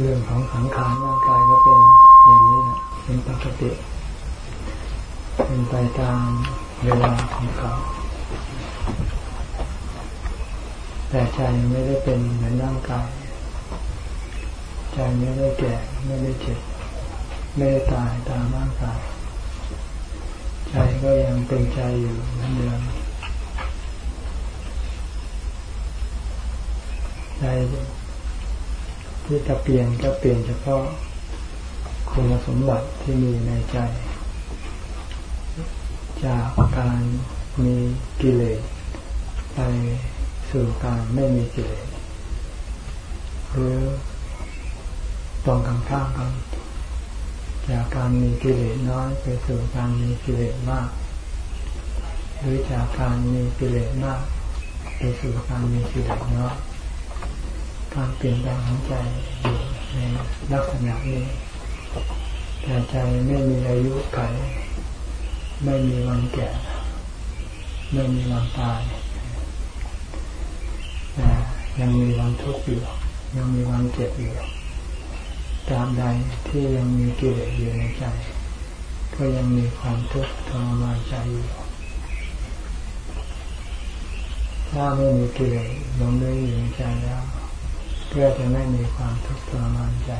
เรื่องของสังขารร่างกายก็เป็นอย่างนี้แหละเป็นปกติเป็นไปตามเวลาของเขา แต่ใจไม่ได้เป็นเหมือนร่างกาย ใจไม่ได้แก่ไม่ได้เจ็บไม่ได้ตายตามร่างกาย ใจก็ยังเป็นใจอยู่เหมือนเดิมใจ ที่จะเปลี่ยนก็เปลี่ยนเฉพาะคุณสมบัติที่มีในใจ จากการมีกิเลสไปสู่การไม่มีกิเลสหรือตรงกันข้ามกันจากการมีกิเลสน้อยไปสู่การมีกิเลสมาก หรือจากการมีกิเลสมาก ไปสู่การมีกิเลสน้อย การเปลี่ยนแปลงของใจอยู่ในลักษณะนี้แต่ใจไม่มีอายุไขไม่มีวันแก่ ไม่มีวันตายแต่ยังมีวันทุกข์อยู่ ยังมีวันเจ็บอยู่ตามใดที่ยังมีกิเลสอยู่ในใจ ก็ยังมีความทุกข์ทรมานใจอยู่ถ้าไม่มีกิเลสลงด้วยอยู่ในใจแล้ว ก็จะไม่มีความทุกข์ทรมานใจ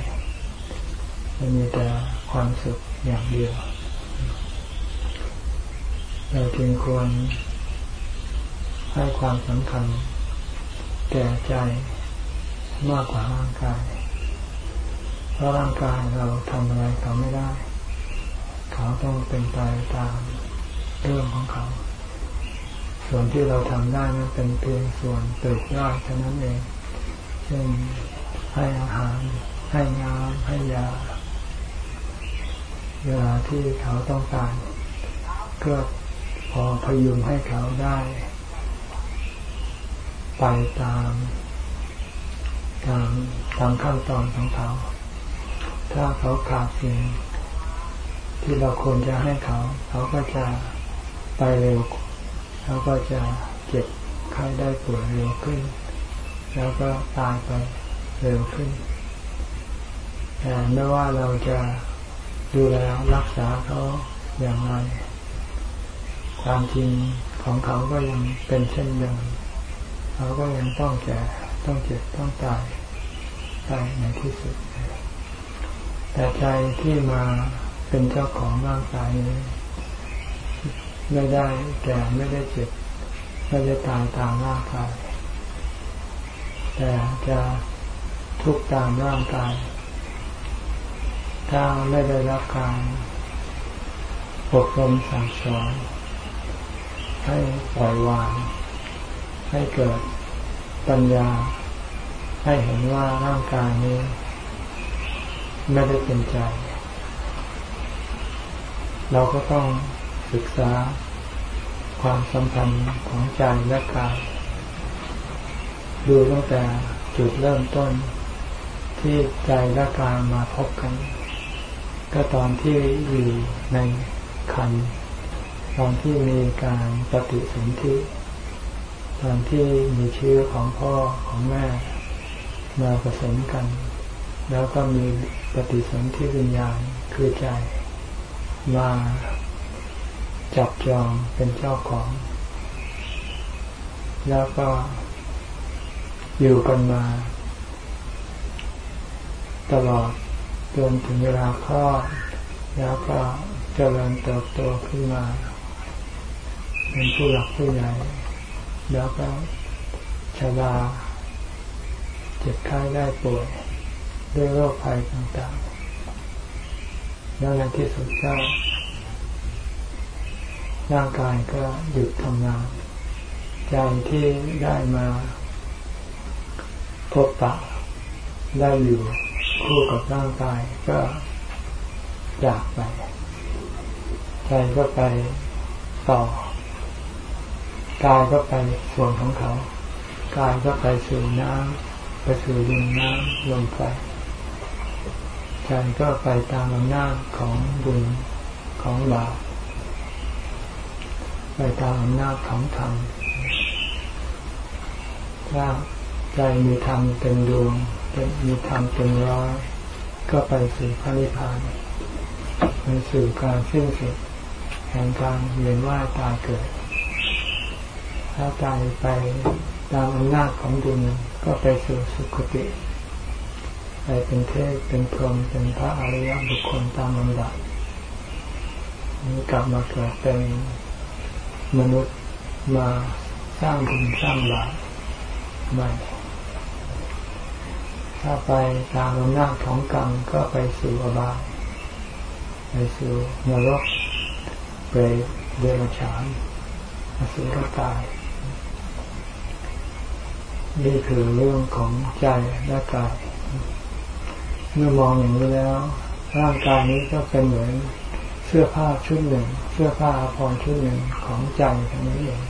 จะมีแต่ความสุขอย่างเดียว เราจึงควรให้ความสำคัญแก่ใจมากกว่าร่างกาย เพราะร่างกายเราทำอะไรเขาไม่ได้ เขาต้องเป็นไปตามเรื่องของเขา ส่วนที่เราทำได้นั้นเป็นเพียงส่วนตึกยอยเท่านั้นเอง เช่นให้อาหารให้งามให้ยา เวลาที่เขาต้องการก็พอพยุงให้เขาได้ ไปตามตามตามขั้นตอนของเขา ถ้าเขาขาดสิ่งที่เราควรจะให้เขา เขาก็จะไปเร็ว เขาก็จะเจ็บไข้ได้ป่วยเร็วขึ้น แล้วก็ตายไปเร็วขึ้น แต่ไม่ว่าเราจะดูแลรักษาเขาอย่างไรความจริงของเขาก็ยังเป็นเช่นเดิมเขาก็ยังต้องแก่ต้องเจ็บต้องตายไปในที่สุด แต่ใจที่มาเป็นเจ้าของร่างกายนี้ไม่ได้แก่ไม่ได้เจ็บไม่ได้ตายตามร่างกาย แต่จะทุกข์ตามร่างกาย ถ้าไม่ได้รับการอบรมสั่งสอนให้ปล่อยวาง ให้เกิดปัญญา ให้เห็นว่าร่างกายนี้ ไม่ได้เป็นใจ เราก็ต้องศึกษาความสัมพันธ์ของใจและกาย ดูตั้งแต่จุดเริ่มต้นที่ใจและกายมาพบกัน ก็ตอนที่อยู่ในคันตอนที่มีการปฏิสนธิตอนที่มีเชื้อของพ่อของแม่มาผสมกัน แล้วก็มีปฏิสนธิวิญญาณคือใจมาจับจองเป็นเจ้าของ แล้วก็ อยู่กันมา ตลอดจนถึงเวลาคลอดแล้วก็เจริญเติบโตขึ้นมา เป็นผู้หลักผู้ใหญ่แล้วก็ชราเจ็บไข้ได้ป่วยด้วยโรคภัยต่างๆ แล้วในที่สุดก็ร่างกายก็หยุดทำงานใจที่ได้มา พบปะได้อยู่คู่กับร่างกายก็จากไปใจก็ไปต่อกายก็ไปส่วนของเขากายก็ไปสู่น้ำไปสู่ดินน้ำลมไฟใจก็ไปตามอำนาจของบุญของบาปไปตามอำนาจของธรรมถ้า ใจมีธรรมเป็นดวงเป็นมีธรรมเป็นร้อยก็ไปสู่พระนิพพานไปสู่การสิ้นสุดแห่งการเวียนว่ายตายเกิด ถ้าตายไปตามอำนาจของบุญก็ไปสู่สุคติ ไปเป็นเทพเป็นพรหมเป็นพระอริยบุคคลตามลำดับนี้กลับมาเกิดเป็นมนุษย์มาสร้างบุญสร้างบาปใหม่ ถ้าไปตามอำนาจของกรรมก็ไปสู่อบาย ไปสู่นรกเปรตเดรัจฉานอสุรกาย นี่คือเรื่องของใจและกาย เมื่อมองอย่างนี้แล้ว ร่างกายนี้ก็เป็นเหมือนเสื้อผ้าชุดหนึ่ง เสื้อผ้าพรชุดหนึ่งของใจทั้งนี้เอง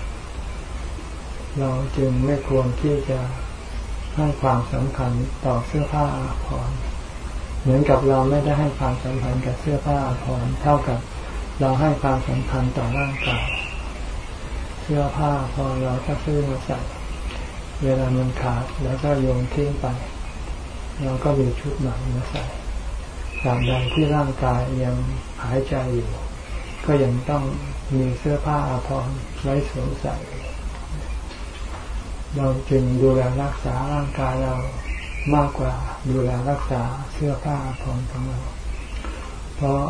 เราจึงไม่ควรที่จะ ให้ความสำคัญต่อเสื้อผ้าอาภรณ์เหมือนกับเราไม่ได้ให้ความสำคัญกับเสื้อผ้าอาภรณ์เท่ากับเราให้ความสำคัญต่อร่างกายเสื้อผ้าพอเราถ้าซื้อมาใส่เวลามันขาดแล้วก็โยนทิ้งไป เราก็มีชุดใหม่มาใส่ตามใดที่ร่างกายยังหายใจอยู่ ก็ยังต้องมีเสื้อผ้าอาภรณ์ไว้สวมใส่ เราจึงดูแลรักษาร่างกายเรามากกว่าดูแลรักษาเสื้อผ้าผรของเรา เพราะ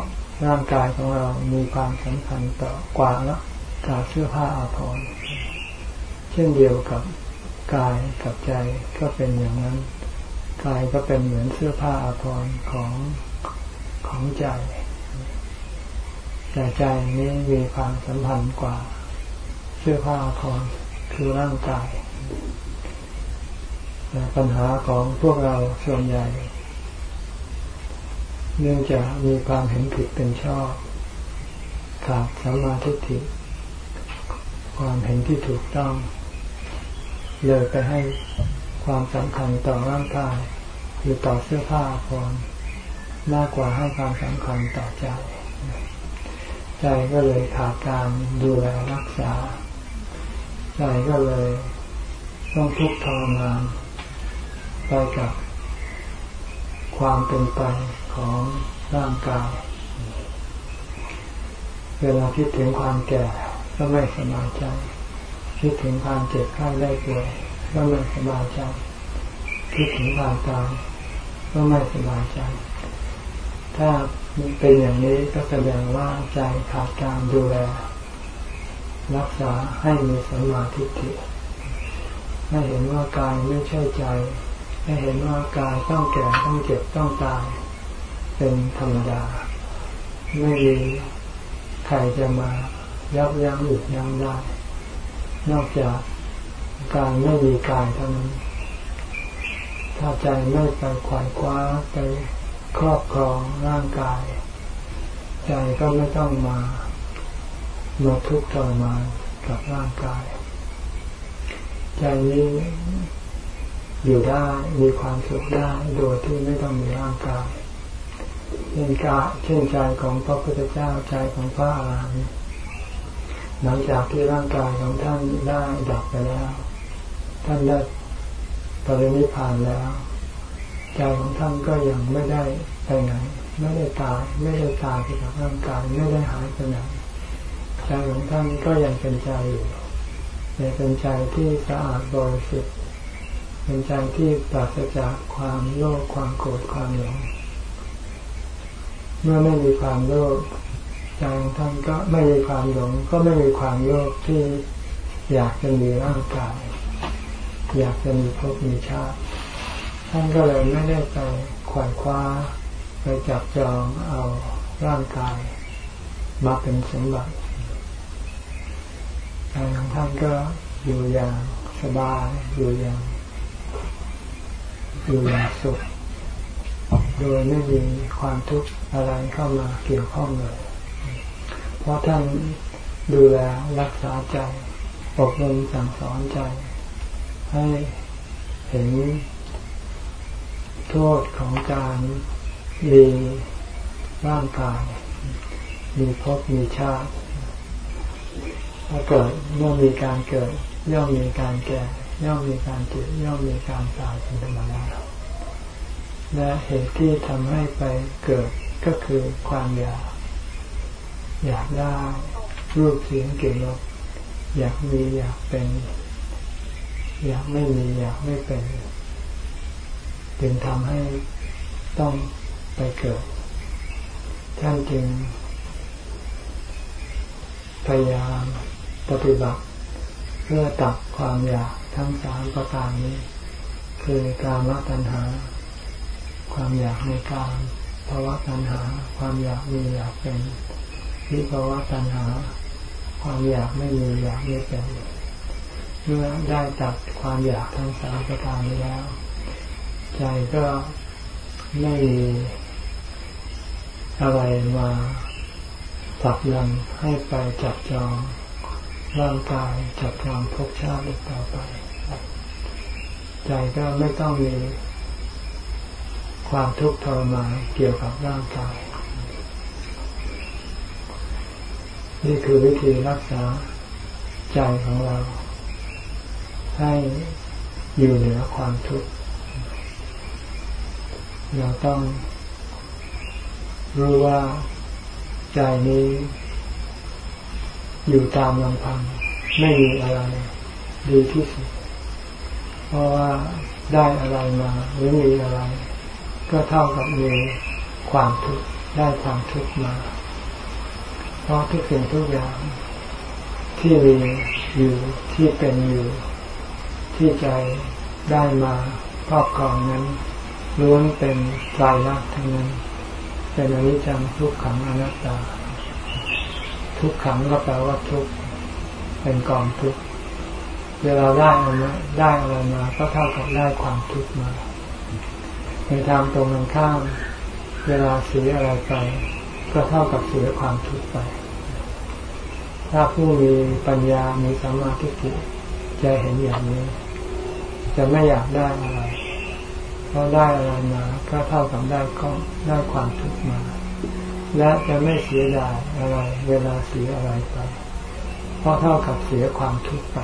ร่างกายของเรามีความสำคัญต่อกว่าละกับเสื้อผ้าอาภรณ์เช่นเดียวกับกายกับใจก็เป็นอย่างนั้น กายก็เป็นเหมือนเสื้อผ้าอาภรณ์ของของใจ แต่ใจนี้มีความสัมพันธ์กว่า เสื้อผ้าอาภรณ์คือร่างกาย ปัญหาของพวกเราส่วนใหญ่ เนื่องจากมีความเห็นผิดเป็นชอบขาดสัมมาทิฏฐิความเห็นที่ถูกต้อง เลยไปให้ความสำคัญต่อร่างกายหรือต่อเสื้อผ้าพรมากกว่าให้ความสำคัญต่อใจ ใจก็เลยขาดการดูแลรักษา ใจก็เลย ต้องทุกข์ทรมานไปกับความเป็นไปของร่างกาย เวลาคิดถึงความแก่ก็ไม่สบายใจ คิดถึงความเจ็บไข้ได้ป่วยก็ไม่สบายใจ คิดถึงความตายก็ไม่สบายใจ ถ้าเป็นอย่างนี้ก็แสดงว่าใจขาดการดูแล รักษาให้มีสมาธิิ ให้เห็นว่ากายไม่ใช่ใจ ให้เห็นว่ากายต้องแก่ต้องเจ็บต้องตาย เป็นธรรมดา ไม่มีใครจะมายับยั้งหยุดยั้งได้ นอกจากการไม่มีกายเท่านั้น ถ้าใจไม่ไปขวายคว้าไปครอบครองร่างกาย ใจก็ไม่ต้องมามาทุกข์ทรมานกับร่างกาย ใจนี้อยู่ได้มีความสุขได้โดยที่ไม่ต้องมีร่างกายเช่นกาเช่นใจของพระพุทธเจ้าใจของพระอรหันต์หลังจากที่ร่างกายของท่านได้ดับไปแล้ว ท่านได้ปรินิพพานแล้ว ใจของท่านก็ยังไม่ได้ไปไหนไม่ได้ตายไม่ได้ตายไปกับร่างกายไม่ได้หายไปไหนใจของท่านก็ยังเป็นใจอยู่ เป็นใจที่สะอาดบริสุทธิ์เป็นใจที่ปราศจากความโลภความโกรธความหลงเมื่อไม่มีความโลภใจท่านก็ไม่มีความหลง ก็ไม่มีความโลภที่อยากจะมีร่างกาย อยากจะมีภพมีชาติ ท่านก็เลยไม่ได้ไปขวายคว้า ไปจับจองเอาร่างกาย มาเป็นสมบัติ ท่านก็อยู่อย่างสบายอยู่อย่างอยู่อย่างสุขโดยไม่มีความทุกข์อะไรเข้ามาเกี่ยวข้องเลย เพราะท่านดูแลรักษาใจอบรมสั่งสอนใจ ให้เห็นโทษของการมีร่างกาย มีภพมีชาติ ถ้าเกิดเมื่อมมีการเกิด ย่อมมีการแก่ ย่อมมีการเจ็บย่อมมีการตายเป็นธรรมดาและเหตุที่ทำให้ไปเกิดก็คือความอยาก อยากได้รูปเสียงกลิ่นรสอยากมีอยากเป็น อยากไม่มีอยากไม่เป็น จึงทำให้ต้องไปเกิด ท่านจึงพยายาม ปฏิบัติเพื่อตัดความอยากทั้งสามประการนี้ คือการละตัณหา ความอยากในการภาวะตัณหา ความอยากมีอยากเป็นวิภาวะตัณหา ความอยากไม่มีอยากไม่เป็นเมื่อได้ตัดความอยากทั้งสามประการนี้แล้ว ใจก็ไม่มีอะไรมาผลักดันให้ไปจับจอง ร่างกายจับจองภพชาติต่อไป ใจก็ไม่ต้องมีความทุกข์ทรมานเกี่ยวกับร่างกาย นี่คือวิธีรักษาใจของเรา ให้อยู่เหนือความทุกข์ เราต้องรู้ว่าใจนี้ อยู่ตามลำพัง ไม่มีอะไรดีที่สุด เพราะว่าได้อะไรมาหรือมีอะไร ก็เท่ากับมีความทุกข์ได้ความทุกข์มาเพราะทุกสิ่งทุกอย่างที่มีอยู่ที่เป็นอยู่ ที่ใจได้มาครอบครองนั้นล้วนเป็นลายลักษณ์ทั้งนั้น เป็นอนิจจังทุกขังอนัตตา ทุกขังก็แปลว่าทุกเป็นกองทุกเวลาได้อะไรได้อะไรมาก็เท่ากับได้ความทุกข์มาในทางตรงกันข้ามเวลาเสียอะไรไป ก็เท่ากับเสียความทุกข์ไป ถ้าผู้มีปัญญา มีสัมมาทิฏฐิจะเห็นอย่างนี้ จะไม่อยากได้อะไรเพราะได้อะไรมาก็เท่ากับได้ก็ได้ความทุกข์มา และจะไม่เสียดายอะไร เวลาเสียอะไรไปเพราะเท่ากับเสียความทุกข์ไป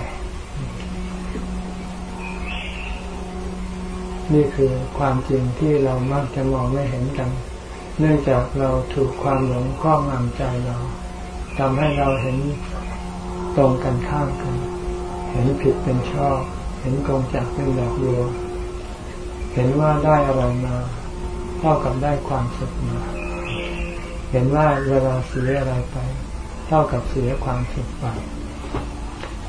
นี่คือความจริงที่เรามักจะมองไม่เห็นกัน เนื่องจากเราถูกความหลงครอบงำใจเราทำให้เราเห็นตรงกันข้ามกัน เห็นผิดเป็นชอบ เห็นกงจากเป็นแบบเดียวเห็นว่าได้อะไรมา เท่ากับได้ความสุขมา เห็นว่าเวลาเสียอะไรไป เท่ากับเสียความสุขไป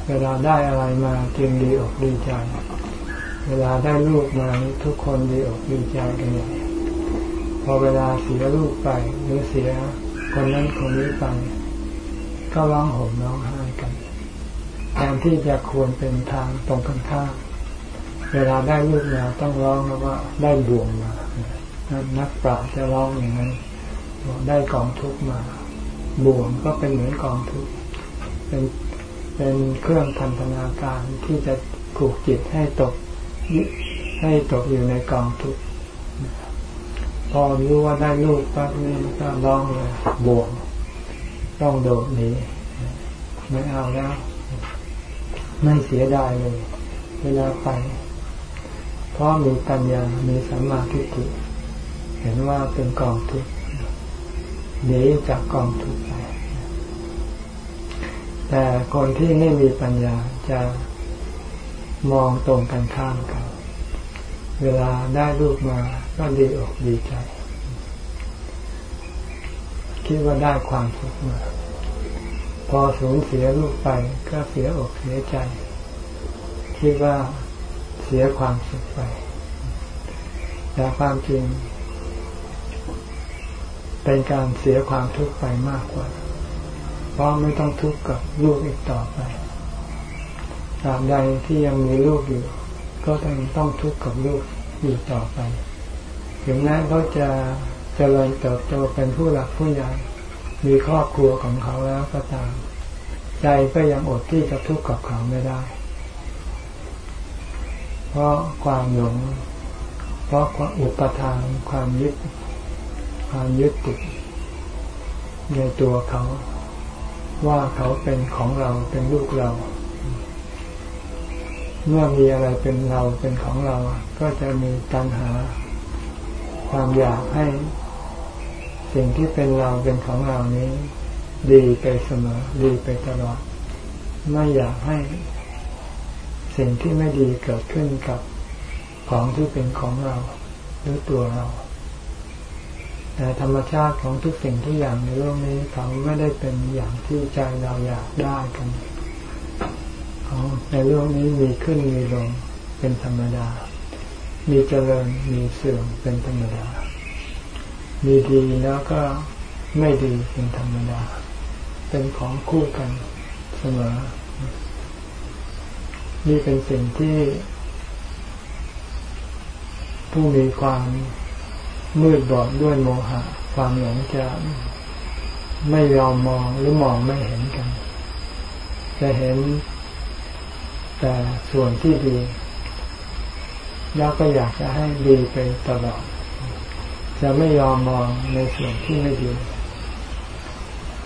เวลาได้อะไรมาจึงดีอกดีใจ เวลาได้ลูกมาทุกคนดีอกดีใจกันใหญ่พอเวลาเสียลูกไปหรือเสียคนนั้นคนนี้ไปก็ร้องห่มร้องไห้กันแทนที่จะควรเป็นทางตรงกันข้ามเวลาได้ลูกมาต้องร้องแล้วว่าได้บ่วงมานักปราชญ์จะร้องอย่างนั้น ได้กองทุกมา บ่วงก็เป็นเหมือนกองทุกเป็นเป็นเครื่องพันธนาการที่จะผูกจิตให้ตกให้ตกอยู่ในกองทุกพอรู้ว่าได้ลูกปั๊บนี่ก็ร้องเลยบ่วง ต้องโดดหนีไม่เอาแล้ว ไม่เสียดายเลย เวลาไป เพราะมีปัญญา มีสัมมาทิฏฐิเห็นว่าเป็นกองทุกข์ หนีจากกองทุกข์ไปแต่คนที่ไม่มีปัญญาจะมองตรงกันข้ามกัน เวลาได้ลูกมาก็ดีอกดีใจ คิดว่าได้ความสุขมาพอสูญเสียลูกไปก็เสียอกเสียใจ คิดว่าเสียความสุขไปแต่ความจริง เป็นการเสียความทุกข์ไปมากกว่า เพราะไม่ต้องทุกข์กับลูกอีกต่อไปตราบใดที่ยังมีลูกอยู่ ก็ต้องต้องทุกข์กับลูกอยู่ต่อไป ถึงแม้เขาจะจะเจริญเติบโตเป็นผู้หลักผู้ใหญ่ มีครอบครัวของเขาแล้วก็ตาม ใจก็ยังอดที่จะทุกข์กับเขาไม่ได้ เพราะความหลง เพราะความอุปทาน ความยึด ความยึดติดในตัวเขา ว่าเขาเป็นของเราเป็นลูกเรา เมื่อมีอะไรเป็นเราเป็นของเรา ก็จะมีตัณหา ความอยากให้ สิ่งที่เป็นเราเป็นของเรานี้ ดีไปเสมอ ดีไปตลอด ไม่อยากให้ สิ่งที่ไม่ดีเกิดขึ้นกับของที่เป็นของเราหรือตัวเรา แต่ธรรมชาติของทุกสิ่งทุกอย่างในโลกนี้เขาไม่ได้เป็นอย่างที่ใจเราอยากได้กันของในโลกนี้มีขึ้นมีลงเป็นธรรมดา มีเจริญมีเสื่อมเป็นธรรมดา มีดีแล้วก็ไม่ดีเป็นธรรมดา เป็นของคู่กันเสมอ นี่เป็นสิ่งที่ ผู้มีความ มืดบอดด้วยโมหะ ความหลงจะไม่ยอมมองหรือมองไม่เห็นกัน จะเห็นแต่ส่วนที่ดี แล้วก็อยากจะให้ดีไปตลอด จะไม่ยอมมองในส่วนที่ไม่ดี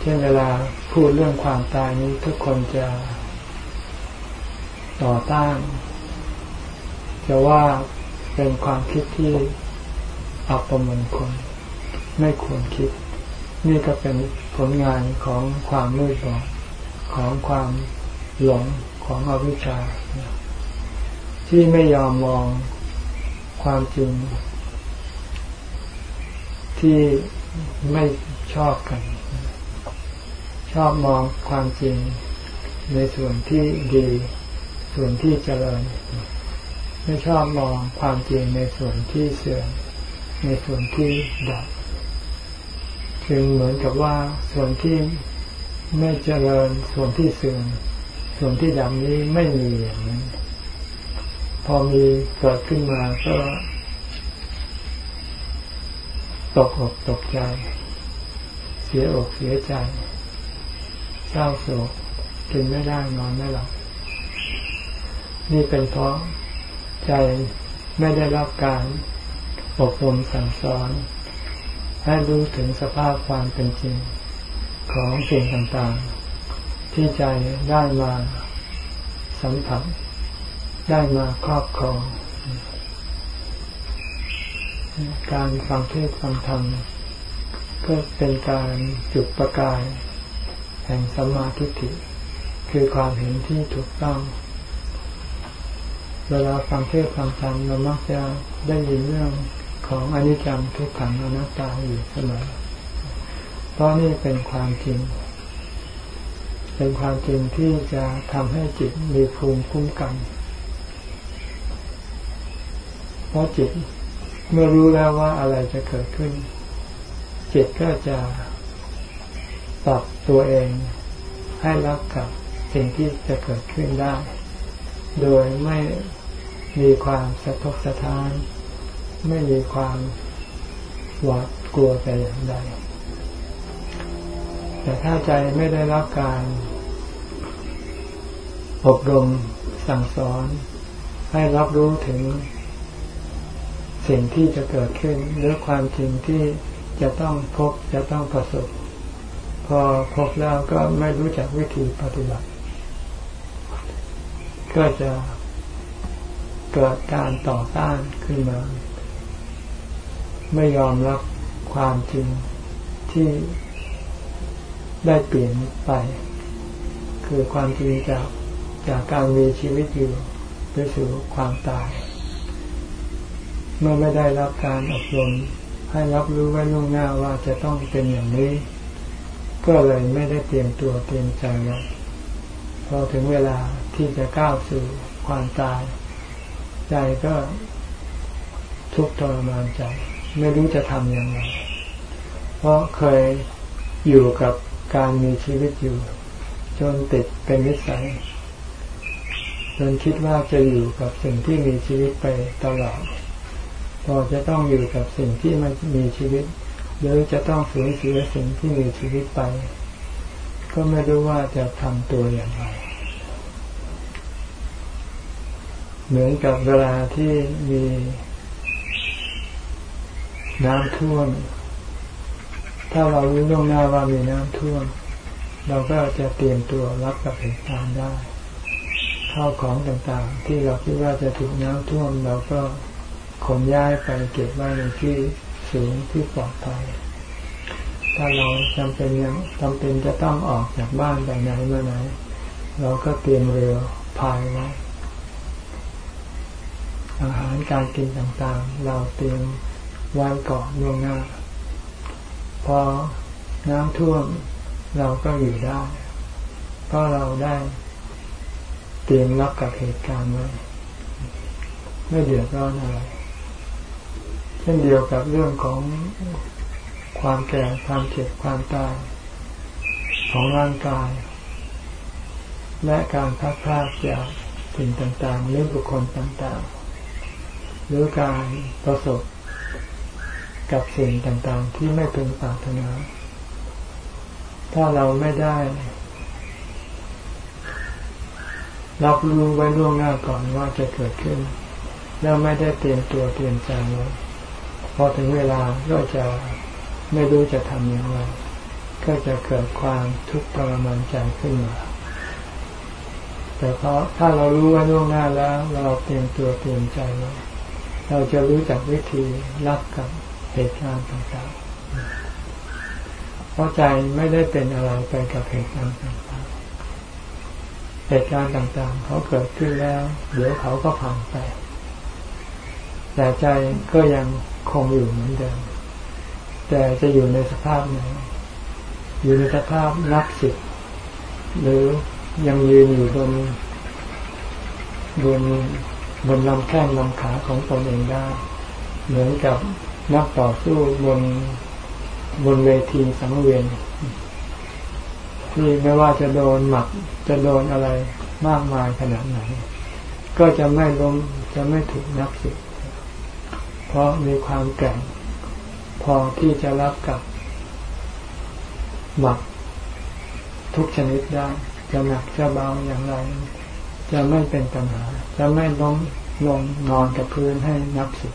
เช่นเวลาพูดเรื่องความตายนี้ทุกคนจะต่อต้าน จะว่าเป็นความคิดที่ อัปมงคลไม่ควรคิด นี่ก็เป็นผลงานของความมืดบอดของความหลงของอวิชชา ที่ไม่ยอมมองความจริง ที่ไม่ชอบกัน ชอบมองความจริงในส่วนที่ดี ส่วนที่เจริญ ไม่ชอบมองความจริงในส่วนที่เสื่อม ในส่วนที่ดับคือเหมือนกับว่าส่วนที่ไม่เจริญส่วนที่เสื่อมส่วนที่ดับนี้ไม่มีอย่างนั้น พอมีเกิดขึ้นมาก็ตกอกตกใจ เสียอกเสียใจ เศร้าโศกกินไม่ได้นอนไม่หลับนี่เป็นเพราะใจไม่ได้รับการ อบรมสั่งสอน ให้รู้ถึงสภาพความเป็นจริงของสิ่งต่างๆ ที่ใจได้มาสัมผัส ได้มาครอบครอง การฟังเทศฟังธรรมก็เป็นการจุดประกาย แห่งสมาธิิคือความเห็นที่ถูกต้อง เวลาฟังเทศฟังธรรมเรามักจะได้ยินเรื่อง ของอนิจจังทุกขังอนัตตาอยู่เสมอเพราะนี่เป็นความจริง เป็นความจริงที่จะทำให้จิตมีภูมิคุ้มกัน เพราะจิตเมื่อรู้แล้วว่าอะไรจะเกิดขึ้น จิตก็จะปรับตัวเองให้รับกับสิ่งที่จะเกิดขึ้นได้ โดยไม่มีความสะทกสะท้าน ไม่มีความหวาดกลัวแต่อย่างใดแต่ถ้าใจไม่ได้รับการอบรมสั่งสอน ให้รับรู้ถึง สิ่งที่จะเกิดขึ้น หรือความจริงที่จะต้องพบจะต้องประสบ พอพบแล้วก็ไม่รู้จักวิธีปฏิบัติ ก็จะเกิดการต่อต้านขึ้นมา ไม่ยอมรับความจริงที่ได้เปลี่ยนไป คือความจริงจากจากการมีชีวิตอยู่ไปสู่ความตาย เมื่อไม่ได้รับการอบรมให้รับรู้ไว้ล่วงหน้าว่าจะต้องเป็นอย่างนี้ ก็เลยไม่ได้เตรียมตัวเตรียมใจไว้พอถึงเวลาที่จะก้าวสู่ความตาย ใจก็ทุกข์ทรมานใจ ไม่รู้จะทำยังไง เพราะเคยอยู่กับการมีชีวิตอยู่ จนติดเป็นนิสัย จนคิดว่าจะอยู่กับสิ่งที่มีชีวิตไปตลอดพอจะต้องอยู่กับสิ่งที่มันมีชีวิต หรือจะต้องสูญเสียสิ่งที่มีชีวิตไป ก็ไม่รู้ว่าจะทำตัวอย่างไรเหมือนกับเวลาที่มี น้ำท่วม ถ้าเรารู้ล่วงหน้าว่ามีน้ำท่วม เราก็จะเตรียมตัวรับกับเหตุการณ์ได้ข้าวของต่างๆ ที่เราคิดว่าจะถูกน้ำท่วม เราก็ขนย้ายไปเก็บไว้ในที่สูงที่ปลอดภัย ถ้าเราจำเป็นยังจำเป็นจะต้องออกจากบ้านไปไหนมาไหน เราก็เตรียมเรือพายไว้อาหารการกินต่างๆ เราเตรียม ไว้ก่อนล่วงหน้า พอน้ำท่วมเราก็อยู่ได้เพราะเราได้ เตรียมรับกับเหตุการณ์ไว้ไม่เดือดร้อนอะไร เช่นเดียวกับเรื่องของความแก่ความเจ็บความตายของร่างกาย และการพัดพลาดจากสิ่งต่างๆหรือบุคคลต่างๆ หรือการประสบ กับสิ่งต่างๆ ที่ไม่เป็นปรารถนา ถ้าเราไม่ได้ รับรู้ไว้ล่วงหน้าก่อนว่าจะเกิดขึ้น แล้วไม่ได้เตรียมตัวเตรียมใจไว้พอถึงเวลาก็จะไม่รู้จะทำอย่างไรก็จะเกิดความทุกข์ทรมานใจขึ้นมา แต่เพราะถ้าเรารู้ว่าล่วงหน้าแล้ว เราเตรียมตัวเตรียมใจไว้เราจะรู้จักวิธีรับกับ เหตุการณ์ต่างๆ เพราะใจไม่ได้เป็นอะไรไปกับเหตุการณ์ต่างๆ เหตุการณ์ต่างๆ เขาเกิดขึ้นแล้ว เดี๋ยวเขาก็ผ่านไป แต่ใจก็ยังคงอยู่เหมือนเดิม แต่จะอยู่ในสภาพไหน อยู่ในสภาพรักสิทธิ์หรือยังยืนอยู่บนบนบนลำแข้งลำขาของตนเองได้ เหมือนกับ นักต่อสู้บนบนเวทีสังเวียนที่ไม่ว่าจะโดนหมัดจะโดนอะไรมากมายขนาดไหน ก็จะไม่ล้มจะไม่ถูกนับสิเพราะมีความแก่ง พอที่จะรับกับหมัดทุกชนิดได้ จะหนักจะเบาอย่างไร จะไม่เป็นปัญหา จะไม่ล้มลงนอนกับพื้นให้นับสิบ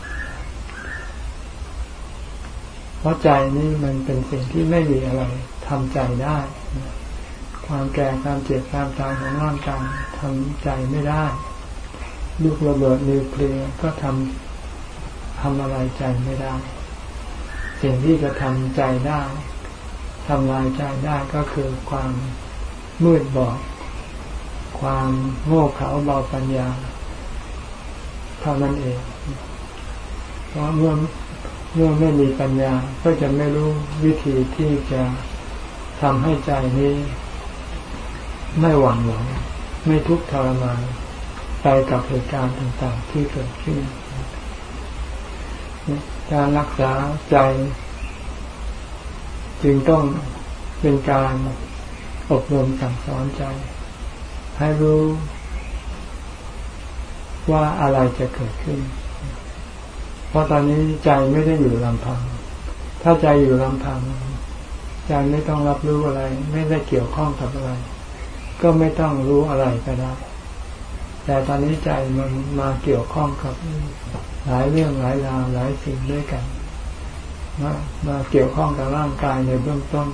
เพราะใจนี่มันเป็นสิ่งที่ไม่มีอะไรทำใจได้ ความแก่ความเจ็บความตายของร่างกายทำใจไม่ได้ลูกระเบิดนิวเคลียร์ก็ทำทำอะไรใจไม่ได้ สิ่งที่จะทำใจได้ทำลายใจได้ก็คือความมืดบอดความโง่เขลาเบาปัญญาเท่านั้นเอง เพราะเมื่อ เมื่อไม่มีปัญญาก็จะไม่รู้วิธีที่จะทำให้ใจนี้ ไม่หวั่นไหวไม่ทุกข์ทรมานไปกับเหตุการณ์ต่างๆ ที่เกิดขึ้น การรักษาใจ จึงต้องเป็นการอบรมสั่งสอนใจ ให้รู้ว่าอะไรจะเกิดขึ้น เพราะตอนนี้ใจไม่ได้อยู่ลำพัง ถ้าใจอยู่ลำพัง ใจไม่ต้องรับรู้อะไร ไม่ได้เกี่ยวข้องกับอะไร ก็ไม่ต้องรู้อะไรก็ได้ แต่ตอนนี้ใจมันมาเกี่ยวข้องกับหลายเรื่องหลายราวหลายสิ่งด้วยกันมามาเกี่ยวข้องกับร่างกายในเบื้องต้น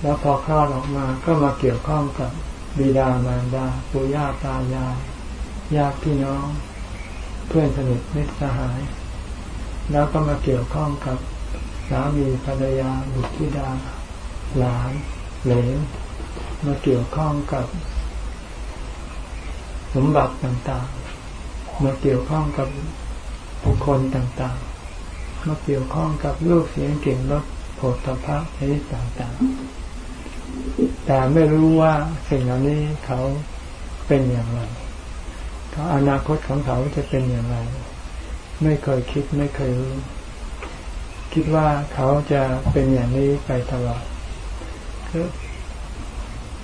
แล้วพอคลอดออกมาก็มาเกี่ยวข้องกับบิดามารดาปู่ย่าตายายญาติพี่น้อง เพื่อนสนิทมิตรสหาย แล้วก็มาเกี่ยวข้องกับสามีภรรยาบุตรธิดา หลานเหลนมาเกี่ยวข้องกับสมบัติต่างๆ มาเกี่ยวข้องกับบุคคลต่างๆ มาเกี่ยวข้องกับลูกเสียงเก่งรถโผฏฐพะชนิดต่างๆ แต่ไม่รู้ว่าสิ่งเหล่านี้เขาเป็นอย่างไร อนาคตของเขาจะเป็นอย่างไร ไม่เคยคิดไม่เคยรู้ คิดว่าเขาจะเป็นอย่างนี้ไปตลอด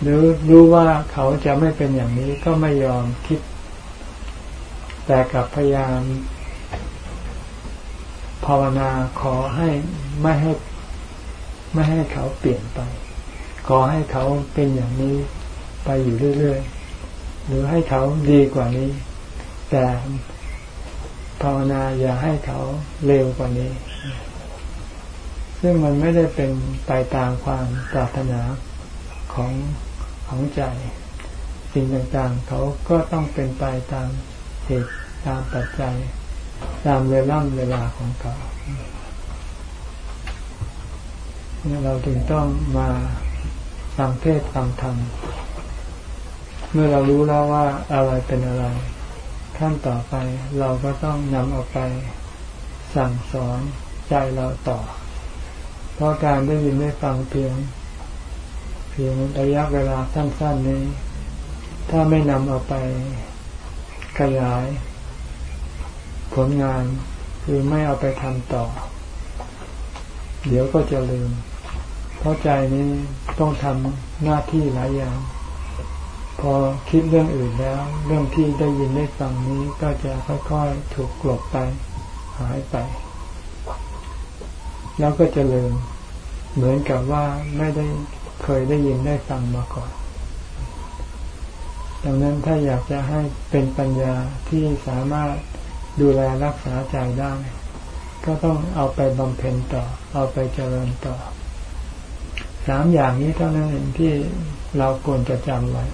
หรือรู้ว่าเขาจะไม่เป็นอย่างนี้ก็ไม่ยอมคิด แต่กับพยายามภาวนาขอให้ไม่ให้ไม่ให้เขาเปลี่ยนไป ขอให้เขาเป็นอย่างนี้ไปอยู่เรื่อย หรือให้เขาดีกว่านี้ แต่ภาวนาอย่าให้เขาเร็วกว่านี้ ซึ่งมันไม่ได้เป็นไปตามความปรารถนาของของใจ สิ่งต่างๆ เขาก็ต้องเป็นไปตามเหตุตามปัจจัย ตามเวลาเวลาของเขาเราจึงต้องมาฟังเทศฟังธรรม เมื่อเรารู้แล้วว่าอะไรเป็นอะไรขั้นต่อไปเราก็ต้องนำเอาไปสั่งสอนใจเราต่อ เพราะการได้ยินได้ฟังเพียง เพียงระยะเวลาสั้นๆนี้ ถ้าไม่นำเอาไปขยาย ผลงานคือไม่เอาไปทำต่อ เดี๋ยวก็จะลืม เพราะใจนี้ต้องทำหน้าที่หลายอย่าง พอคิดเรื่องอื่นแล้ว เรื่องที่ได้ยินได้ฟังนี้ก็จะค่อยๆถูกกลบไป หายไป แล้วก็จะลืมเหมือนกับว่าไม่ได้เคยได้ยินได้ฟังมาก่อน ดังนั้นถ้าอยากจะให้เป็นปัญญาที่สามารถดูแลรักษาใจได้ ก็ต้องเอาไปบำเพ็ญต่อ เอาไปเจริญต่อ สามอย่างนี้เท่านั้นเองที่เราควรจะจำไว้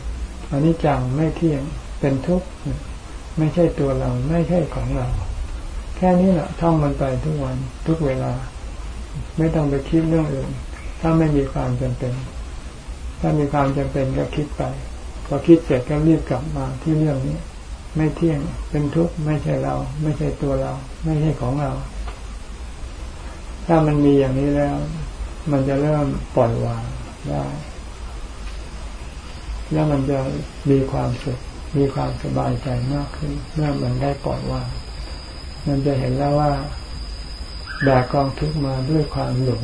อันนี้จังไม่เที่ยงเป็นทุกข์ไม่ใช่ตัวเราไม่ใช่ของเรา แค่นี้แหละท่องมันไปทุกวันทุกเวลา ไม่ต้องไปคิดเรื่องอื่น ถ้าไม่มีความจำเป็น ถ้ามีความจำเป็นก็คิดไปพอคิดเสร็จก็รีบกลับมาที่เรื่องนี้ ไม่เที่ยงเป็นทุกข์ไม่ใช่เรา ไม่ใช่ตัวเรา ไม่ใช่ของเรา ถ้ามันมีอย่างนี้แล้ว มันจะเริ่มปล่อยวางได้ แล้วมันจะมีความสุขมีความสบายใจมากขึ้นเมื่อมันได้ปล่อยวางมันจะเห็นแล้วว่าแบกกองทุกมาด้วยความหลง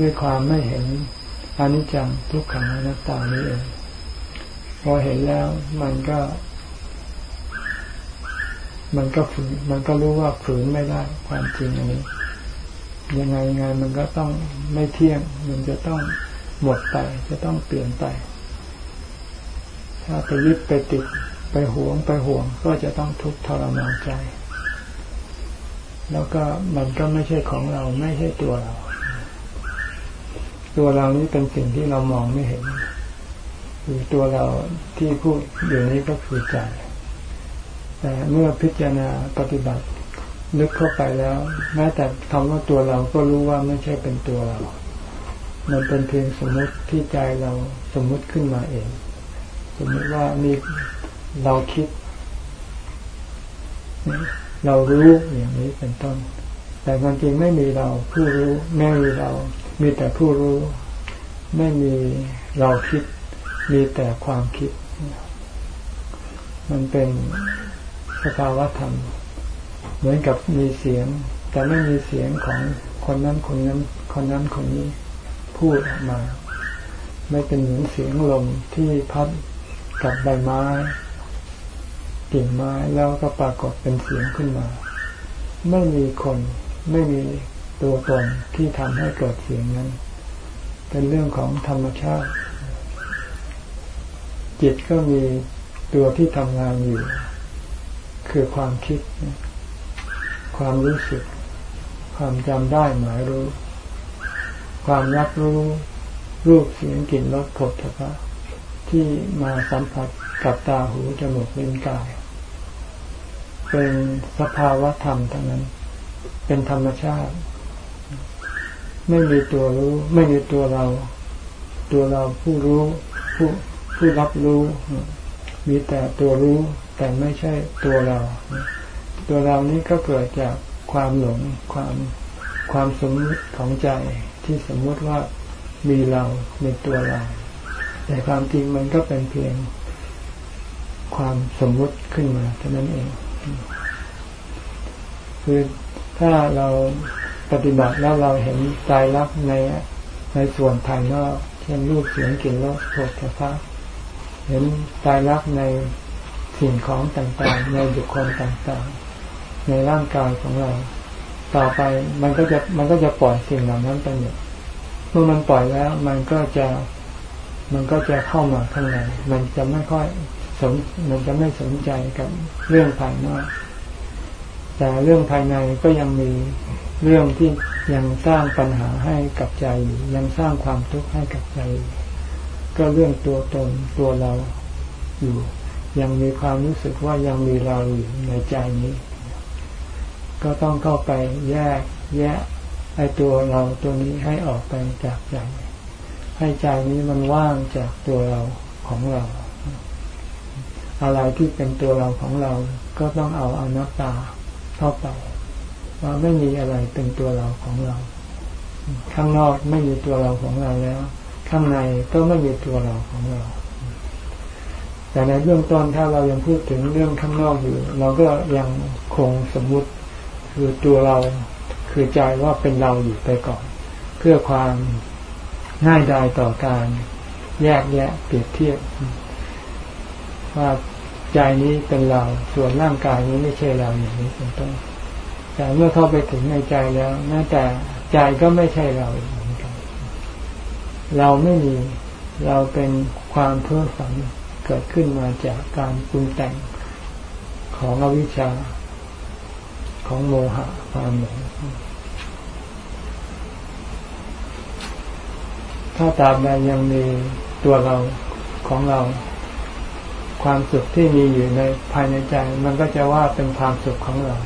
ด้วยความไม่เห็นอนิจจังทุกขังอนัตตานี้เองพอเห็นแล้วมันก็ มันก็ฝืนมันก็รู้ว่าฝืนไม่ได้ ความจริงอันนี้ ยังไงไงมันก็ต้องไม่เที่ยง มันจะต้องหมดไป จะต้องเปลี่ยนไป ถ้าไปยึดไปติดไปหวงไปห่วงก็จะต้องทุกข์ทรมานใจ แล้วก็มันก็ไม่ใช่ของเราไม่ใช่ตัวเรา ตัวเรานี้เป็นสิ่งที่เรามองไม่เห็น คือตัวเราที่พูดอยู่นี้ก็คือใจ แต่เมื่อพิจารณาปฏิบัติลึกเข้าไปแล้วแม้แต่คำว่าตัวเราก็รู้ว่าไม่ใช่เป็นตัวเรา มันเป็นเพียงสมมติที่ใจเราสมมติขึ้นมาเอง สมมติว่ามีเราคิด เรารู้อย่างนี้เป็นต้น แต่ความจริงไม่มีเราผู้รู้ไม่มีเรา มีแต่ผู้รู้ ไม่มีเราคิด มีแต่ความคิด มันเป็นสภาวะธรรม เหมือนกับมีเสียง แต่ไม่มีเสียงของคนนั้นคนนั้นคนนั้นคนนี้พูดออกมา ไม่เป็นเหมือนเสียงลมที่พัด กับใบไม้กิ่งไม้แล้วก็ปรากฏเป็นเสียงขึ้นมา ไม่มีคนไม่มีตัวตนที่ทำให้เกิดเสียงนั้น เป็นเรื่องของธรรมชาติ จิตก็มีตัวที่ทำงานอยู่ คือความคิด ความรู้สึก ความจำได้หมายรู้ ความรับรู้ รูปเสียงกลิ่นรสผลพภะ ที่มาสัมผัสกับตาหูจมูกลิ้นกาย เป็นสภาวะธรรมทั้งนั้น เป็นธรรมชาติ ไม่มีตัวรู้ ไม่มีตัวเรา ตัวเราผู้รู้ผู้ผู้รับรู้ มีแต่ตัวรู้ แต่ไม่ใช่ตัวเรา ตัวเรานี้ก็เกิดจากความหลงความความสมมติของใจที่สมมติว่ามีเราในตัวเรา แต่ความจริงมันก็เป็นเพียงความสมมติขึ้นมาเท่านั้นเอง คือถ้าเราปฏิบัติแล้วเราเห็นใจรักในในส่วนภายนอกเช่นรูปเสียงกลิ่นรสโผฏฐะเห็นใจรักในสิ่งของต่างๆ ในบุคคลต่างๆ ในร่างกายของเรา ต่อไปมันก็จะมันก็จะปล่อยสิ่งเหล่านั้นไปหมดเมื่อมันปล่อยแล้ว มันก็จะ มันก็จะเข้ามาข้างในมันจะไม่ค่อยสนมันจะไม่สนใจกับเรื่องภายนอกแต่เรื่องภายในก็ยังมีเรื่องที่ยังสร้างปัญหาให้กับใจ ยังสร้างความทุกข์ให้กับใจ ก็เรื่องตัวตนตัวเราอยู่ ยังมีความรู้สึกว่ายังมีเราอยู่ในใจนี้ ก็ต้องเข้าไปแยกแยะไอ้ตัวเราตัวนี้ให้ออกไปจากใจ ให้ใจนี้มันว่างจากตัวเราของเรา อะไรที่เป็นตัวเราของเรา ก็ต้องเอาอนัตตาเข้าไปว่าไม่มีอะไรเป็นตัวเราของเรา ข้างนอกไม่มีตัวเราของเราแล้ว ข้างในก็ไม่มีตัวเราของเรา แต่ในเรื่องต้นถ้าเรายังพูดถึงเรื่องข้างนอกอยู่ เราก็ยังคงสมมุติคือตัวเราคือใจว่าเป็นเราอยู่ไปก่อน เพื่อความ ง่ายดายต่อการแยกแยะเปรียบเทียบ ว่าใจนี้เป็นเราส่วนร่างกายนี้ไม่ใช่เราอย่างนี้เป็นต้นแต่เมื่อเข้าไปถึงในใจแล้วแม้แต่ใจก็ไม่ใช่เราเหมือนกันเราไม่มีเราเป็นความเพ้อฝันเกิดขึ้นมาจากการปรุงแต่งของอวิชชาของโมหะความหลง ถ้าตามใดยังมีตัวเราของเรา ความสุขที่มีอยู่ในภายในใจ มันก็จะว่าเป็นความสุขของเรา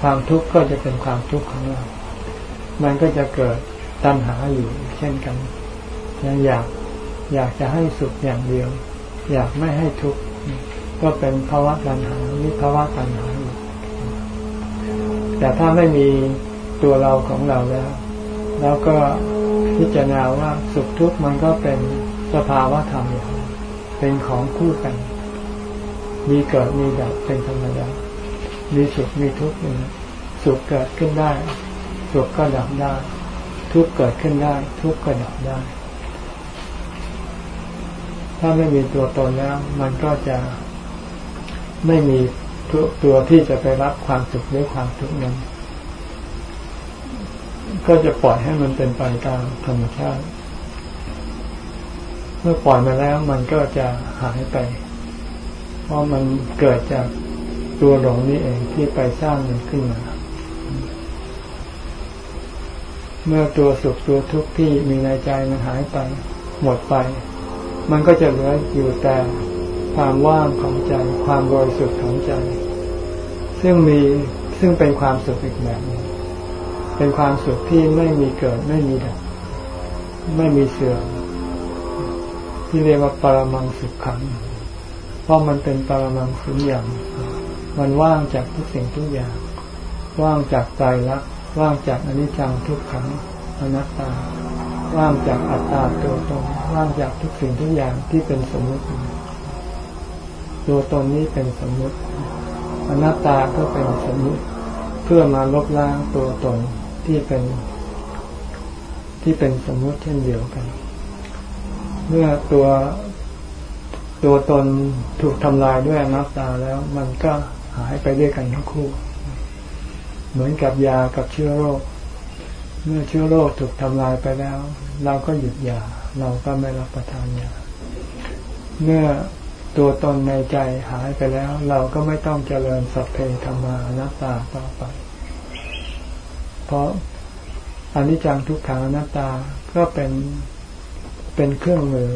ความทุกข์ก็จะเป็นความทุกข์ของเรา มันก็จะเกิดตัณหาอยู่เช่นกันยังอยากอยากจะให้สุขอย่างเดียว อยากไม่ให้ทุกข์ก็เป็นภาวะตัณหาวิภาวะตัณหาอยู่แต่ถ้าไม่มีตัวเราของเราแล้ว แล้วก็ พิจารณาว่าสุขทุกข์มันก็เป็นสภาวะธรรมอย่างเป็นของคู่กัน มีเกิดมีดับเป็นธรรมดา มีสุขมีทุกข์อย่างสุขเกิดขึ้นได้ สุขก็ดับได้ ทุกข์เกิดขึ้นได้ ทุกข์ก็ดับได้ ถ้าไม่มีตัวตนแล้ว มันก็จะไม่มีตัวที่จะไปรับความสุขหรือความทุกข์นั้น ก็จะปล่อยให้มันเป็นไปตามธรรมชาติ เมื่อปล่อยมาแล้วมันก็จะหายไป เพราะมันเกิดจากตัวหลงนี่เองที่ไปสร้างมันขึ้นมา เมื่อตัวสุขตัวทุกข์ที่มีในใจมันหายไป หมดไป มันก็จะเหลืออยู่แต่ความว่างของใจ ความบริสุทธิ์ของใจ ซึ่งมีซึ่งเป็นความสุขอีกแบบนึง เป็นความสุขที่ไม่มีเกิดไม่มีดับ ไม่มีเสื่อมที่เรียกว่าปรมังสุขขัง เพราะมันเป็นปรมังสุญญ์มันว่างจากทุกสิ่งทุกอย่าง ว่างจากใจรักว่างจากอนิจจังทุกขังอนัตตา ว่างจากอัตตาตัวตนว่างจากทุกสิ่งทุกอย่างที่เป็นสมมติตัวตนนี้เป็นสมมุติอนัตตาก็เป็นสมมุติ เพื่อมาลบล้างตัวตน ที่เป็นที่เป็นสมมติเช่นเดียวกัน เมื่อตัวตัวตนถูกทำลายด้วยอนัตตาแล้วมันก็หายไปด้วยกันทั้งคู่ เหมือนกับยากับเชื้อโรค เมื่อเชื้อโรคถูกทำลายไปแล้ว เราก็หยุดยา เราก็ไม่รับประทานยา เมื่อตัวตนในใจหายไปแล้ว เราก็ไม่ต้องเจริญสัพเพธรรมานัตตาต่อไป เพราะอนิจจังทุกขังอนัตตาก็เป็นเป็นเครื่องมือ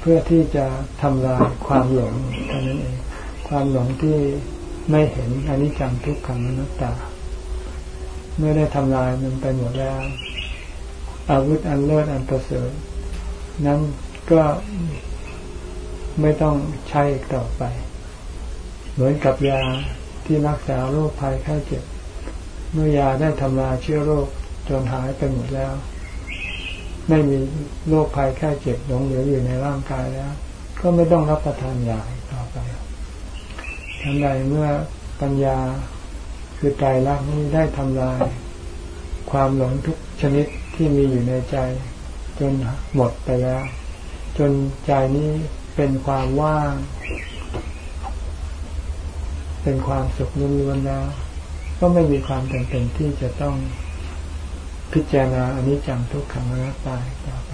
เพื่อที่จะทำลายความหลงเท่านั้นเอง ความหลงที่ไม่เห็นอนิจจังทุกขังอนัตตา เมื่อได้ทำลายมันไปหมดแล้ว อาวุธอันเลิศอันประเสริฐนั้นก็ไม่ต้องใช้อีกต่อไป เหมือนกับยาที่รักษาโรคภัยไข้เจ็บ เมื่อยาได้ทำลายเชื้อโรคจนหายไปหมดแล้ว ไม่มีโรคภัยไข้เจ็บหลงเหลืออยู่ในร่างกายแล้ว ก็ไม่ต้องรับประทานยาต่อไปทันใดเมื่อปัญญาคือใจรักนี้ได้ทำลาย ความหลงทุกชนิดที่มีอยู่ในใจ จนหมดไปแล้ว จนใจนี้เป็นความว่าง เป็นความสุขล้วนๆแล้ว ก็ไม่มีความจำเป็นที่จะต้องพิจารณาอันนี้จังทุกขังอนัตตาต่อไป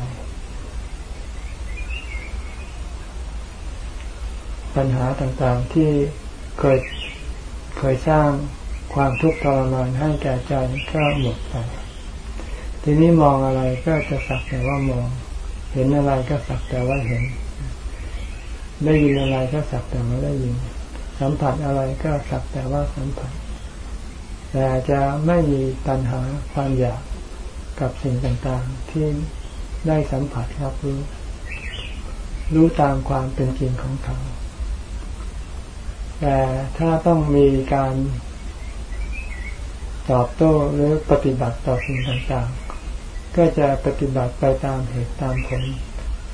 ปัญหาต่างๆที่เคยเคยสร้างความทุกข์ทรมานให้แก่ใจก็หมดไป ทีนี้มองอะไรก็จะสักแต่ว่ามอง เห็นอะไรก็สักแต่ว่าเห็น ได้ยินอะไรก็สักแต่ว่าได้ยิน สัมผัสอะไรก็สักแต่ว่าสัมผัส แต่จะไม่มีปัญหาความอยากกับสิ่งต่างๆ ที่ได้สัมผัสรับรู้ รู้ตามความเป็นจริงของเขา แต่ถ้าต้องมีการตอบโต้หรือปฏิบัติต่อสิ่งต่างๆ ก็จะปฏิบัติไปตามเหตุตามผล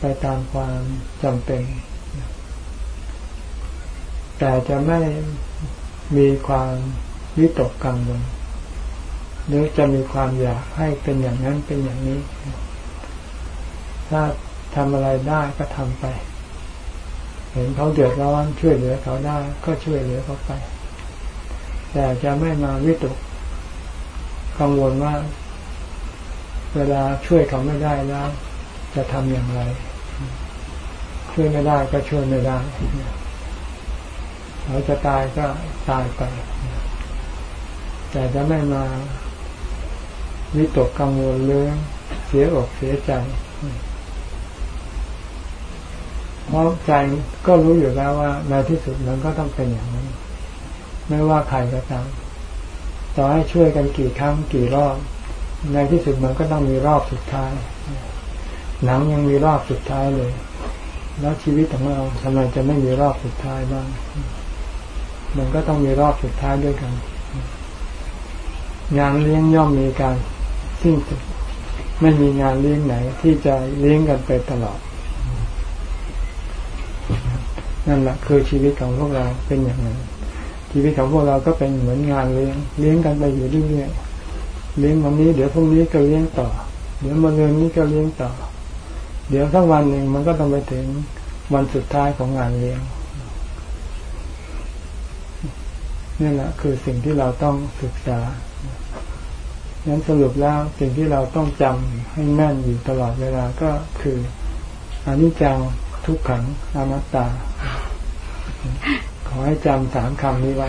ไปตามความจำเป็น แต่จะไม่มีความ วิตกกังวลหรือจะมีความอยากให้เป็นอย่างนั้นเป็นอย่างนี้ ถ้าทำอะไรได้ก็ทำไป เห็นเขาเดือดร้อนช่วยเหลือเขาได้ก็ช่วยเหลือเขาไป แต่จะไม่มาวิตกกังวลว่า เวลาช่วยเขาไม่ได้แล้ว จะทำอย่างไร ช่วยไม่ได้ก็ช่วยไม่ได้ เขาจะตายก็ตายไป แต่จะไม่มาวิตกกังวลเรื่องเสียอกเสียใจ เพราะใจก็รู้อยู่แล้วว่าในที่สุดมันก็ต้องเป็นอย่างนั้น ไม่ว่าใครก็ตามต่อให้ช่วยกันกี่ครั้งกี่รอบ ในที่สุดมันก็ต้องมีรอบสุดท้าย หนังยังมีรอบสุดท้ายเลย แล้วชีวิตของเราทำไมจะไม่มีรอบสุดท้ายบ้าง มันก็ต้องมีรอบสุดท้ายด้วยกัน งานเลี้ยงย่อมมีการสิ้นสุดไม่มีงานเลี้ยงไหน ที่จะเลี้ยงกันไปตลอด นั่นแหละคือชีวิตของพวกเราเป็นอย่างนั้น ชีวิตของพวกเราก็เป็นเหมือนงานเลี้ยง เลี้ยงกันไปอยู่เรื่อยๆเลี้ยงวันนี้ เดี๋ยวพรุ่งนี้ก็เลี้ยงต่อ เดี๋ยวมาเรือนนี้ก็เลี้ยงต่อ เดี๋ยวสักวันหนึ่งมันก็ต้องไปถึงวันสุดท้ายของงานเลี้ยงนี่แหละคือสิ่งที่เราต้องศึกษา นั้นสรุปแล้วสิ่งที่เราต้องจำให้แม่นอยู่ตลอดเวลาก็คืออนิจจังทุกขังอนัตตา ขอให้จำสามคำนี้ไว้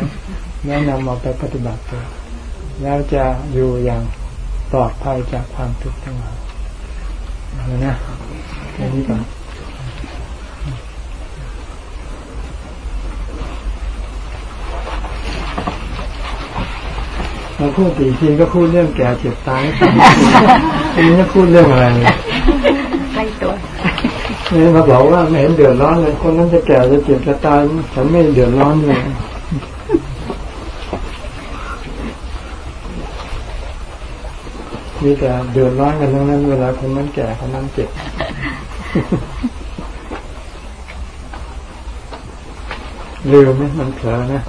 แล้วนำมาไปปฏิบัติตัวแล้วจะอยู่อย่างปลอดภัยจากความทุกข์ทั้งหลายนะแค่นี้ก่อน มาพูดตีทีก็พูดเรื่องแก่เจ็บตายอันนี้จะพูดเรื่องอะไรใกล้ตัวนี่มาบอกว่าไม่เห็นเดือดร้อนเลยคนนั้นจะแก่จะเจ็บจะตายฉันไม่เดือดร้อนเลยมีแต่เดือดร้อนกันทั้งนั้นเวลาคนนั้นแก่คนนั้นเจ็บเร็วไหมมันเผลอนะ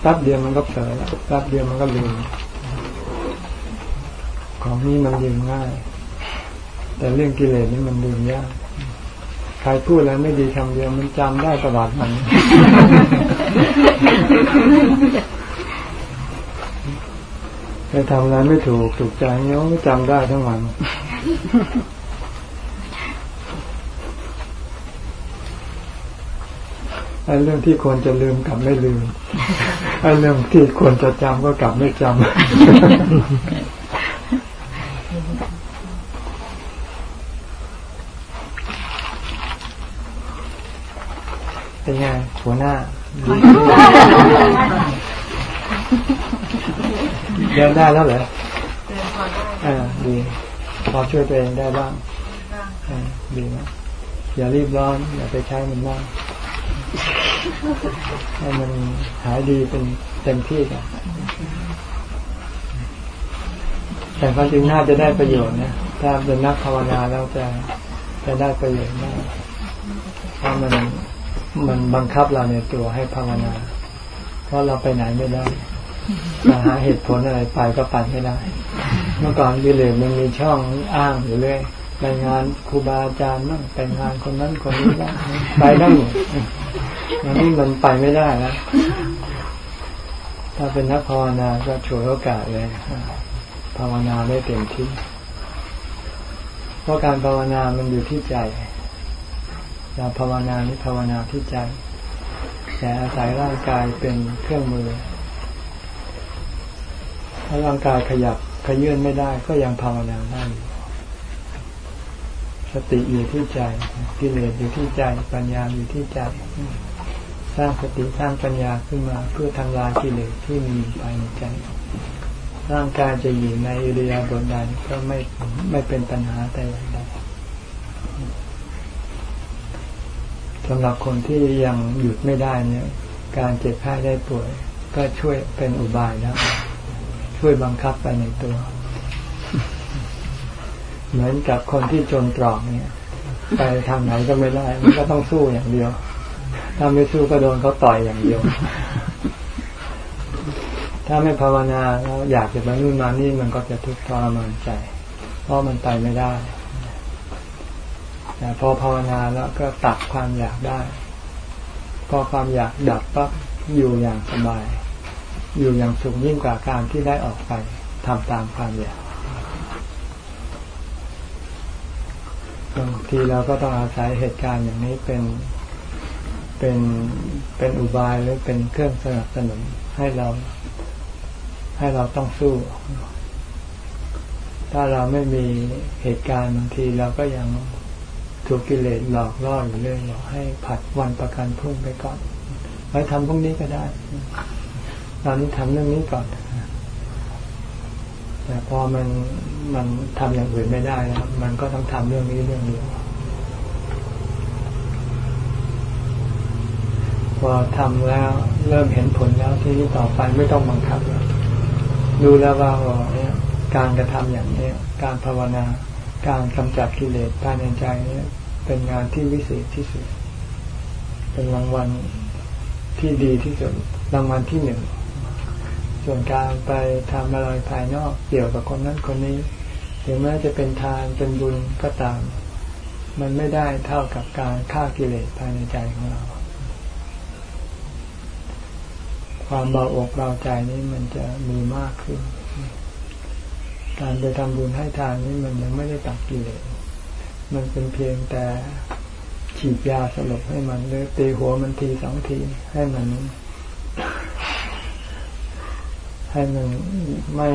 แป๊บเดียวมันก็เผลอแล้วแป๊บเดียวมันก็ลืม ของนี้มันลืมง่าย แต่เรื่องกิเลสนี่มันลืมยากใครพูดอะไรไม่ดีคำเดียวมันจำได้ตลอดมันใครทำอะไรไม่ถูกถูกใจเนี้ยจำได้ทั้งวันไอ้เรื่องที่ควรจะลืมกลับไม่ลืมไอ้เรื่องที่ควรจะจำก็กลับไม่จำเป็นไง หัวหน้าเดินได้แล้วเหรอเดินพอได้อ่าดีพอช่วยตัวเองได้บ้างอ่าดีนะอย่ารีบร้อนอย่าไปใช้มันมากให้มันหายดีเป็นเต็มที่กันแต่ความจริงน่าจะได้ประโยชน์นะถ้าเป็นนักภาวนาแล้วจะจะได้ประโยชน์มากเพราะมัน มันบังคับเราในตัวให้ภาวนาเพราะเราไปไหนไม่ได้มาหาเหตุผลอะไรไปก็ไปไม่ได้ เมื่อก่อนวิเลศมันมีช่องอ้างอยู่เรื่อยไปงานครูบาอาจารย์บ้างไปงานคนนั้นคนนี้บ้างไปได้หมดอันนี้มันไปไม่ได้แล้วถ้าเป็นนักภาวนาก็ฉวยโอกาสเลยภาวนาได้เต็มที่เพราะการภาวนามันอยู่ที่ใจ เราภาวนานี้ภาวนาที่ใจแต่อาศัยร่างกายเป็นเครื่องมือถ้าร่างกายขยับขยื่นไม่ได้ก็ยังภาวนาได้สติอยู่ที่ใจกิเลสอยู่ที่ใจปัญญาอยู่ที่ใจ สร้างสติสร้างปัญญาขึ้นมา เพื่อทำลายกิเลสที่มีภายในใจ ร่างกายจะอยู่ในอิริยาบถใดก็ไม่ไม่เป็นปัญหาแต่อย่างใด สำหรับคนที่ยังหยุดไม่ได้เนี่ย การเจ็บไข้ได้ป่วย ก็ช่วยเป็นอุบายแล้วช่วยบังคับไปในตัว เหมือนกับคนที่จนตรอกเนี่ย ไปทางไหนก็ไม่ได้ มันก็ต้องสู้อย่างเดียว ถ้าไม่สู้ก็โดนเขาต่อยอย่างเดียว ถ้าไม่ภาวนาแล้วอยากจะไปนู่นมานี่มันก็จะทุกข์ทรมานใจ เพราะมันไปไม่ได้ แต่พอภาวนาแล้วก็ตัดความอยากได้ พอความอยากดับปั๊บอยู่อย่างสบาย อยู่อย่างสุขยิ่งกว่าการที่ได้ออกไปทำตามความอยากบางทีเราก็ต้องอาศัยเหตุการณ์อย่างนี้เป็นเป็นเป็นอุบายหรือเป็นเครื่องสนับสนุนให้เรา ให้เราต้องสู้ ถ้าเราไม่มีเหตุการณ์บางทีเราก็ยัง ถูกกิเลสหลอกล่ออยู่เรื่อยบอกให้ผัดวันประกันพรุ่งไปก่อนไว้ทำพรุ่งนี้ก็ได้ตอนนี้ทำเรื่องนี้ก่อน แต่พอมันมันทำอย่างอื่นไม่ได้แล้วมันก็ต้องทำเรื่องนี้เรื่องเดียวพอทำแล้วเริ่มเห็นผลแล้วที่นี้ต่อไปไม่ต้องบังคับแล้วดูแล้วว่าเนี่ยการกระทำอย่างนี้การภาวนา การกำจัดกิเลสภายในใจนี้เป็นงานที่วิเศษที่สุด เป็นรางวัลที่ดีที่สุดรางวัลที่หนึ่ง ส่วนการไปทำอะไรภายนอกเกี่ยวกับคนนั้นคนนี้ถึงแม้จะเป็นทานเป็นบุญก็ตาม มันไม่ได้เท่ากับการฆ่ากิเลสภายในใจของเรา ความเบาอกเบาใจนี้มันจะมีมากขึ้น การไปทำบุญให้ทานนี้มันยังไม่ได้ตัดกิเลสมันเป็นเพียงแต่ฉีดยาสลบให้มันหรือตีหัวมันทีสองทีให้มัน ให้มันไม่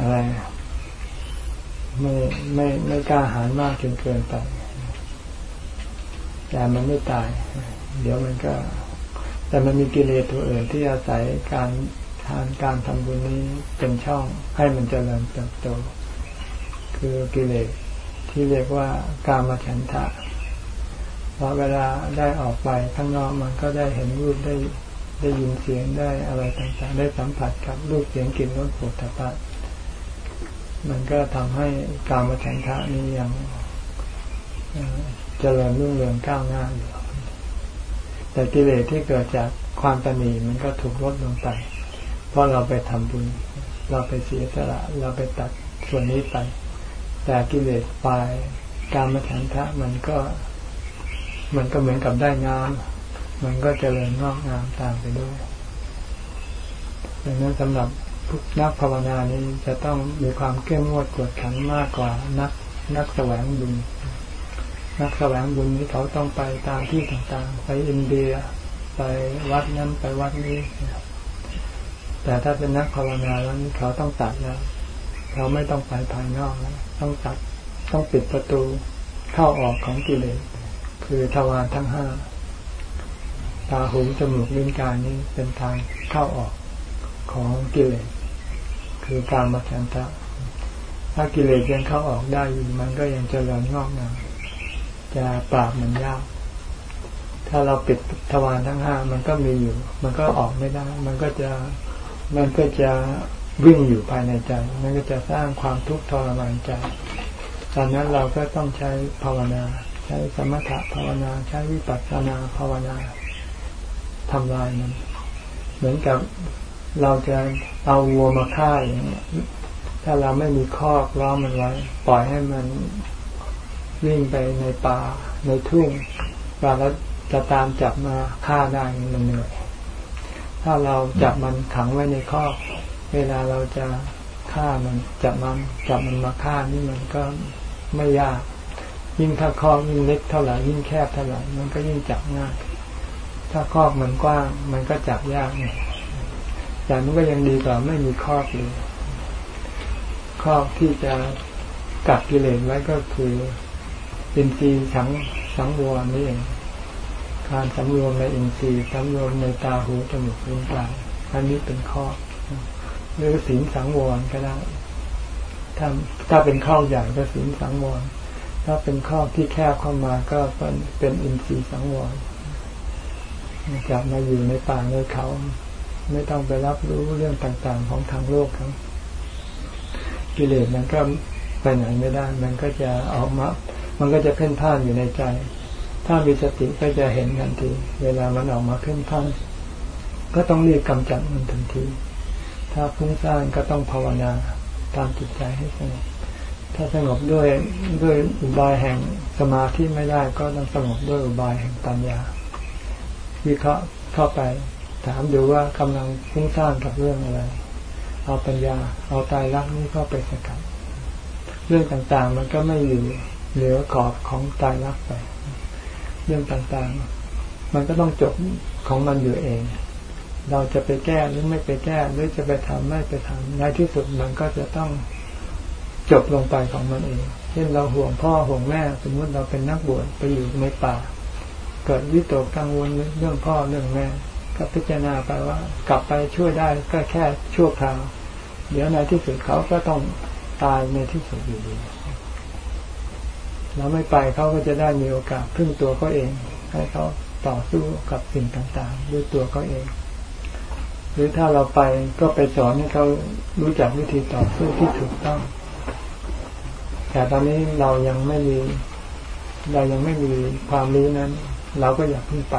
อะไร ไม่ไม่ไม่กล้าหาญมากจนเกินไปแต่มันไม่ตาย เดี๋ยวมันก็ แต่มันมีกิเลสตัวอื่นที่อาศัยการ ทานการทำบุญนี้เป็นช่องให้มันเจริญเติบโต คือกิเลสที่เรียกว่าการมาฉันทะเพราะเวลาได้ออกไปข้างนอกมันก็ได้เห็นรูปได้ได้ยินเสียงได้อะไรต่างๆ ได้สัมผัสกับรูปเสียงกลิ่นรสโผฏฐัพพะมันก็ทำให้การมาฉันทะนี้ยังเจริญรุ่งเรืองก้าวหน้าอยู่แต่กิเลสที่เกิดจากความตนีมันก็ถูกลดลงไป ราะเราไปทำบุญ เราไปเสียสละ เราไปตัดส่วนนี้ไป แต่กิเลสไปการมาฉันทะมันก็ มันก็เหมือนกับได้น้ำมันก็จเจริญงอกงามตามไปด้วยดังนั้นสำหรับนักภาวนานี้จะต้องมีความเข้มงวดกวดขันมากกว่านักนักแสวงบุญ นักแสวงบุญนี้เขาต้องไปตามที่ต่างๆ ไปอินเดีย ไปวัดนั้นไปวัดนี้ แต่ถ้าเป็นนักภาวนาแล้วเขาต้องตัดแล้วเขาไม่ต้องไปภายนอกแล้วต้องตัดต้องปิดประตูเข้าออกของกิเลสคือทวารทั้งห้าตาหูจมูกลิ้นกายนี้เป็นทางเข้าออกของกิเลสคือการมาแทนตะถ้ากิเลสยังเข้าออกได้อยู่มันก็ยังจเจริญงอกงามจะปราบมันยากถ้าเราปิดทวารทั้งห้ามันก็มีอยู่ มันก็ออกไม่ได้ มันก็จะ มันก็จะวิ่งอยู่ภายในใจ มันก็จะสร้างความทุกข์ทรมานใจ ตอนนั้นเราก็ต้องใช้ภาวนา ใช้สมถะภาวนา ใช้วิปัสสนาภาวนาทำลายมัน เหมือนกับเราจะเอาวัวมาฆ่าอย่างเงี้ยถ้าเราไม่มีคอกล้อมมันไว้ ปล่อยให้มันวิ่งไปในป่าในทุ่งเราจะตามจับมาฆ่าได้มันเหนื่อย ถ้าเราจับมันขังไว้ในคอกเวลาเราจะฆ่ามันจับมันจับมันมาฆ่านี่มันก็ไม่ยาก ยิ่งถ้าคอกยิ่งเล็กเท่าไหร่ยิ่งแคบเท่าไหร่มันก็ยิ่งจับง่ายถ้าคอกมันกว้าง มันก็จับยากเนี่ยแต่มันก็ยังดีกว่าไม่มีคอกเลยคอกที่จะกัดกิเลสไว้ก็คือเป็นจีสังสังวรนี่เอง การสำรวมในอินทรีย์สำรวมในตาหูจมูกลิ้นกายอันนี้เป็นข้อ หรือศีลสังวรก็ได้ถ้าถ้าเป็นข้อใหญ่ก็ศีลสังวรถ้าเป็นข้อที่แคบเข้ามาก็เป็นเป็นอินทรีย์สังวรกลับมาอยู่ในป่าในเขา ไม่ต้องไปรับรู้เรื่องต่างๆ ของทางโลกครับกิเลสมันก็ไปไหนไม่ได้ มันก็จะออกมา มันก็จะเพ่นพ่านอยู่ในใจ ถ้ามีสติก็จะเห็นทันที เวลามันออกมาเพ่นพ่านก็ต้องรีบกำจัดมันทันที ถ้าพุ่งสร้างก็ต้องภาวนาตามจิตใจให้สงบ ถ้าสงบด้วยด้วยอุบายแห่งสมาธิไม่ได้ก็ต้องสงบด้วยอุบายแห่งปัญญาวิเคราะห์เข้าไป ถามดูว่ากำลังพุ่งสร้างกับเรื่องอะไร เอาปัญญา เอาตายรักนี้เข้าไปสกัดเรื่องต่างๆ มันก็ไม่อยู่เหลือขอบของตายรักไป เรื่องต่างๆ มันก็ต้องจบของมันอยู่เอง เราจะไปแก้หรือไม่ไปแก้หรือจะไปทำไม่ไปทำในที่สุดมันก็จะต้องจบลงไปของมันเอง เช่นเราห่วงพ่อห่วงแม่ สมมติเราเป็นนักบวชไปอยู่ในป่า เกิดวิตกกังวลเรื่องพ่อเรื่องแม่ ก็พิจารณาไปว่ากลับไปช่วยได้ก็แค่ชั่วคราว เดี๋ยวในที่สุดเขาก็ต้องตายในที่สุดอยู่ดี เราไม่ไปเขาก็จะได้มีโอกาสพึ่งตัวเขาเอง ให้เขาต่อสู้กับสิ่งต่างๆด้วยตัวเขาเอง หรือถ้าเราไปก็ไปสอนให้เขารู้จักวิธีต่อสู้ที่ถูกต้องแต่ตอนนี้เรายังไม่มี เรายังไม่มีความรู้นั้น เราก็อยากพึ่งไป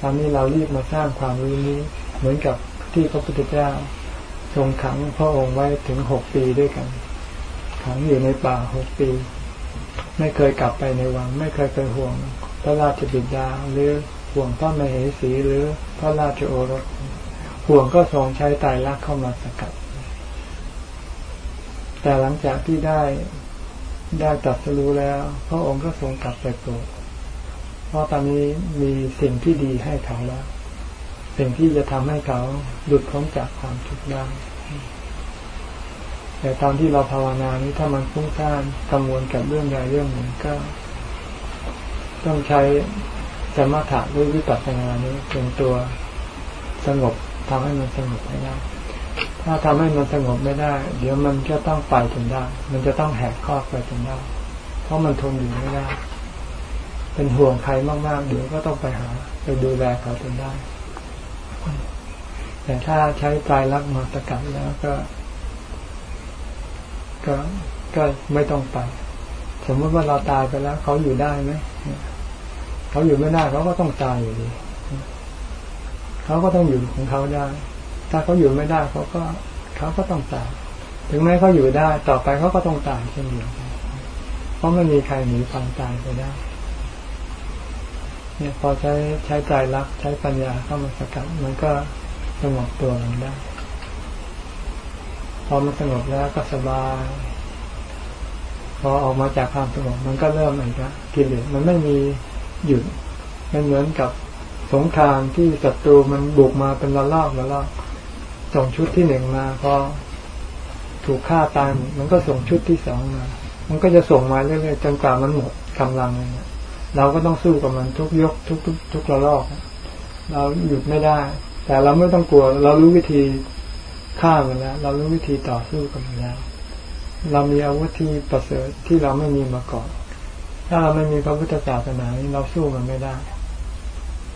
ตอนนี้เรารีบมาสร้างความรู้นี้ เหมือนกับที่พระพุทธเจ้าทรงขังพระองค์ไว้ถึงหกปีด้วยกัน ขังอยู่ในป่าหกปี ไม่เคยกลับไปในวัง ไม่เคยไปห่วง พระราชบิดาหรือห่วงพระมเหสีหรือพระราชโอรส ห่วงก็ทรงใช้ตายรักเข้ามาสกัด แต่หลังจากที่ได้ได้ตัดสู้แล้ว พระองค์ก็ทรงกลับไปโปรดเพราะตอนนี้มีสิ่งที่ดีให้เขาแล้ว สิ่งที่จะทำให้เขาหลุดพ้นจากความทุกข์ได้ แต่ตอนที่เราภาวนานี้ถ้ามันฟุ้งซ่านกังวลกับเรื่องใดเรื่องหนึ่งก็ ต้องใช้สมถะด้วยวิปัสสนานี้เป็นตัวสงบทำให้มันสงบให้ได้ ถ้าทำให้มันสงบไม่ได้ เดี๋ยวมันก็ต้องไปจนได้ มันจะต้องแหกข้อไปจนได้ เพราะมันทนอยู่ไม่ได้ เป็นห่วงใครมากๆ เดี๋ยวก็ต้องไปหา ไปดูแลเขาจนได้ แต่ถ้าใช้ปลายลักมาสกัดแล้วก็ ก็ก็ไม่ต้องไป สมมติว่าเราตายไปแล้ว เขาอยู่ได้ไหมเขาอยู่ไม่ได้เขาก็ต้องตายอยู่ดีเขาก็ต้องอยู่ของเขาได้ ถ้าเขาอยู่ไม่ได้เขาก็เขาก็ต้องตาย ถึงแม้เขาอยู่ได้ต่อไปเขาก็ต้องตายเช่นเดียวกันเพราะไม่มีใครหนีความตายไปได้ เนี่ยพอใช้ใช้ใจรักใช้ปัญญาเข้ามาสกัดมันก็สงบตัวลงได้ พอมันสงบแล้วก็สบาย พอออกมาจากความสงบมันก็เริ่มอีกแล้วกิเลสมันไม่มีหยุดมันเหมือนกับสงครามที่ศัตรูมันบุกมาเป็นระลอกระลอกส่งชุดที่หนึ่งมาพอถูกฆ่าตายมันก็ส่งชุดที่สองมา มันก็จะส่งมาเรื่อยๆจนกว่ามันหมดกำลังเลยเราก็ต้องสู้กับมันทุกยกทุกทุกทุกระลอก เราหยุดไม่ได้ แต่เราไม่ต้องกลัว เรารู้วิธี ฆ่ามันแล้ว เรารู้วิธีต่อสู้กับมันแล้ว เรามีอาวุธที่ประเสริฐที่เราไม่มีมาก่อน ถ้าเราไม่มีพระพุทธศาสนาเราสู้มันไม่ได้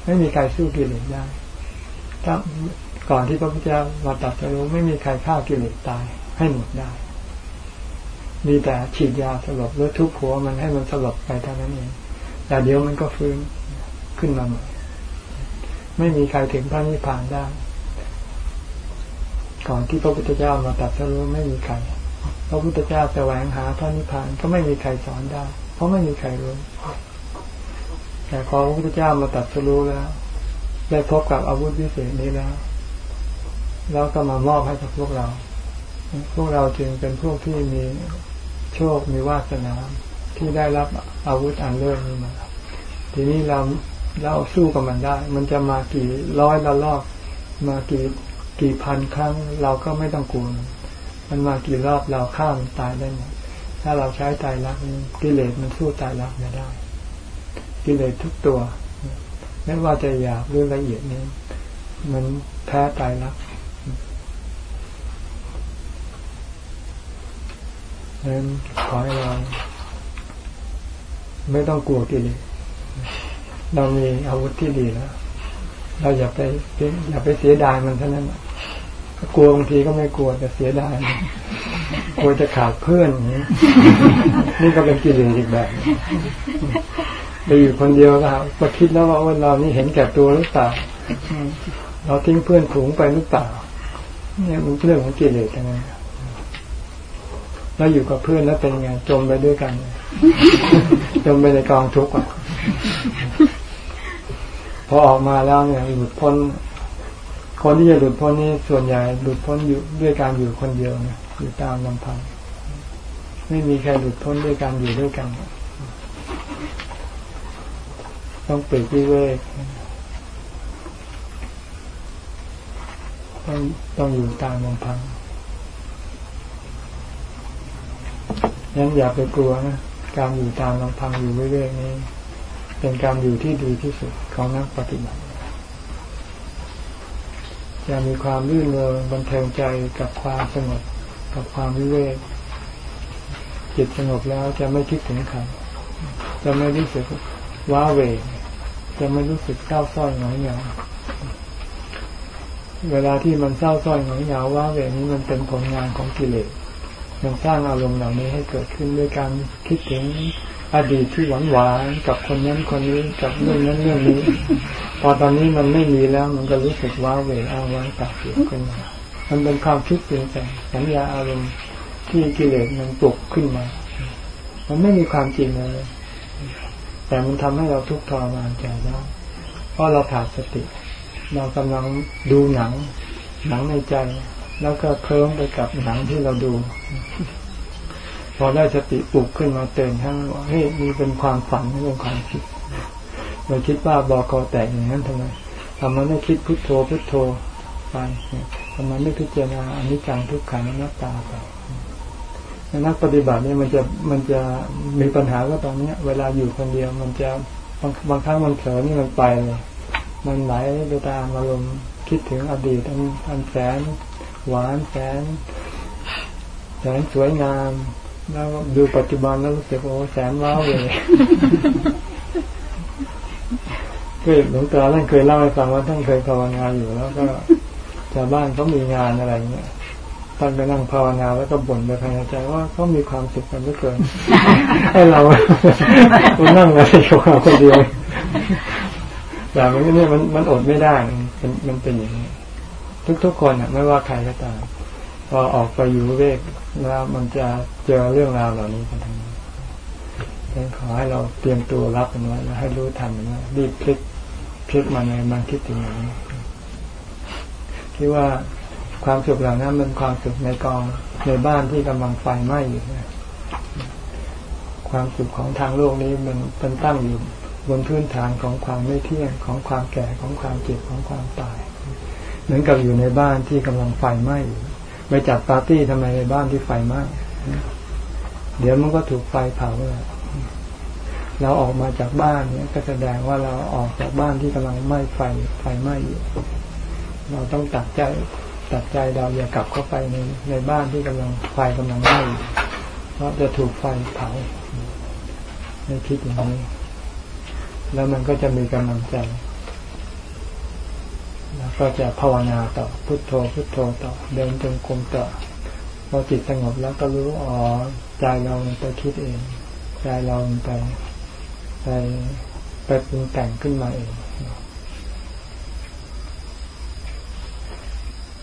ไม่มีใครสู้กิเลสได้ถ้าก่อนที่พระพุทธเจ้ามาตัดจะรู้ไม่มีใครฆ่ากิเลสตายให้หมดได้ มีแต่ฉีดยาสลบหรือทุบหัวมันให้มันสลบไปเท่านั้นเอง แต่เดี๋ยวมันก็ฟื้นขึ้นมาใหม่ไม่มีใครถึงพระนิพพานได้ ก่อนที่พระพุทธเจ้ามาตัดสรู้ไม่มีใคร พระพุทธเจ้าแสวงหาพระนิพพานก็ไม่มีใครสอนได้ เพราะไม่มีใครรู้ แต่พอพระพุทธเจ้ามาตัดสรู้แล้ว ได้พบกับอาวุธวิเศษนี้แล้วแล้วก็มามอบให้กับพวกเรา พวกเราจึงเป็นพวกที่มีโชค มีวาสนาที่ได้รับอาวุธอันเลิศนี้มา ทีนี้เราเราสู้กับมันได้ มันจะมากี่ร้อยละลอก มากี่ กี่พันครั้งเราก็ไม่ต้องกลัว มันมากี่รอบเราข้ามตายได้หมดถ้าเราใช้ตายรักกิเลสมันสู้ตายรักไม่ได้ กิเลสทุกตัวไม่ว่าจะหยาบหรือละเอียดนี้ มันแพ้ตายรักนั้นขอให้เราไม่ต้องกลัวกิเลสเรามีอาวุธที่ดีแล้ว เราอย่าไปอย่าไปเสียดายมันเท่านั้น กลัวบางทีก็ไม่กลัวแต่เสียดายกลัวจะขาดเพื่อนนี่ก็เป็นกิเลสอีกแบบไปอยู่คนเดียวก็คิดแล้วว่าเรานี่เห็นแก่ตัวหรือเปล่าเราทิ้งเพื่อนฝูงไปหรือเปล่าเนี่ยมันเรื่องของกิเลสยังไงแล้วอยู่กับเพื่อนแล้วเป็นไงจมไปด้วยกัน จมไปในกองทุกข์อะพอออกมาแล้วเนี่ยหลุดพ้น คนที่จะหลุดพ้นนี่ส่วนใหญ่หลุดพ้นอยู่ด้วยการอยู่คนเดียวนี่ยอยู่ตามลำพังไม่มีใครหลุดพ้นด้วยการอยู่ด้วยกันต้องเปิดวิเวกต้องต้องอยู่ตามลำพังยังอย่าไปกลัวนะการอยู่ตามลำพังอยู่เรื่อยๆนี้ เป็นการอยู่ที่ดีที่สุดของนักปฏิบัติ จะมีความลื่นเริงบันเทิงใจกับความสงบกับความวิเวกจิตสงบแล้วจะไม่คิดถึงใครจะไม่รู้สึกว้าเวจะไม่รู้สึกเศร้าส้อยหงอยเหงาเวลาที่มันเศร้าส้อยหงอยเหงาว้าเวนี้มันเป็นผลงานของกิเลสมันสร้างอารมณ์เหล่านี้ให้เกิดขึ้นด้วยการคิดถึง อดีตที่หวานหวานกับคนนั้นคนนี้กับเรื่องนั้นเรื่องนี้ พอตอนนี้มันไม่มีแล้ว มันก็รู้สึกว้าเหวอ้างว้างตาเสียขึ้นมามันเป็นความคิดเปลี่ยนแปลงสัญญาอารมณ์ที่กิเลสมันปลุกขึ้นมา มันไม่มีความจริงเลย แต่มันทำให้เราทุกข์ทรมานใจแล้วเพราะเราขาดสติ เรากำลังดูหนัง หนังในใจ แล้วก็เคลิ้มไปกับหนังที่เราดู พอได้สติปลุกขึ้นมาเตือนทั้งว่าเฮ้ยมีเป็นความฝันไม่เป็นความคิดเราคิดว่าบอกอแตกอย่างนั้นทำไมทำไมไม่คิดพุทโธพุทโธไปทำไมไม่พิจารณาอนิจจังทุกขังนัตตาไปนักปฏิบัติเนี่ยมันจะมันจะมีปัญหาก็ตรงนี้เวลาอยู่คนเดียวมันจะบางบางครั้งมันเผลอนี่มันไปเลยมันไหลไปตามอารมณ์คิดถึงอดีตอันอันแสน หวานแสนแสนสวยงาม แล้วดูปัจจุบันแล้วรู้สึกโอ้แสนว้าวเลยก็หลวงตาท่านเคยเล่าให้ฟังว่าท่านเคยภาวนาอยู่แล้วก็ชาวบ้านเขามีงานอะไรเงี้ยท่านไปนั่งภาวนาแล้วก็บ่นไปภายในใจว่าเขามีความสุขกันเหลือเกินให้เราคุณนั่งอะไรกับเราคนเดียวแต่มันเนี่ยมันมันอดไม่ได้มันมันเป็นอย่างนี้ทุกๆคนอะ ไม่ว่าใครก็ตามพอออกไปอยู่เวกแล้วมันจะ เจอเรื่องราวเหล่านี้กันทั้งนั้นดังขอให้เราเตรียมตัวรับมันไว้แล้วให้รู้ทันมันไว่ารีบพลิกพลิกมาในมาคิดถึงอย่างนี้คิดว่าความสุขเหล่านั้นมันความสุขในกองในบ้านที่กำลังไฟไหม้อยู่นะความสุขของทางโลกนี้มันเป็นตั้งอยู่บนพื้นฐานของความไม่เที่ยงของความแก่ของความเจ็บของความตาย เหมือนกับอยู่ในบ้านที่กำลังไฟไหม้อยู่ไปจัดปาร์ตี้ทำไมในบ้านที่ไฟไหม้ เดี๋ยวมันก็ถูกไฟเผาแล้วเราออกมาจากบ้านเนี่ยก็แสดงว่าเราออกจากบ้านที่กำลังไหม้ไฟไฟไหม้อยู่เราต้องตัดใจตัดใจเราอย่ากลับเข้าไปในในบ้านที่กำลังไฟกำลังไหม้เพราะจะถูกไฟเผาในคิดอย่างนี้ แล้วมันก็จะมีกำลังใจแล้วก็จะภาวนาต่อพุทโธพุทโธต่อเดินจงกรมต่อพอจิตสงบแล้วก็รู้อ๋อ ใจเราไปคิดเอง ใจเราไปไปไปปรุงแต่งขึ้นมาเอง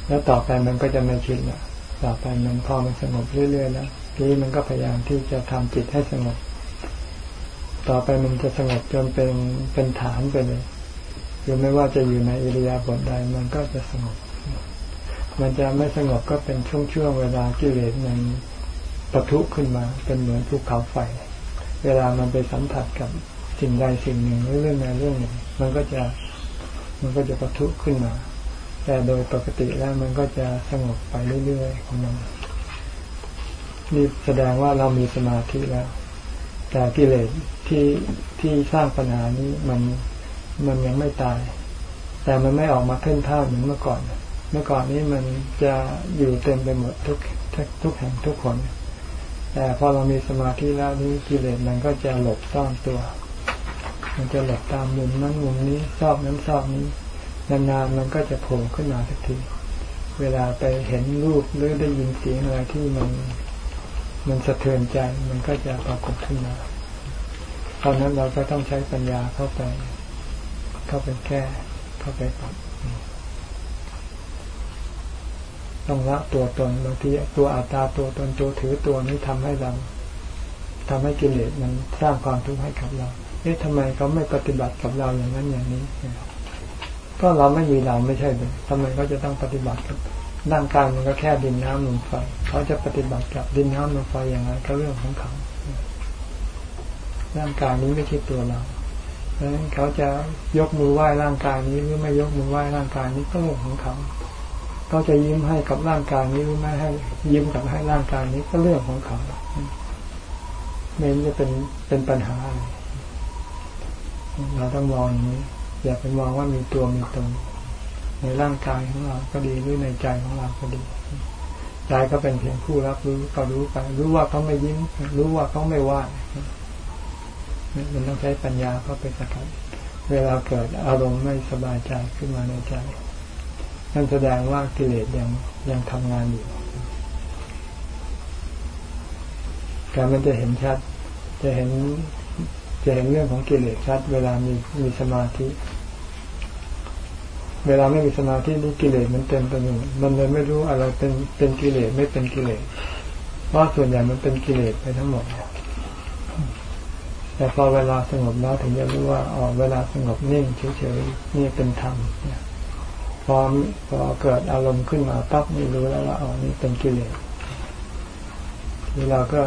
แล้วต่อไปมันก็จะไม่คิดละต่อไปมันพอมันสงบเรื่อยๆแล้วทีนี้มันก็พยายามที่จะทำจิตให้สงบ ต่อไปมันจะสงบจนเป็นเป็นฐานไปเลยคือไม่ว่าจะอยู่ในอิริยาบถใดมันก็จะสงบ มันจะไม่สงบก็เป็นช่วงๆเวลากิเลสมัน ปะทุขึ้นมา เป็นเหมือนภูเขาไฟ เวลามันไปสัมผัสกับสิ่งใดสิ่งหนึ่งเรื่องใดเรื่องหนึ่ง มันก็จะมันก็จะปะทุขึ้นมา แต่โดยปกติแล้วมันก็จะสงบไปเรื่อยๆของมันนี่แสดงว่าเรามีสมาธิแล้ว แต่กิเลสที่ที่สร้างปัญหานี้มันมันยังไม่ตาย แต่มันไม่ออกมาขึ้นท่าเหมือนเมื่อก่อน เมื่อก่อนนี้มันจะอยู่เต็มไปหมดทุกทุกแห่งทุกคน แต่พอเรามีสมาธิแล้วนี่กิเลสมันก็จะหลบซ่อนตัว มันจะหลบตามมุมนั้นมุมนี้ชอบนั้นชอบนี้ นานๆมันก็จะโผล่ขึ้นมาสักทีเวลาไปเห็นรูปหรือได้ยินเสียงอะไรที่มัน มันสะเทือนใจมันก็จะปรากฏขึ้นมาตอนนั้นเราก็ต้องใช้ปัญญาเข้าไป เข้าไปแก้ เข้าไปปรับ ต้องละตัวตนบางทีตัวอัตตาตัวตนตัวถือตัวนี้ทำให้เราทำให้กิเลสมันสร้างความทุกข์ให้กับเราเอ๊ะทำไมเขาไม่ปฏิบัติกับเราอย่างนั้นอย่างนี้ ก็เราไม่มีเราไม่ใช่เลยทำไมเขาจะต้องปฏิบัติกับร่างกายมันก็แค่ดินน้ำลมไฟเขาจะปฏิบัติกับดินน้ำลมไฟอย่างไรก็เรื่องของเขาร่างกายนี้ไม่ใช่ตัวเราเพราะฉะนั้นเขาจะยกมือไหว้ร่างกายนี้หรือไม่ยกมือไหว้ร่างกายนี้ก็เรื่องของเขา เขาจะยิ้มให้กับร่างกายนี้หรือไม่ให้ ยิ้มกับให้ร่างกายนี้ก็เรื่องของเขาไม่จะเป็นเป็นปัญหาเราต้องมองอย่างนี้ อย่าไปมองว่ามีตัวมีตนในร่างกายของเราก็ดีหรือในใจของเราก็ดีใจก็เป็นเพียงผู้รับรู้ก็รู้ไปรู้ว่าเขาไม่ยิ้ม รู้ว่าเขาไม่ว่ามันต้องใช้ปัญญาเข้าไปสกัดเวลาเกิดอารมณ์ไม่สบายใจขึ้นมาในใจ นั่นแสดงว่ากิเลสยังยังทำงานอยู่การมันจะเห็นชัด จะเห็น จะเห็นเรื่องของกิเลสชัด เวลามีมีสมาธิ เวลาไม่มีสมาธินี่กิเลสมันเต็มไปหมดมันเลยไม่รู้อะไรเป็นเป็นกิเลสไม่เป็นกิเลสเพราะส่วนใหญ่มันเป็นกิเลสไปทั้งหมดแต่พอเวลาสงบแล้วถึงจะรู้ว่าอ๋อเวลาสงบนิ่งเฉยๆนี่เป็นธรรม พอพอเกิดอารมณ์ขึ้นมาปั๊บนี่รู้แล้วว่าอ๋อนี่เป็นกิเลสทีเราก็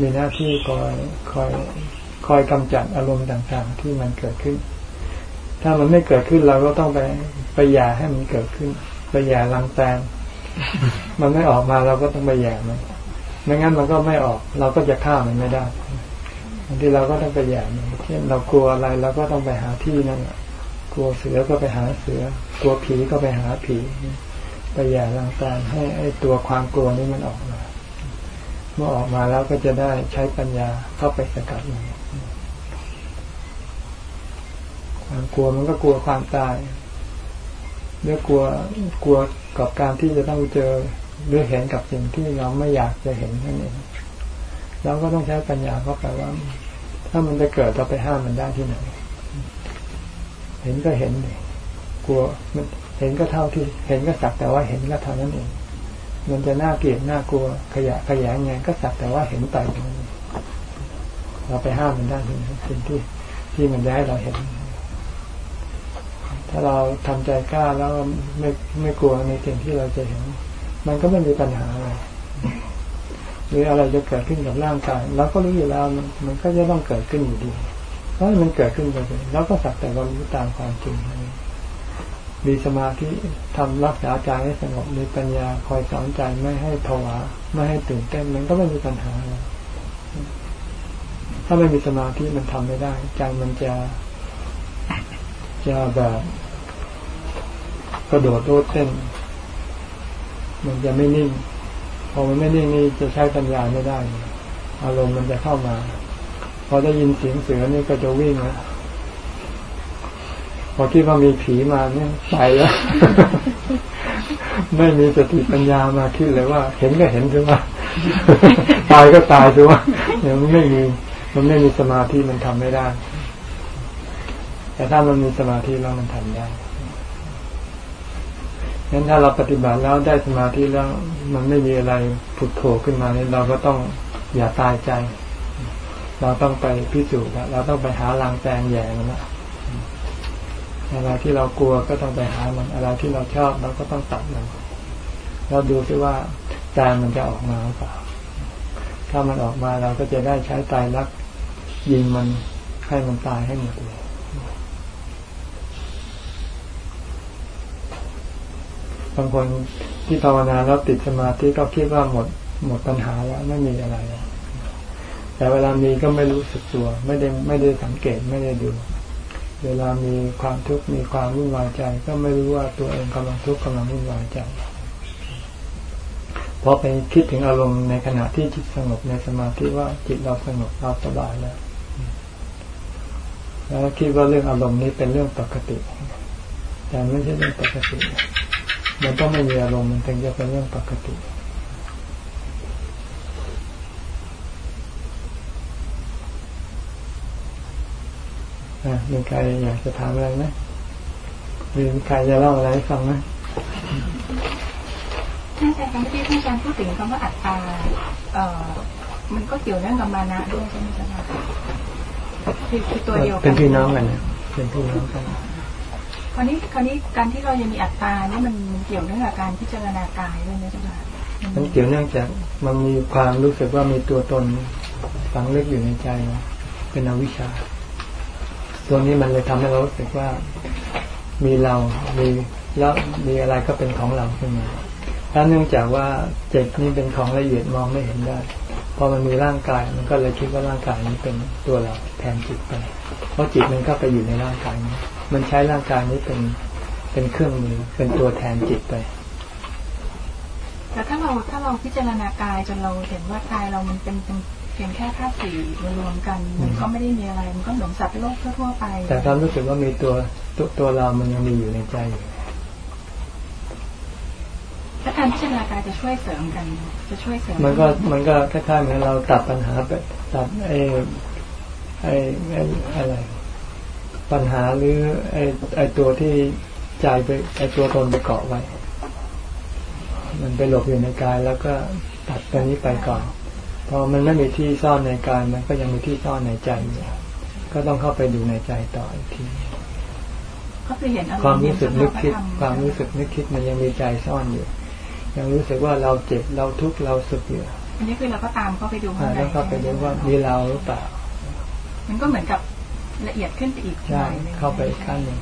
มีหน้าที่คอยคอยคอยกำจัดอารมณ์ต่างๆ ที่มันเกิดขึ้น ถ้ามันไม่เกิดขึ้นเราก็ต้องไปไปยาให้มันเกิดขึ้น ไปยาลังแตงมันไม่ออกมาเราก็ต้องไปยามันไม่งั้นมันก็ไม่ออก เราก็จะฆ่ามันไม่ได้บางทีเราก็ต้องไปอย่าเช่นเรากลัวอะไรเราก็ต้องไปหาที่นั่น กลัวเสือก็ไปหาเสือ กลัวผีก็ไปหาผีไปอย่าลังการให้ไอ้ตัวความกลัวนี้มันออกมา เมื่อออกมาแล้วก็จะได้ใช้ปัญญาเข้าไปสกัดมันความกลัวมันก็กลัวความตายเรื่องกลัวกลัวกับการที่จะต้องเจอหรือเห็นกับสิ่งที่เราไม่อยากจะเห็นนั่นเองเราก็ต้องใช้ปัญญาเข้าไปว่า ถ้ามันจะเกิดเราไปห้ามมันได้ที่ไหน เห็นก็เห็นกลัวมันเห็นก็เท่าที่ เห็นก็สักแต่ว่าเห็นก็เท่านั้นเอง มันจะน่าเกลียดน่ากลัว ขยะขยงไงก็สักแต่ว่าเห็นไปเราไปห้ามมันได้ที่ไหนสิ่งที่ที่มันได้เราเห็น ถ้าเราทำใจกล้าแล้วไม่ไม่กลัวในสิ่งที่เราจะเห็น มันก็ไม่มีปัญหาอะไรหรืออะไรจะเกิดขึ้นกับร่างกายเราก็รู้อยู่แล้วมันมันก็จะต้องเกิดขึ้นอยู่ดี เพราะมันเกิดขึ้นไปเลยเราก็สักแต่ว่ารู้ตามความจริงมีสมาธิทำรักษาใจให้สงบมีปัญญาคอยสอนใจไม่ให้ภาวะไม่ให้ตื่นเต้นมันก็ไม่มีปัญหาถ้าไม่มีสมาธิมันทำไม่ได้ใจมันจะจะแบบกระโดดโลดเต้น มันจะไม่นิ่ง พอมันไม่นิ่งนี่จะใช้ปัญญาไม่ได้ อารมณ์มันจะเข้ามา พอได้ยินเสียงเสือนี่ก็จะวิ่งแล้วพอคิดว่ามีผีมาเนี่ยไปแล้ว ไม่มีสติปัญญามาคิดเลยว่า เห็นก็เห็นใช่ไหมตายก็ตายใช่ไหมเนี่ยมันไม่มีมันไม่มีสมาธิมันทำไม่ได้ แต่ถ้ามันมีสมาธิแล้วมันทำได้งั้นถ้าเราปฏิบัติแล้วได้สมาธิแล้ว มันไม่มีอะไรผุดโผล่ขึ้นมาเนี่ยเราก็ต้องอย่าตายใจ เราต้องไปพิสูจน์แล้วเราต้องไปหาลางแตงแย่มันละอะไรที่เรากลัวก็ต้องไปหามันอะไรที่เราชอบเราก็ต้องตัดมันเราดูซิว่าแตงมันจะออกมาหรือเปล่า ถ้ามันออกมาเราก็จะได้ใช้ตายรักยิงมันให้มันตายให้หมดเลยบางคนที่ภาวนาแล้วติดสมาธิก็คิดว่าหมดหมดปัญหาแล้วไม่มีอะไรแล้ว แต่เวลามีก็ไม่รู้สึกตัว ไม่ได้ไม่ได้สังเกตไม่ได้ดู เวลามีความทุกข์มีความวุ่นวายใจ ก็ไม่รู้ว่าตัวเองกำลังทุกข์กำลังวุ่นวายใจพพอไปคิดถึงอารมณ์ในขณะที่จิตสงบในสมาธิว่าจิตเราสงบเราสบายแล้วแล้วคิดว่าเรื่องอารมณ์นี้เป็นเรื่องปกติ แต่ไม่ใช่เรื่องปกติ มันต้องไม่มีอารมณ์มันถึงจะเป็นเรื่องปกติ มีใครอยากจะถามอะไรไหมหรือใครจะเล่าอะไรให้ฟังไหมท่านอาจารย์ที่ท่านอาจารย์พูดถึงคำว่าอัตตาเอ่อมันก็เกี่ยวเนื่องกับมานะด้วยใช่ไหมจ๊ะคือคือตัวเดียวกันเป็นพี่น้องกันเนี่ยเป็นพี่น้องกันคราวนี้คราวนี้การที่เรายังมีอัตตาเนี่ยมันเกี่ยวเนื่องกับการพิจารณากายด้วยนะจ๊ะมันเกี่ยวเนื่องจากมันมีความรู้สึกว่ามีตัวตนฝังลึกอยู่ในใจเป็นอวิชชา ตัวนี้มันเลยทำให้เรารู้สึกว่ามีเรา มีแล้วมีอะไรก็เป็นของเราขึ้นมาถ้าเนื่องจากว่าเจ็บนี่เป็นของละเอียดมองไม่เห็นได้พอมันมีร่างกายมันก็เลยคิดว่าร่างกายนี้เป็นตัวเราแทนจิตไป เพราะจิตมันก็ไปอยู่ในร่างกายนี้ มันใช้ร่างกายนี้เป็นเป็นเครื่องมือเป็นตัวแทนจิตไปแต่ถ้าเราถ้าเราพิจารณากายจนเราเห็นว่ากายเรามันเป็นเป็น เพียงแค่ธาตุสี่รวมกันมันก็ไม่ได้มีอะไรมันก็เหมือนสัตว์โลกทั่วไป แต่ความรู้สึกว่ามีตัวตัวตัวเรามันยังมีอยู่ในใจอยู่ถ้าการพิจารณากายจะช่วยเสริมกัน จะช่วยเสริมมันก็มันก็คล้ายๆเหมือนเราตัดปัญหาไปตัดไอ้ไอ้อะไร ปัญหาหรือไอ้ไอ้ตัวที่ใจไปไอ้ตัวตนไปเกาะไว้ มันไปหลบอยู่ในกายแล้วก็ตัดตัวนี้ไปก่อน พอมันไม่มีที่ซ่อนในกายมันก็ยังมีที่ซ่อนในใจอยู่ก็ต้องเข้าไปดูในใจต่ออีกทีความรู้สึกนึกคิด ความรู้สึกนึกคิดมันยังมีใจซ่อนอยู่ ยังรู้สึกว่าเราเจ็บเราทุกข์เราสุขอยู่อันนี้คือเราก็ตามเข้าไปดูข้างในแล้วก็ไปดูว่ามีเราหรือเปล่า มันก็เหมือนกับละเอียดขึ้นไปอีกใช่เข้าไปขั้นหนึ่ง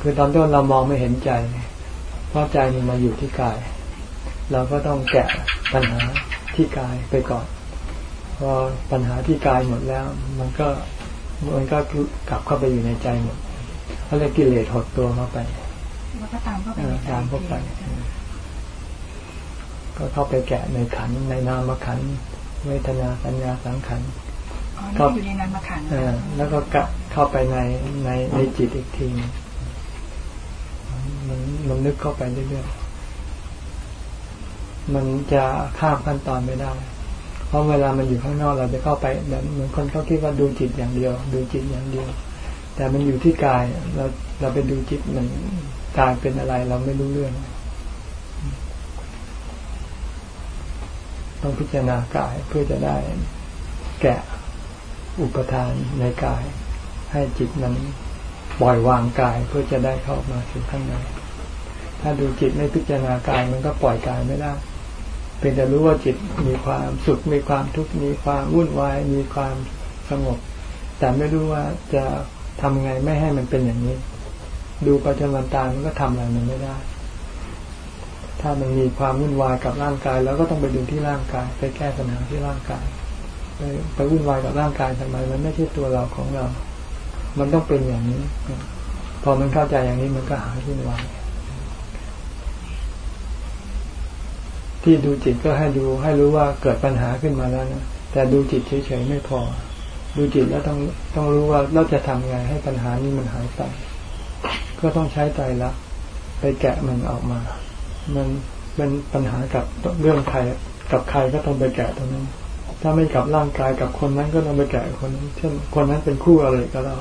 คือตอนต้นเรามองไม่เห็นใจ เพราะใจมันมาอยู่ที่กาย เราก็ต้องแกะปัญหา ที่กายไปก่อน พอปัญหาที่กายหมดแล้ว มันก็มันก็กลับเข้าไปอยู่ในใจหมดเขาเรียกกิเลสหดตัวเข้าไปแล้วก็ตามเข้าไปตามเข้าไป ก็เข้าไปแกะในขันในนามขันเวทนาสัญญาสังขันก็อยู่ในนามขันแล้วก็กะเข้าไปในในในจิตอีกทีมันมันนึกเข้าไปเรื่อยๆ มันจะข้ามขั้นตอนไม่ได้ เพราะเวลามันอยู่ข้างนอกเราจะเข้าไปแบบเหมือนคนเขาคิดว่าดูจิตอย่างเดียว ดูจิตอย่างเดียว แต่มันอยู่ที่กายเราเราไปดูจิตมันกายเป็นอะไร เราไม่รู้เรื่อง ต้องพิจารณากายเพื่อจะได้แกะอุปทานในกาย ให้จิตมันปล่อยวางกายเพื่อจะได้เข้ามาสู่ข้างในถ้าดูจิตไม่พิจารณากายมันก็ปล่อยกายไม่ได้ เพียงแต่รู้ว่าจิตมีความสุขมีความทุกข์มีความวุ่นวายมีความสงบ แต่ไม่รู้ว่าจะทำไงไม่ให้มันเป็นอย่างนี้ ดูปัจจุบันตามันก็ทำอะไรมันไม่ได้ ถ้ามันมีความวุ่นวายกับร่างกายแล้วก็ต้องไปดูที่ร่างกาย ไปแก้ปัญหาที่ร่างกายไปไปวุ่นวายกับร่างกายทำไม มันไม่ใช่ตัวเราของเรา มันต้องเป็นอย่างนี้ พอมันเข้าใจอย่างนี้มันก็หายวุ่นวาย ที่ดูจิตก็ให้ดูให้รู้ว่าเกิดปัญหาขึ้นมาแล้วนะแต่ดูจิตเฉยๆไม่พอ ดูจิตแล้วต้องต้องรู้ว่าเราจะทำไงให้ปัญหานี้มันหายไป ก็ต้องใช้ใจละไปแกะมันออกมา มันเป็นปัญหากับเรื่องใครกับใครก็ต้องไปแกะตรงนั้น ถ้าไม่กับร่างกายกับคนนั้นก็ต้องไปแกะคนนั้นเช่นคนนั้นเป็นคู่อะไรก็เรา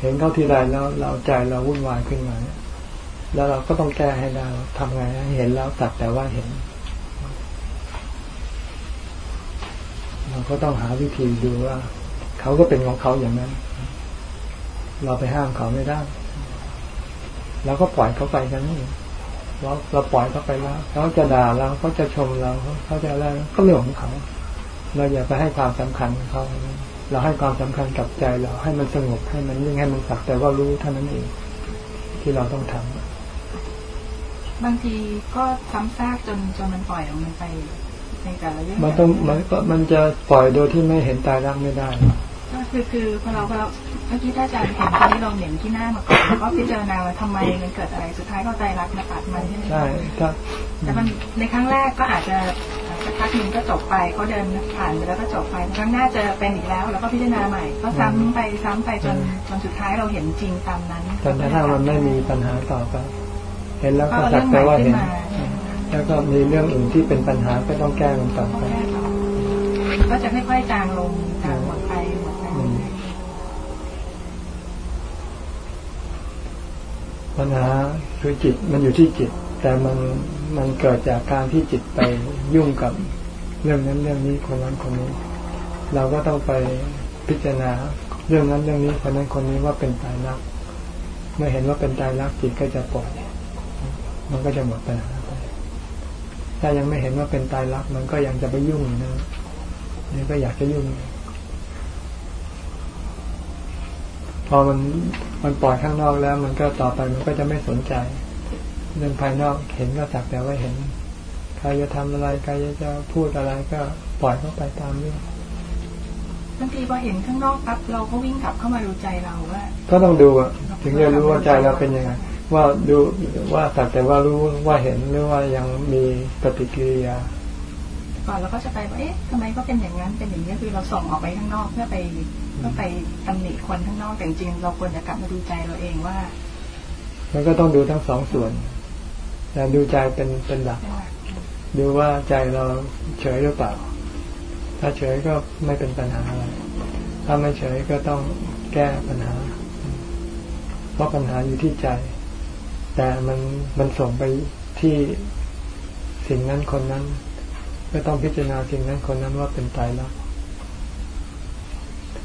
เห็นเขาทีไรแล้วเราใจเราวุ่นวายขึ้นมาแล้วเราก็ต้องแก้ให้ได้ทำไงให้เห็นแล้วตัดแต่ว่าเห็น เราก็ต้องหาวิธีดูว่า เขาก็เป็นของเขาอย่างนั้น เราไปห้ามเขาไม่ได้เราก็ปล่อยเขาไปกันนี่เราเราปล่อยเขาไปแล้วเขาจะด่าเราเขาจะชมเราเขาจะอะไรก็เรื่องของเขา เราอย่าไปให้ความสำคัญเขาเราให้ความสำคัญกับใจเราให้มันสงบให้มันยิ่งให้มันสักแต่ว่ารู้เท่านั้นเองที่เราต้องทำบางทีก็ซ้ำซากจนจนมันปล่อยออกมันไป มันต้องมันก็มันจะปล่อยโดยที่ไม่เห็นตายรักไม่ได้มก็คือคือพอเราพอเราเมื่อกี้ท่านอาจารย์เห็นตอนนี้เราเห็นที่หน้ามาก่อนแล้วก็พิจารณาว่าทำไมมันเกิดอะไรสุดท้ายก็ใจรักมาตัดมันใช่ไหมใช่ถ้าแต่มันในครั้งแรกก็อาจจะสักพักหนึ่งก็จบไปเขาเดินผ่านไปแล้วก็จบไปครั้งหน้าจะเป็นอีกแล้ว แล้วก็พิจารณาใหม่ ก็ซ้ำไปซ้ำไปจนจนสุดท้ายเราเห็นจริงตามนั้นจนกระทั่งมันไม่มีปัญหาต่อไปเห็นแล้วก็ก็เอาสัเรื่กองใหแต่ม่ว่าขึ้นเห็นมา แล้วก็มีเรื่องอื่นที่เป็นปัญหาก็ต้องแก้มันต่อก็ไปก็จะค่อยๆจางลงจางหมดไปหมดไปปัญหาคือจิตมันอยู่ที่จิต แต่มันมันเกิดจากการที่จิตไปยุ่งกับเรื่องนั้นเรื่องนี้คนนั้นคนนี้ เราก็ต้องไปพิจารณาเรื่องนั้นเรื่องนี้คนนั้นคนนี้ว่าเป็นตายรักเมื่อเห็นว่าเป็นตายรักจิตก็จะปล่อยมันก็จะหมดปัญหา ถ้ายังไม่เห็นว่าเป็นตายรักมันก็ยังจะไปยุ่งอยู่นะนี่ก็อยากจะยุ่ง พอมันมันปล่อยข้างนอกแล้ว มันก็ต่อไปมันก็จะไม่สนใจ เรื่องภายนอกเห็นก็สักแต่ว่าเห็นใครจะทำอะไรใครจะพูดอะไรก็ปล่อยเข้าไปตามเรื่องบางทีพอเห็นข้างนอกปั๊บเราก็วิ่งกลับเข้ามาดูใจเราว่า ก็ต้องดูอะถึงจะรู้ว่าใจเราเป็นยังไง ว่าดูว่าสักแต่ว่ารู้ว่าเห็นหรือว่ายังมีปฏิกิริยา ก่อนเราก็จะไปว่าเอ๊ะทำไมก็เป็นอย่างนั้นเป็นอย่างนี้คือเราส่งออกไปข้างนอกเพื่อไปเพื่อไปตำหนิคนข้างนอกแต่จริงๆเราควรจะกลับมาดูใจเราเองว่า มันก็ต้องดูทั้งสองส่วนแต่ดูใจเป็นเป็นหลักเป็นหลัก ดูว่าใจเราเฉยหรือเปล่า ถ้าเฉยก็ไม่เป็นปัญหาอะไรถ้าไม่เฉยก็ต้องแก้ปัญหา เพราะปัญหาอยู่ที่ใจ แต่มันมันส่งไปที่สิ่งนั้นคนนั้นก็ต้องพิจารณาสิ่งนั้นคนนั้นว่าเป็นตายรักษณ์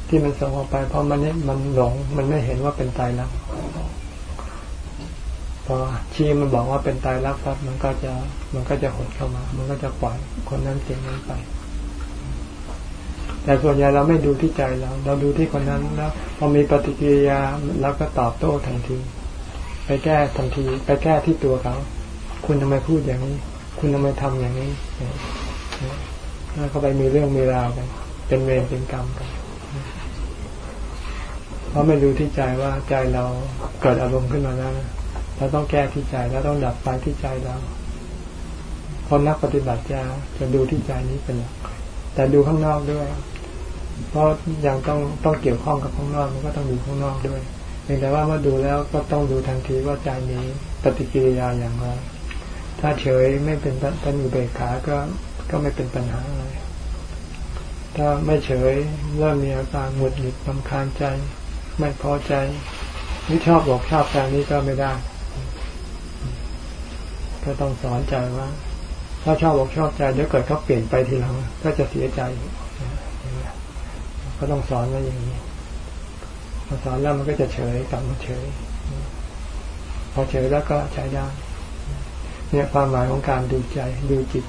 ที่มันส่งออกไป เพราะมันเนี่ยมันหลง มันไม่เห็นว่าเป็นตายรักษณ์พอชี้มันบอกว่าเป็นตายรักปั๊บมันก็จะมันก็จะหดเข้ามา มันก็จะปล่อยคนนั้นสิ่งนั้นไป แต่ส่วนใหญ่เราไม่ดูที่ใจเรา เราดูที่คนนั้นแล้วพอมีปฏิกิริยาเราก็ตอบโต้ทันที ไปแก้ทันที ไปแก้ที่ตัวเขา คุณทำไมพูดอย่างนี้ คุณทำไมทำอย่างนี้แล้วก็ไปมีเรื่องมีราวกัน เป็นเวรเป็นกรรมกัน เพราะไม่รู้ที่ใจว่าใจเราเกิดอารมณ์ขึ้นมาแล้วเราต้องแก้ที่ใจแล้วต้องดับไฟที่ใจเราคนนักปฏิบัติจะจะดูที่ใจนี้เป็นหลักแต่ดูข้างนอกด้วย เพราะยังต้องต้องเกี่ยวข้องกับข้างนอกมันก็ต้องดูข้างนอกด้วย พียงแต่ว่าเมื่อดูแล้วก็ต้องดูทันทีว่าใจนี้ปฏิกิริยาอย่างไร ถ้าเฉยไม่เป็นเป็นอุเบกขาก็ก็ไม่เป็นปัญหาอะไร ถ้าไม่เฉยเริ่มมีอาการหงุดหงิดลำคาญใจ ไม่พอใจไม่ชอบบอกชอบการนี้ก็ไม่ได้ ก็ต้องสอนใจว่า ถ้าชอบบอกชอบใจเดี๋ยวเกิดเขาเปลี่ยนไปทีหลังก็จะเสียใจ ก็ต้องสอนไว้อย่างนี้ พอสอนแล้วมันก็จะเฉยกลับมาเฉย พอเฉยแล้วก็ใช้ได้เนี่ยความหมายของการดูใจดูจิต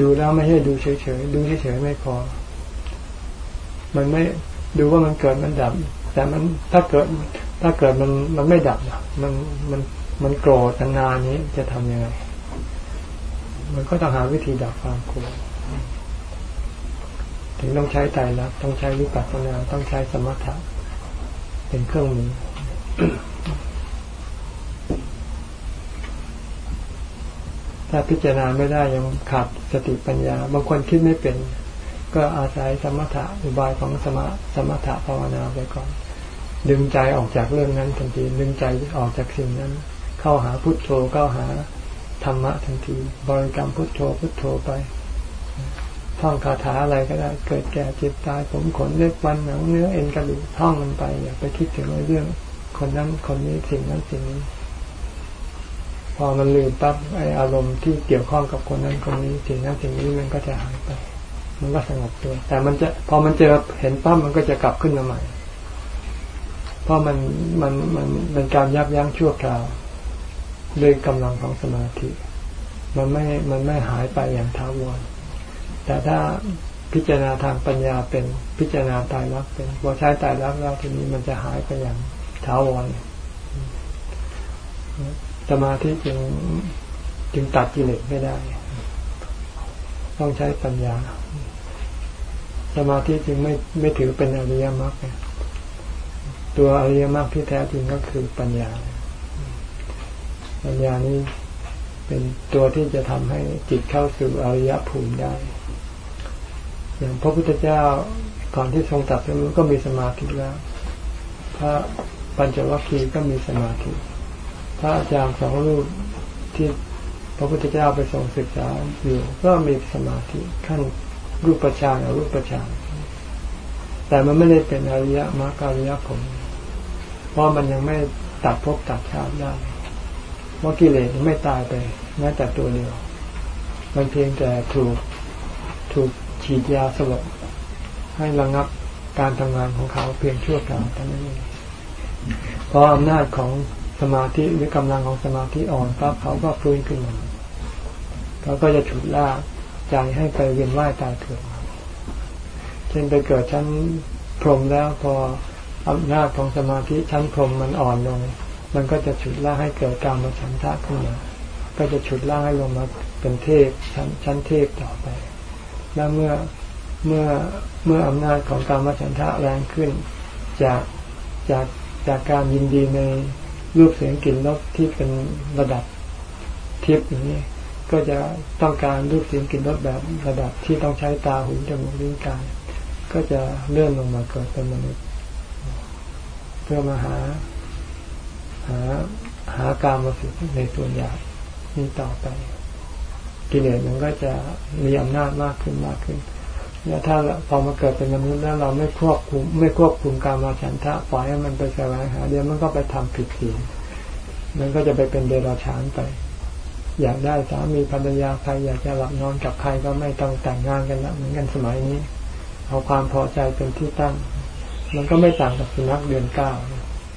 ดูแล้วไม่ใช่ดูเฉยๆดูเฉยๆไม่พอ มันไม่ดูว่ามันเกิดมันดับ แต่มันถ้าเกิด ถ้าเกิดมันมันไม่ดับอะมันมันมันโกรธนานนี้จะทำยังไง มันก็ต้องหาวิธีดับความโกรธถึงต้องใช้ไตรลักต้องใช้วิปัสสนาต้องใช้สมถะ เป็นเครื่องมือถ้าพิจารณาไม่ได้ยังขาดสติปัญญา บางคนคิดไม่เป็น ก็อาศัยสมถะอุบายของสมสมถะภาวนาไปก่อน ดึงใจออกจากเรื่องนั้นทันที ดึงใจออกจากสิ่งนั้น เข้าหาพุทโธเข้าหาธรรมะทันที บริกรรมพุทโธพุทโธไป ท่องคาถาอะไรก็ได้ เกิดแก่เจ็บตายผมขนเล็บฟันหนังเนื้อเอ็นกระดูกท่องมันไป อย่าไปคิดถึงเรื่อง คนนั้นคนนี้สิ่งนั้นสิ่งนี้ พอมันลืมปั๊บไออารมณ์ที่เกี่ยวข้องกับคนนั้นคนนี้สิ่งนั้นสิ่งนี้มันก็จะหายไป มันก็สงบตัว แต่มันจะพอมันเจอเห็นปั๊บมันก็จะกลับขึ้นมาใหม่ เพราะมันมันมันเป็นการยับยั้งชั่วคราวด้วยกำลังของสมาธิ มันไม่มันไม่หายไปอย่างท้าวร แต่ถ้าพิจารณาทางปัญญาเป็นพิจารณาตายรักเป็นพอใช้ตายรักแล้วทีนี้มันจะหายไปอย่างท้าวรสมาธิจึงจึงตัดกิเลสไม่ได้ ต้องใช้ปัญญา สมาธิจึงไม่ไม่ถือเป็นอริยมรรคตัวอริยมรรคที่แท้จริงก็คือปัญญา ปัญญานี้เป็นตัวที่จะทำให้จิตเข้าสู่อริยภูมิได้ อย่างพระพุทธเจ้าก่อนที่ทรงตัดสรู้ก็มีสมาธิแล้ว พระปัญจวัคคีย์ก็มีสมาธิ พระอาจารย์สองรูปที่พระพุทธเจ้าไปทรงศึกษาอยู่ ก็มีสมาธิขั้นรูปฌานรูปฌานแต่มันไม่ได้เป็นอริยมรรคอริยผล เพราะมันยังไม่ตัดภพตัดชาติได้ว่ากิเลสไม่ตายไปแม้แต่ตัวเดียว มันเพียงแต่ถูกถูก ฉีดยาสลบให้ระงับการทำงานของเขาเพียงชั่วคราวเท่านั้นเองพราะอำนาจของสมาธิหรือกำลังของสมาธิอ่อนปั๊บเขาก็ฟื้นขึ้นมาเขาก็จะฉุดลากใจให้ไปเวียนว่ายตายเกิดเช่นไปเกิดชั้นพรหมแล้วพออำนาจของสมาธิชั้นพรหมมันอ่อนลง มันก็จะฉุดล่าให้เกิดการมาฉันทะขึ้นมา ก็จะฉุดล่าให้ลงมาเป็นเทพชั้นชั้นเทพต่อไป แล้วเมื่อเมื่อเมื่ออำนาจของการมาฉันทะแรงขึ้น จากจากจากการยินดีในรูปเสียงกลิ่นรสที่เป็นระดับเทียบอย่างนี้ก็จะต้องการรูปเสียงกลิ่นรสแบบระดับที่ต้องใช้ตาหูจมูกลิ้นกาย ก็จะเลื่อนลงมาเกิดเป็นมนุษย์ เพื่อมาหา หาหาการมาสุขในส่วนใหญ่นี้ต่อไป กิเลสมันก็จะมีอำนาจมากขึ้นมากขึ้น แล้วถ้าพอมาเกิดเป็นมนุษย์แล้วเราไม่ควบคุม ไม่ควบคุมการมาฉันทะปล่อยให้มันไปแสวงหาเดี๋ยวมันก็ไปทำผิดศีลมันก็จะไปเป็นเดรัจฉานไป อยากได้สามีภรรยาใครอยากจะหลับนอนกับใครก็ไม่ต้องแต่งงานกันละเหมือนกันสมัยนี้ เอาความพอใจเป็นที่ตั้ง มันก็ไม่ต่างกับสุนัขเดือนเก้า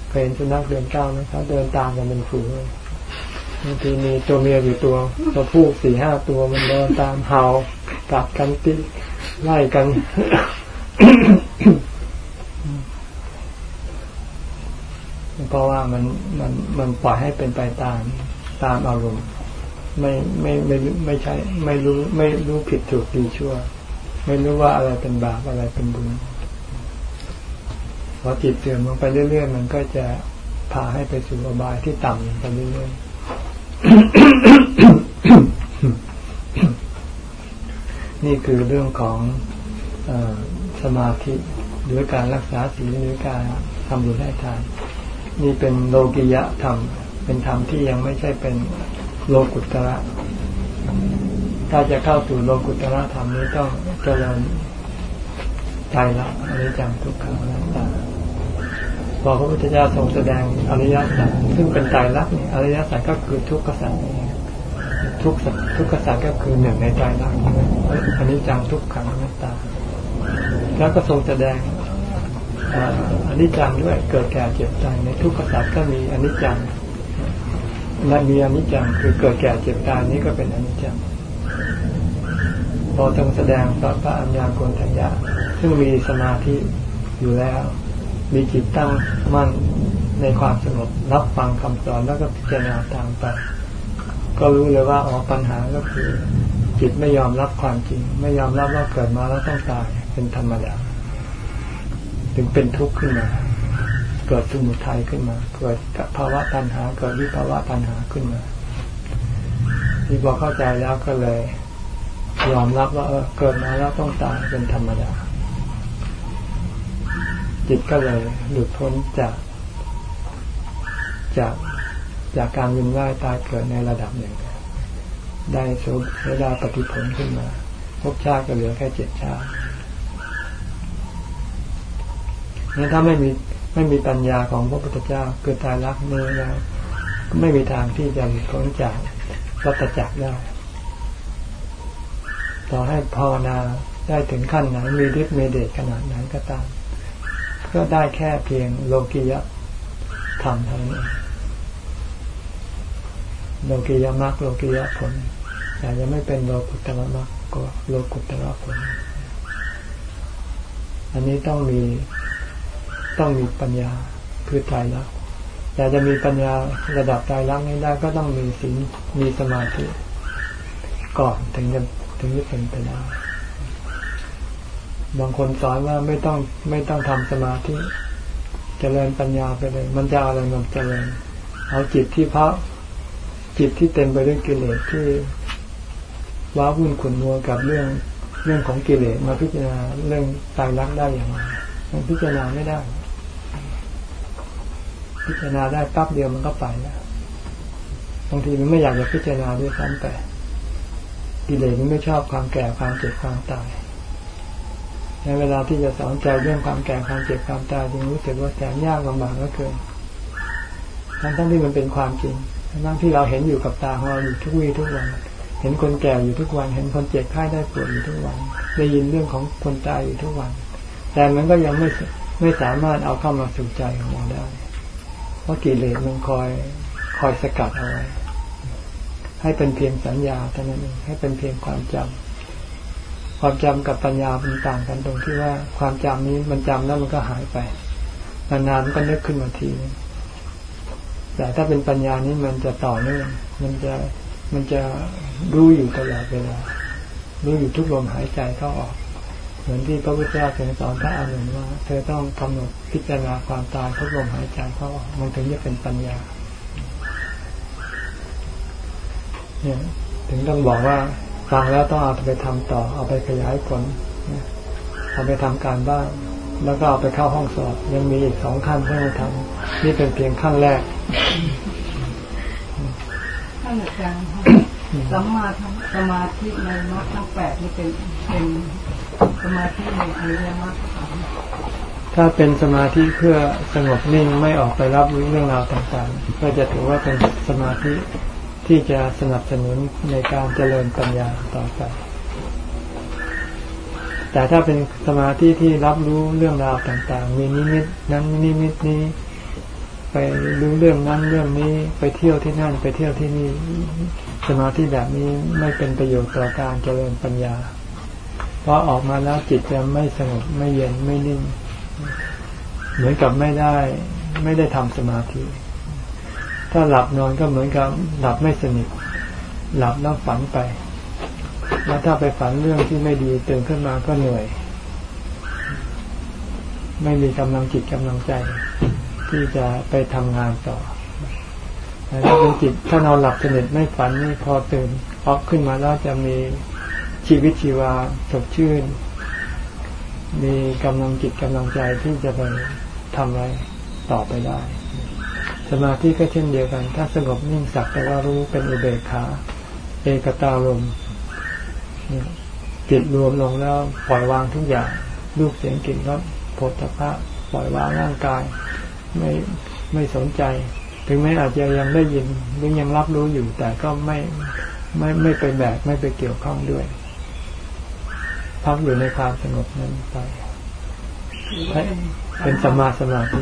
เคยเห็นสุนัขเดือนเก้าไหมครับเดินตามกันเป็นฝูง บางทีมีตัวเมียอยู่ตัวตัวผู้สี่ห้าตัวมันเดินตามเห่ากัดกันติไล่กัน เพราะว่ามันมันมันปล่อยให้เป็นไปตามตามอารมณ์ไม่ไม่ไม่ไม่ใช่ ไม่รู้ไม่รู้ผิดถูกดีชั่ว ไม่รู้ว่าอะไรเป็นบาปอะไรเป็นบุญพอจิตเสื่อมลงไปเรื่อยๆมันก็จะพาให้ไปสู่อบายที่ต่ำลงไปเรื่อยๆ นี่คือเรื่องของอสมาธิหรือการรักษาศีลหรือการทำบุญให้ทาน นี่เป็นโลกิยะธรรม เป็นธรรมที่ยังไม่ใช่เป็นโลกุตระ ถ้าจะเข้าสู่โลกุตระธรรมนี้ต้องเจริญใจละอนิจจังทุกขังอนัตตา อพระพุทธเจ้าทรงแสดงอริยสัจซึ่งเป็นใจรักเนี่ยอริยสัจก็คือทุกขสัจทุกทุกขสัจก็คือหนึ่งในใจรักอันนี้จังทุกขังนัตตา แล้วก็ทรงแสดงอันนี้จังด้วยเกิดแก่เจ็บตายในทุกขสัจก็มีอันนี้จังและมีอันนี้จังคือเกิดแก่เจ็บตายนี้ก็เป็นอันนี้จังพอทรงแสดงต่อพระอัญญาโกณทัญญาซึ่งมีสมาธิอยู่แล้ว มีจิตตั้งมั่นในความสงบรับฟังคำสอนแล้วก็พิจารณาตามไป ก็รู้เลยว่าอ๋อปัญหาก็คือ จิตไม่ยอมรับความจริง ไม่ยอมรับว่าเกิดมาแล้วต้องตายเป็นธรรมดาถึงเป็นทุกข์ขึ้นมา เกิดสมุทัยขึ้นมา เกิดภาวะตัณหาเกิดวิภาวะตัณหาขึ้นมาที่พอเข้าใจแล้วก็เลย ยอมรับว่าเออเกิดมาแล้วต้องตายเป็นธรรมดา จิตก็เลยหลุดพ้นจาก จากจากการวินว่ายตายเกิดในระดับหนึ่ง ได้โสดาปฏิผลขึ้นมาภพชาติก็เหลือแค่เจ็ดชาตินั้นถ้าไม่มีไม่มีปัญญาของพระพุทธเจ้าเกิดตายรักเมื่อแล้วไม่มีทางที่จะหลุดพ้นจากวัฏจักรได้ ต่อให้ภาวนาได้ถึงขั้นไหนมีฤทธิ์มีเดชขนาดไหนก็ตาม ก็ได้แค่เพียงโลกิยะธรรมเท่านั้นโลกิยะมรรคโลกิยะผลแต่ยังไม่เป็นโลกุตระมรรคก็โลกุตระผล อันนี้ต้องมีต้องมีปัญญาคือใจรักแต่จะมีปัญญาระดับใจรักนี้ได้ก็ต้องมีศีลมีสมาธิก่อนถึงจะถึงจะเป็นไปได้ บางคนสอนว่าไม่ต้องไม่ต้องทำสมาธิจเจริญปัญญาไปเลย มันจะอะไรมันเจริญ เอาจิตที่พระจิตที่เต็มไปด้วยกิเลสที่ว้าวุ่นขุนมัวกับเรื่องเรื่องของกิเลสมาพิจารณาเรื่องตายรักได้อย่างไรมันพิจารณาไม่ได้ พิจารณาได้ปั๊บเดียวมันก็ไปแล้วบางทีมันไม่อยากจะพิจารณาด้วยซ้ำแต่กิเลสมันไม่ชอบความแก่ความเจ็บความตาย ในเวลาที่จะสอนใจเรื่องความแก่ความเจ็บความตายจึงรู้สึกว่าแสนยากลำบากเหลือเกินทั้งทั้งที่มันเป็นความจริงทั้งที่เราเห็นอยู่กับตาของเราอยู่ทุกวี่ทุกวัน เห็นคนแก่อยู่ทุกวัน เห็นคนเจ็บไข้ได้ป่วยอยู่ทุกวัน ได้ยินเรื่องของคนตายอยู่ทุกวัน แต่มันก็ยังไม่ไม่สามารถเอาเข้ามาสู่ใจของเราได้ เพราะกิเลสมันคอยคอยสกัดเอาไว้ ให้เป็นเพียงสัญญาเท่านั้นเองให้เป็นเพียงความจำ ความจำกับปัญญาเป็นต่างกันตรงที่ว่าความจำนี้มันจำแล้วมันก็หายไปนานๆมันก็นึกขึ้นมาทีนึงแต่ถ้าเป็นปัญญานี้มันจะต่อเนื่องมันจะมันจะรู้อยู่ตลอดเวลารู้อยู่ทุกลมหายใจเข้าออก เหมือนที่พระพุทธเจ้าทรงสอนพระอานนว่า เธอต้องกำหนดพิจารณาความตายทุกลมหายใจเข้าออกมันถึงจะเป็นปัญญา เนี่ย ถึงต้องบอกว่า ฟังแล้วต้องเอาไปทำต่อ เอาไปขยายผลเอาไปทำการบ้านแล้วก็เอาไปเข้าห้องสอบ ยังมีอีกสองขั้นให้เราทำนี่เป็นเพียงขั้นแรกท่านอาจารย์สัมมาสมาธิในมรรคทั้งแปดนี่เป็นเป็นสมาธิในอริยมรรคถ้าเป็นสมาธิเพื่อสงบนิ่งไม่ออกไปรับรู้เรื่องราวต่างๆ ก็จะถือว่าเป็นสมาธิ ที่จะสนับสนุนในการเจริญปัญญาต่อไป แต่ถ้าเป็นสมาธิที่รับรู้เรื่องราวต่าง ๆ มีนิมิตนั้นนิมิตนี้ ไปรู้เรื่องนั้นเรื่องนี้ไปเที่ยวที่นั่น ไปเที่ยวที่นี่สมาธิแบบนี้ไม่เป็นประโยชน์ต่อการเจริญปัญญา เพราะออกมาแล้วจิตจะไม่สงบไม่เย็นไม่นิ่ง เหมือนกับไม่ได้ไม่ได้ทำสมาธิ ถ้าหลับนอนก็เหมือนกับหลับไม่สนิท หลับแล้วฝันไป แล้วถ้าไปฝันเรื่องที่ไม่ดีตื่นขึ้นมาก็เหนื่อย ไม่มีกำลังจิตกำลังใจ ที่จะไปทำงานต่อแต่ถ้าเป็นจิตถ้านอนหลับสนิทไม่ฝันนี่พอตื่นออกขึ้นมาแล้วจะมีชีวิตชีวาสดชื่น มีกำลังจิตกำลังใจที่จะไปทำอะไรต่อไปได้ สมาธิก็เช่นเดียวกัน ถ้าสงบนิ่งสักแต่ว่ารู้เป็นอุเบกขาเอกตาลมจิตรวมลงแล้วปล่อยวางทุกอย่างรูปเสียงกลิ่นรสผลตภะปล่อยวางร่างกาย ไม่ไม่สนใจ ถึงแม้อาจจะยังได้ยินหรือยังรับรู้อยู่ แต่ก็ไม่ไม่ไม่ไปแบกไม่ไปเกี่ยวข้องด้วยพักอยู่ในความสงบนั้นไปเป็นสมาสมาธิ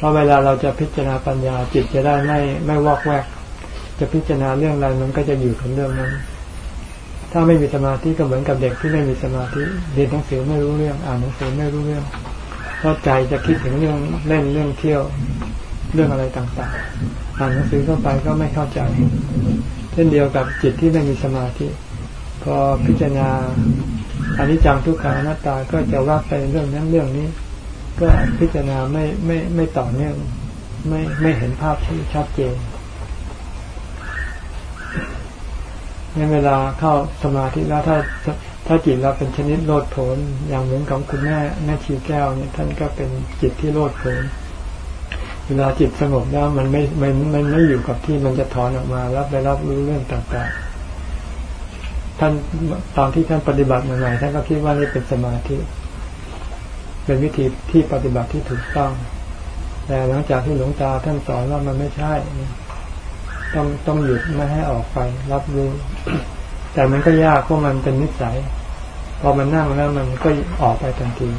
เพราะเวลาเราจะพิจารณาปัญญาจิตจะได้ไม่ไม่วอกแวก จะพิจารณาเรื่องอะไรมันก็จะอยู่กับเรื่องนั้น ถ้าไม่มีสมาธิก็เหมือนกับเด็กที่ไม่มีสมาธิเรียนหนังสือไม่รู้เรื่อง อ่านหนังสือไม่รู้เรื่องเพราะใจจะคิดถึงเรื่องเล่นเรื่องเที่ยวเรื่องอะไรต่างๆ อ่านหนังสือเข้าไปก็ไม่เข้าใจ เช่นเดียวกับจิตที่ไม่มีสมาธิพอพิจารณาอนิจจังทุกขังอนัตตาก็จะว่าไปเรื่องนั้นเรื่องนี้ ก็พิจารณาไม่ไม่ไม่ต่อเนื่องไม่ไม่เห็นภาพที่ชัดเจนในเวลาเข้าสมาธิแล้วถ้าถ้าจิตเราเป็นชนิดโลดโผนอย่างเหมือนของคุณแม่แม่ชีแก้วเนี่ยท่านก็เป็นจิตที่โลดโผนเวลาจิตสงบแล้วมันไม่มันมันไม่อยู่กับที่มันจะถอนออกมาแล้วไปรับรู้เรื่องต่างๆท่านตอนที่ท่านปฏิบัติใหม่ๆท่านก็คิดว่านี่เป็นสมาธิ เป็นวิธีที่ปฏิบัติที่ถูกต้อง แต่หลังจากที่หลวงตาท่านสอนว่ามันไม่ใช่ ต้องต้องหยุดไม่ให้ออกไป รับรู้ แต่มันก็ยากเพราะมันเป็นนิสัย พอมันนั่งแล้วมันก็ออกไปทันที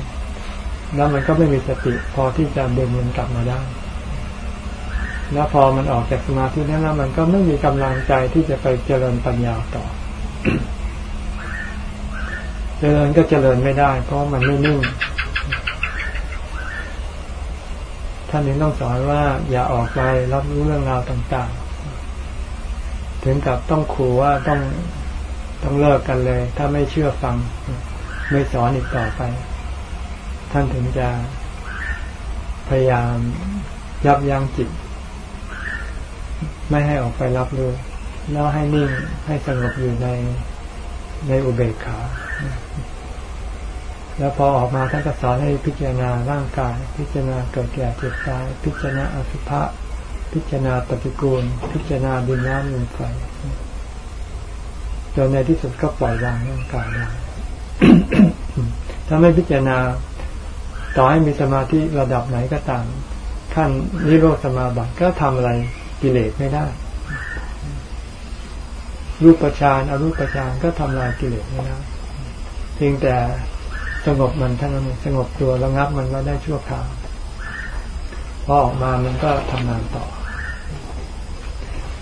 แล้วมันก็ไม่มีสติพอที่จะเดินมันกลับมาได้ แล้วพอมันออกจากสมาธินั้นแล้วมันก็ไม่มีกำลังใจที่จะไปเจริญปัญญาต่อ เจริญก็เจริญไม่ได้ เพราะมันไม่นิ่ง ท่านนี้ต้องสอนว่าอย่าออกไปรับรู้เรื่องราวต่างๆ ถึงกับต้องขู่ว่าต้องต้องเลิกกันเลย ถ้าไม่เชื่อฟัง ไม่สอนอีกต่อไป ท่านถึงจะพยายามยับยั้งจิต ไม่ให้ออกไปรับรู้แล้วให้นิ่งให้สงบอยู่ในในอุเบกขา แล้วพอออกมาท่านก็สอนให้พิจารณาร่างกาย พิจารณาเกิดแก่เจ็บตาย พิจารณาอสุภะพิจารณาปฏิกูล พิจารณาดินน้ำลมไฟจนในที่สุดก็ปล่อยวางร่างกายได้ถ้าไม่พิจารณา ต่อให้มีสมาธิระดับไหนก็ตามขั้นนิโรธสมาบัติก็ทำอะไรกิเลสไม่ได้ รูปฌานอรูปฌานก็ทำลายกิเลสไม่ได้เพียงแต่ สงบมันท่านั้นสงบตัวระงับมันไว้ได้ชั่วคราวพอออกมามันก็ทำงานต่อ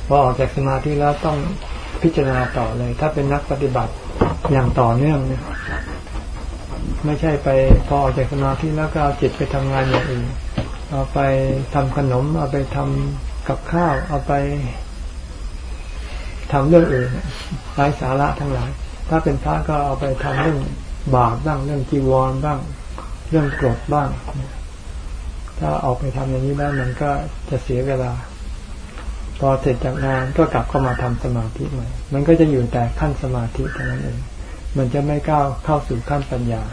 พอออกจากสมาธิแล้วต้องพิจารณาต่อเลย ถ้าเป็นนักปฏิบัติอย่างต่อเนื่องเนี่ย ไม่ใช่ไปพอออกจากสมาธิแล้วก็เอาจิตไปทำงานอย่างอื่นเอาไปทำขนม เอาไปทำกับข้าว เอาไปทำเรื่องอื่นไร้สาระทั้งหลาย ถ้าเป็นพระก็เอาไปทำเรื่อง บาปบ้างเรื่องจีวรบ้าง เรื่องกรดบ้าง ถ้าออกไปทำอย่างนี้แล้วมันก็จะเสียเวลา พอเสร็จจากงานก็กลับเข้ามาทำสมาธิใหม่ มันก็จะอยู่แต่ขั้นสมาธิเท่านั้นเอง มันจะไม่ก้าวเข้าสู่ขั้นปัญญา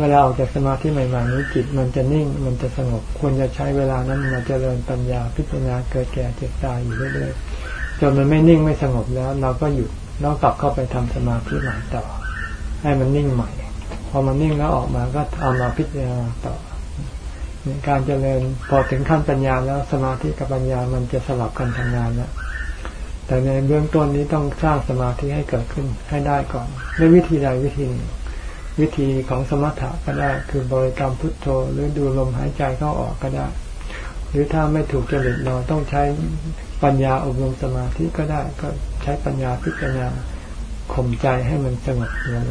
เวลาออกจากสมาธิใหม่ๆนี้จิตมันจะนิ่งมันจะสงบควรจะใช้เวลานั้นมาเจริญปัญญาพิจารณาเกิดแก่เจ็บตายอยู่เรื่อยๆจนมันไม่นิ่งไม่สงบแล้ว เราก็หยุดแล้วกลับเข้าไปทำสมาธิใหม่ต่อ ให้มันนิ่งใหม่ พอมันนิ่งแล้วออกมาก็เอามาพิจารณาต่อการเจริญพอถึงขั้นปัญญาแล้วสมาธิกับปัญญามันจะสลับกันทำงานแล้วแต่ในเบื้องต้นนี้ต้องสร้างสมาธิให้เกิดขึ้นให้ได้ก่อนด้วยวิธีใดวิธีหนึ่งวิธีของสมถะก็ได้คือบริกรรมพุทโธหรือดูลมหายใจเข้าออกก็ได้ หรือถ้าไม่ถูกจริตเราต้องใช้ปัญญาอบรมสมาธิก็ได้ ก็ใช้ปัญญาพิจารณา ข่มใจให้มันสงบลง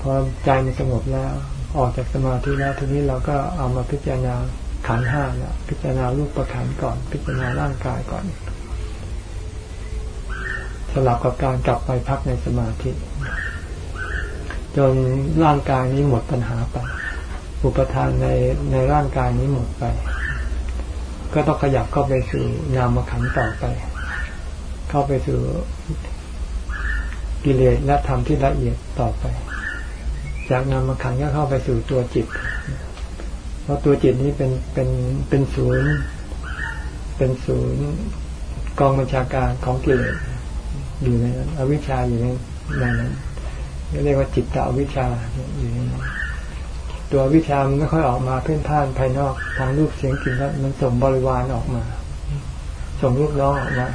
พอใจมันสงบแล้ว ออกจากสมาธิแล้วทีนี้เราก็เอามาพิจารณาขันห้าแล้วพิจารณารูปประขันก่อน พิจารณาร่างกายก่อนสลับกับการกลับไปพักในสมาธิ จนร่างกายนี้หมดปัญหาไปอุปทานในในร่างกายนี้หมดไป ก็ต้องขยับเข้าไปสู่นามขันต่อไป เข้าไปสู่ กิเลสและธรรมที่ละเอียดต่อไป จากนามขันก็เข้าไปสู่ตัวจิต เพราะตัวจิตนี้เป็นเป็นเป็นศูนย์ เป็นศูนย์กองบัญชาการของกิเลสอยู่ในนั้นอวิชชาอยู่ในนั้นเรียกว่าจิตตอวิชชาอยู่ในนั้นตัววิชามันไม่ค่อยออกมาเพ่นพ่านภายนอกทางรูปเสียงกลิ่นรสมันส่งบริวารออกมา ส่งลูกน้องออกมา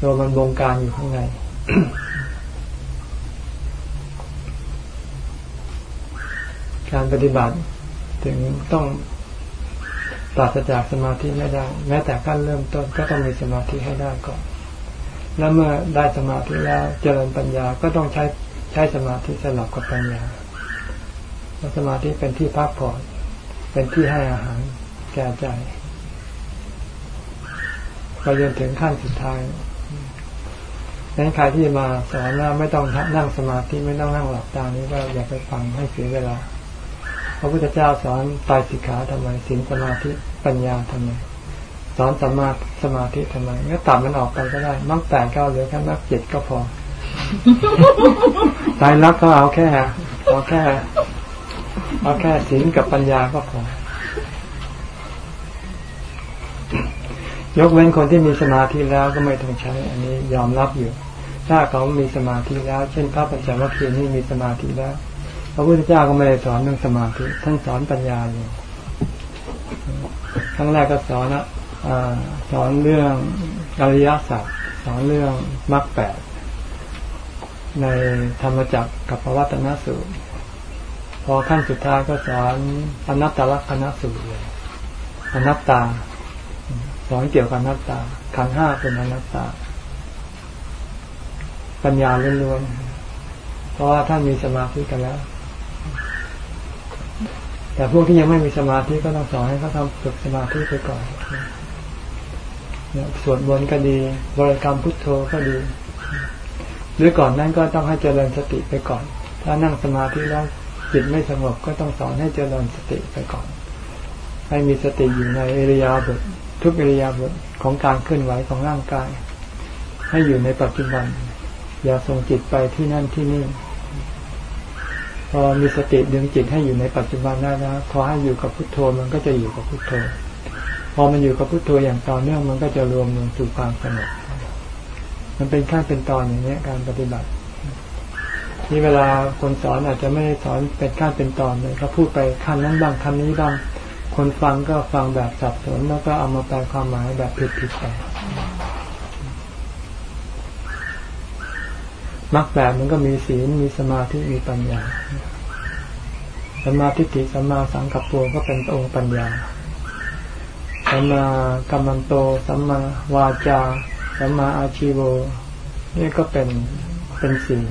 ตัวมันบงการอยู่ข้างใน การปฏิบัติถึงต้องปราศจากสมาธิไม่ได้ แม้แต่ขั้นเริ่มต้นก็ต้องมีสมาธิให้ได้ก่อน แล้วเมื่อได้สมาธิแล้วเจริญปัญญาก็ต้องใช้ใช้สมาธิสลับกับปัญญาเพราะสมาธิเป็นที่พักผ่อนเป็นที่ให้อาหารแก่ใจไปจนถึงขั้นสุดท้าย นั้นใครที่มาสอนว่าไม่ต้องนั่งสมาธิไม่ต้องนั่งหลับตานี้ก็อย่าไปฟังให้เสียเวลา พระพุทธเจ้าสอนตายสิกขาทำไมสินสมาธิปัญญาทำไมสอนสมาสมาธิทำไมก็ตัดมันออกไปก็ได้มักแปดเก้าเหลือแค่มักเจ็ดก็พอตายรักก็เอาแค่เอาแค่เอาแค่ศีลกับปัญญาก็พอยกเว้นคนที่มีสมาธิแล้วก็ไม่ต้องใช้ อันนี้ยอมรับอยู่ ถ้าเขามีสมาธิแล้ว เช่นพระปัญจวัคคีย์นี่มีสมาธิแล้ว พระพุทธเจ้าก็ไม่ได้สอนเรื่องสมาธิท่านสอนปัญญาอยู่ครั้งแรกก็สอนนะสอนเรื่องอริยสัจสอนเรื่องมรรคแปดในธรรมจักรกับพระวัตนสูตร พอขั้นสุดท้ายก็สอนอนัตตลักษณสูตรเลยอนัตตา สอนเกี่ยวกับอนัตตาขันห้าเป็นอนัตตา ปัญญาล้วนๆเพราะว่าท่านมีสมาธิกันแล้ว แต่พวกที่ยังไม่มีสมาธิก็ต้องสอนให้เขาทำฝึกสมาธิไปก่อนสวดมนต์ก็ดีบริกรรมพุทโธก็ดี หรือก่อนนั้นก็ต้องให้เจริญสติไปก่อน ถ้านั่งสมาธิแล้วจิตไม่สงบก็ต้องสอนให้เจริญสติไปก่อน ให้มีสติอยู่ในเอริยาบททุกเอริยาบทของการเคลื่อนไหวของร่างกาย ให้อยู่ในปัจจุบัน อย่าส่งจิตไปที่นั่นที่นี่ พอมีสติดึงจิตให้อยู่ในปัจจุบันได้แล้วพอให้อยู่กับพุทโธมันก็จะอยู่กับพุทโธ พอมันอยู่กับพุทโธอย่างต่อเนื่องมันก็จะรวมลงสู่ความสงบมันเป็นขั้นเป็นตอนอย่างนี้การปฏิบัติที่เวลาคนสอนอาจจะไม่ได้สอนเป็นขั้นเป็นตอนเลยเขาพูดไปขั้นนั้นบ้างขั้นนี้บ้างคนฟังก็ฟังแบบสับสนแล้วก็เอามาแปลความหมายแบบผิดๆไป มรรคแบบมันก็มีศีลมีสมาธิมีปัญญาสัมมาทิฏฐิสัมมาสังกัปปะก็เป็นองค์ปัญญาสัมมากัมมันโตสัมมาวาจาสัมมาอาชีโวนี่ก็เป็นเป็นศีล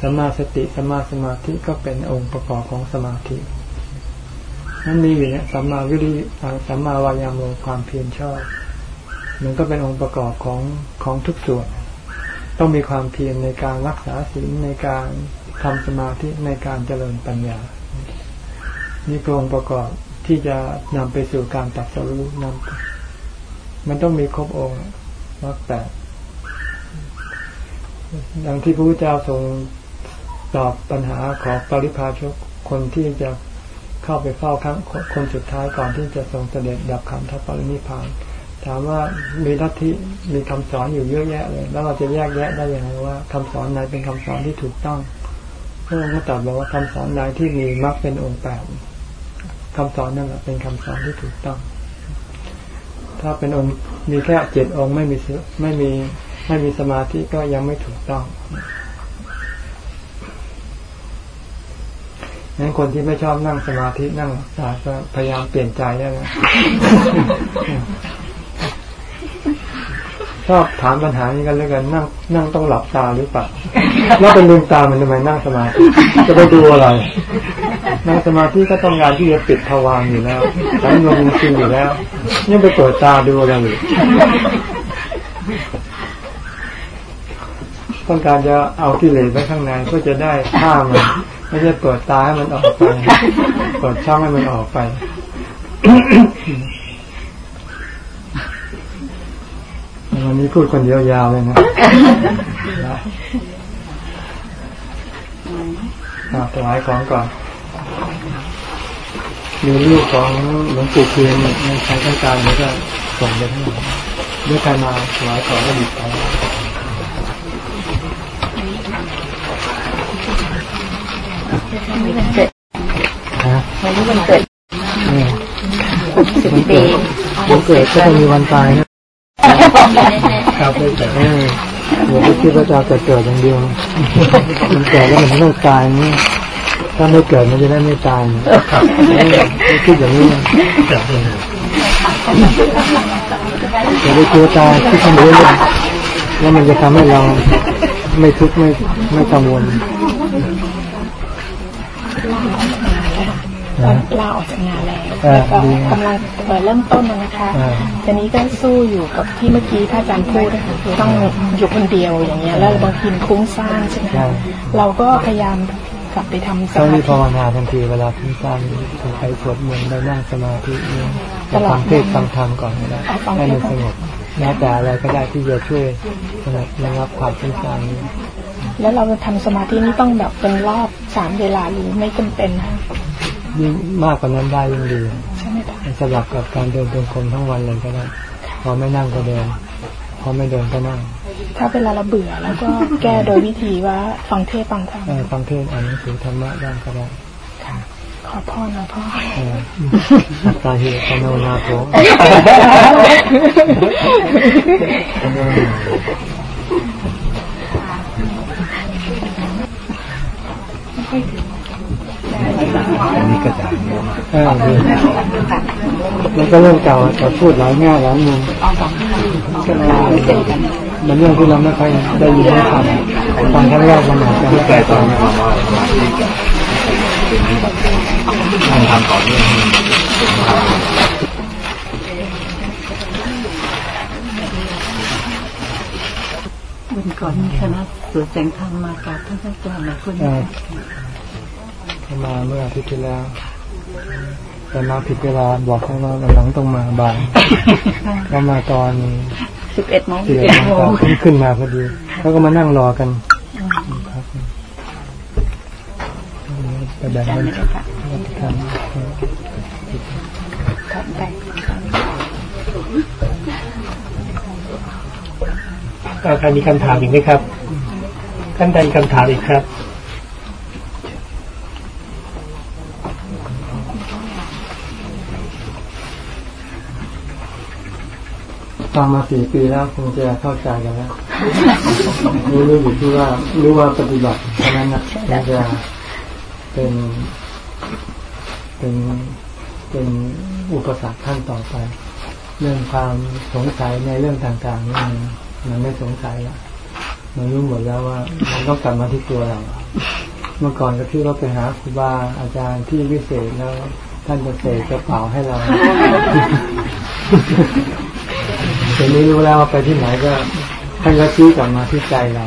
สัมมาสติสัมมาสมาธิก็เป็นองค์ประกอบของสมาธินั่นมีอยู่เนี่ยสัมมาวิริสัมมาวายามโมความเพียรชอบ มันก็เป็นองค์ประกอบของของทุกส่วน ต้องมีความเพียรในการรักษาศีลในการทำสมาธิในการเจริญปัญญา นี่คือองค์ประกอบที่จะนำไปสู่การตัดสรุปนำมันต้องมีครบองค์มรรคแปดดังที่พระพุทธเจ้าทรงตอบปัญหาของปริพาชกคนที่จะเข้าไปเฝ้าครั้งคนสุดท้ายก่อนที่จะทรงเสด็จดับขันธปรินิพพาน ถามว่ามีลัทธิมีคำสอนอยู่เยอะแยะเลย แล้วเราจะแยกแยะได้อยังไงว่าคำสอนไหนเป็นคำสอนที่ถูกต้องพระองค์ก็ตรัสบอกว่าคำสอนใดที่มีมรรคเป็นองค์แปดคำสอนนั่นแหละเป็นคำสอนที่ถูกต้อง ถ้าเป็นองค์มีแค่เจ็ดองค์ไม่มีไม่มีไม่มีสมาธิก็ยังไม่ถูกต้องงั้นคนที่ไม่ชอบนั่งสมาธินั่งสาก็พยายามเปลี่ยนใจได้นะ ชอบถามปัญหานี้กันแล้วกันนั่งนั่งต้องหลับตาหรือเปล่าแล้วเป็นลืมตามันทำไมนั่งสมาธิจะไปดูอะไร นั่งสมาธิก็ต้องการที่จะปิดทวารอยู่แล้วทั้งลมจริงอยู่แล้วยังไปเปิดตาดูอะไรอยู่ต้องการจะเอาที่เหลือไว้ข้างในเพื่อจะได้ฆ่ามันไม่ใช่เปิดตาให้มันออกไปเปิดช่องให้มันออกไป วันนี้พูดคนเดียวยาวเลยนะถวายของก่อน มีลูกของหลวงปู่เพียนในใช้ต้องการแล้วก็ส่งไปทั้งหมดด้วยการมาถวายของก็ดีไปวันนี้วันเกิดวันนี้วันเกิดสิบปีวันเกิดก็ต้องมีวันตายนะ ครับไม่แต่เออเดี๋ยวคิดว่าจะเกิดเกิดอย่างเดียวมันเกิดแล้วมันต้องตายนี่ถ้าไม่เกิดมันจะได้ไม่ตายคิดอย่างนี้จะได้กลัวตายที่ทำเรื่องแล้วมันจะทำให้เราไม่ทุกข์ไม่ไม่กังวล ลาออกจากงานแล้วแล้วก็กำลังเริ่มต้นนะคะทีนี้ก็สู้อยู่กับที่เมื่อกี้ท่านอาจารย์พูดนะคะคือต้องอยู่คนเดียวอย่างเงี้ยแล้วบางทีคุ้งซ่านใช่ไหมเราก็พยายามกลับไปทำสมาธิภาวนาทันทีเวลาคุ้งซ่านไปสวดมนต์ได้นั่งสมาธิเนี่ยฟังเทศฟังธรรมก่อนก็ได้ให้มันสงบแม้แต่อะไรก็ได้ที่จะช่วยสงบระงับความคุ้งซ่านนี้แล้วเราจะทำสมาธินี้ต้องแบบเป็นรอบสามเวลาหรือไม่จำเป็นคะ ยิ่งมากกว่านั้นได้ยิ่งดีใช่ไหมคะสลับกับการเดินจงกรมทั้งวันเลยก็ได้พอไม่นั่งก็เดินพอไม่เดินก็นั่ง ถ้าเวลาเราเบื่อแล้วก็แก้โดยวิธีว่าฟังเทศฟังธรรมฟังเทศอ่านหนังสือธรรมะได้ก็ได้ขอพ่อนะพ่อสัตตาหิปโนนาโถ อันนี้ก็จะเออดีมันก็เรื่องเก่าแต่พูดหลายแง่หลายมุมมันเรื่องที่เราไม่ค่อยได้ยินได้ฟังฟังครั้งแรกมันอาจจะไม่ใจตอนนี้มามาที่การทำต่อเนื่องวันก่อนคณะสวนแสงธรรมมากราบท่านอาจารย์หลายคนเขา มาเมื่ออาทิตย์ที่แล้ว แต่มาผิดเวลาบอกเขาว่าหลังต้องมาบ่ายก็มาตอนสิบเอ็ดโมงสิบเอ็ดโมงขึ้นมาพอดีเขาก็มานั่งรอกันครับไปแบ่งกันทำใครมีคำถามอีกไหมครับท่านใดคำถามอีกครับ ฟังมาสี่ปีแล้วคงจะเข้าใจกันแล้วรู้รู้อยู่ที่ว่ารู้ว่าปฏิบัติเท่านั้นนะจะเป็นเป็นเป็นอุปสรรคขั้นต่อไป เรื่องความสงสัยในเรื่องต่างๆนี่มันมันไม่สงสัยละมันรู้หมดแล้วว่า มันต้องกลับมาที่ตัวเรา เมื่อก่อนก็คิดว่าไปหาครูบาอาจารย์ที่วิเศษแล้ว ท่านจะเสกกระเป๋าให้เรา ทีนี้รู้แล้วว่าไปที่ไหนก็ท่านก็ชี้กลับมาที่ใจเรา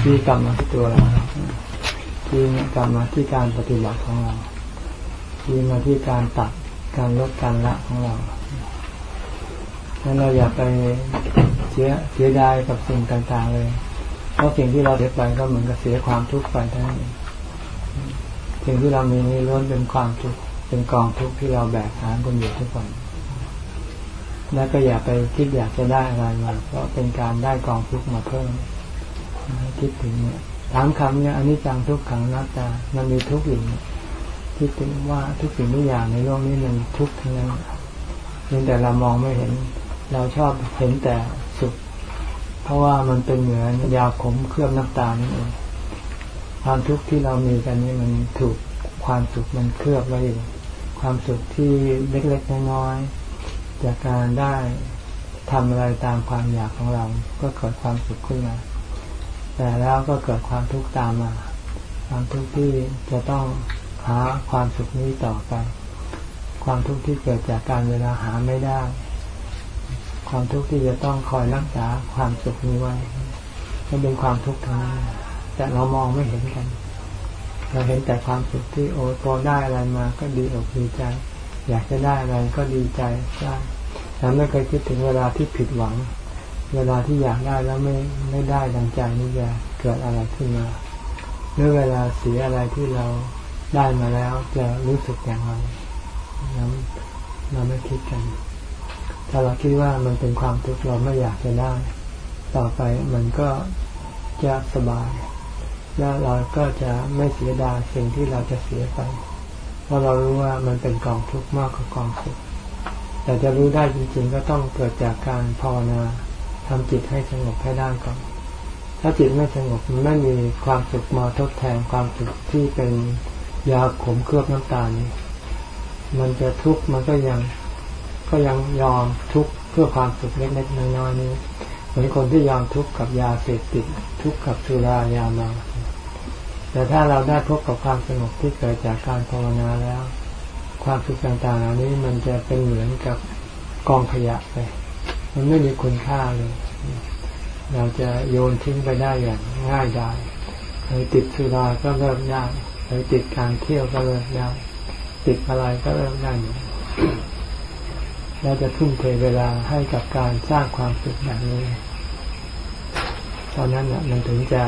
ชี้กลับมาที่ตัวเราชี้กลับมาที่การปฏิบัติของเราชี้มาที่การตัดการลดการละของเราดังนั้นเราอย่าไปเสียเสียดายกับสิ่งต่างๆเลย เพราะสิ่งที่เราเสียไปก็เหมือนกับเสียความทุกข์ไปทั้งนั้นสิ่งที่เรามีนี้ล้วนเป็นความทุกข์เป็นกองทุกข์ที่เราแบกหามกันอยู่ทุกวัน แล้วก็อย่าไปคิดอยากจะได้อะไรมาเพราะเป็นการได้กองทุกมาเพิ่มคิดถึงเนี่ยถามคำเนี่ยอันนี้จังทุกขังนัตตา มันมีทุกอย่างคิดถึงว่าทุกสิ่งทุกอย่างในโลกนี้มันทุกทั้งนั้นเพียงแต่เรามองไม่เห็น เราชอบเห็นแต่สุข เพราะว่ามันเป็นเหมือนยาขมเคลือบน้ำตาลนั่นเองความทุกข์ที่เรามีกันนี่มันถูกความสุขมันเคลือบไว้อยู่ความสุขที่เล็กๆน้อยๆ จากการได้ทำอะไรตามความอยากของเรา ก็เกิดความสุขขึ้นมา แต่แล้วก็เกิดความทุกข์ตามมา ความทุกข์ที่จะต้องหาความสุขนี้ต่อไป ความทุกข์ที่เกิดจากการเวลาหาไม่ได้ ความทุกข์ที่จะต้องคอยรักษาความสุขนี้ไว้ก็เป็นความทุกข์ทั้งนั้นแต่เรามองไม่เห็นกัน เราเห็นแต่ความสุขที่โอ้พอได้อะไรมาก็ดีอกดีใจ อยากจะได้อะไรก็ดีใจได้แต่ไม่เคยคิดถึงเวลาที่ผิดหวัง เวลาที่อยากได้แล้วไม่ไม่ได้ดังใจนี่จะเกิดอะไรขึ้นมาหรือเวลาเสียอะไรที่เราได้มาแล้วจะรู้สึกอย่างไรเราเราไม่คิดกัน ถ้าเราคิดว่ามันเป็นความทุกข์เราไม่อยากจะได้ ต่อไปมันก็จะสบาย แล้วเราก็จะไม่เสียดายสิ่งที่เราจะเสียไป พราะเรารู้ว่ามันเป็นกองทุกข์มากกว่ากองสุขแต่จะรู้ได้จริง ๆ ก็ต้องเกิดจากการภาวนาทำจิตให้สงบให้ได้ก่อน ถ้าจิตไม่สงบมันไม่มีความสุขมาทดแทนความสุขที่เป็นยาขมเคลือบน้ำตาลมันจะทุกข์มันก็ยังก็ยังยอมทุกข์เพื่อความสุขเล็กๆน้อยๆนี้ เหมือนคนที่ยอมทุกข์กับยาเสพติด ทุกข์กับสุรายามา แต่ถ้าเราได้พบกับความสงบที่เกิดจากการภาวนาแล้ว ความสุขต่างๆเหล่านี้มันจะเป็นเหมือนกับกองขยะไป มันไม่มีคุณค่าเลย เราจะโยนทิ้งไปได้อย่างง่ายดายไปติดสุราก็เลิกได้ไปติดการเที่ยวก็เลิกได้ติดอะไรก็เลิกได้เราจะทุ่มเทเวลาให้กับการสร้างความสุขแบบนี้ตอนนั้นเนี่ยมันถึงจะ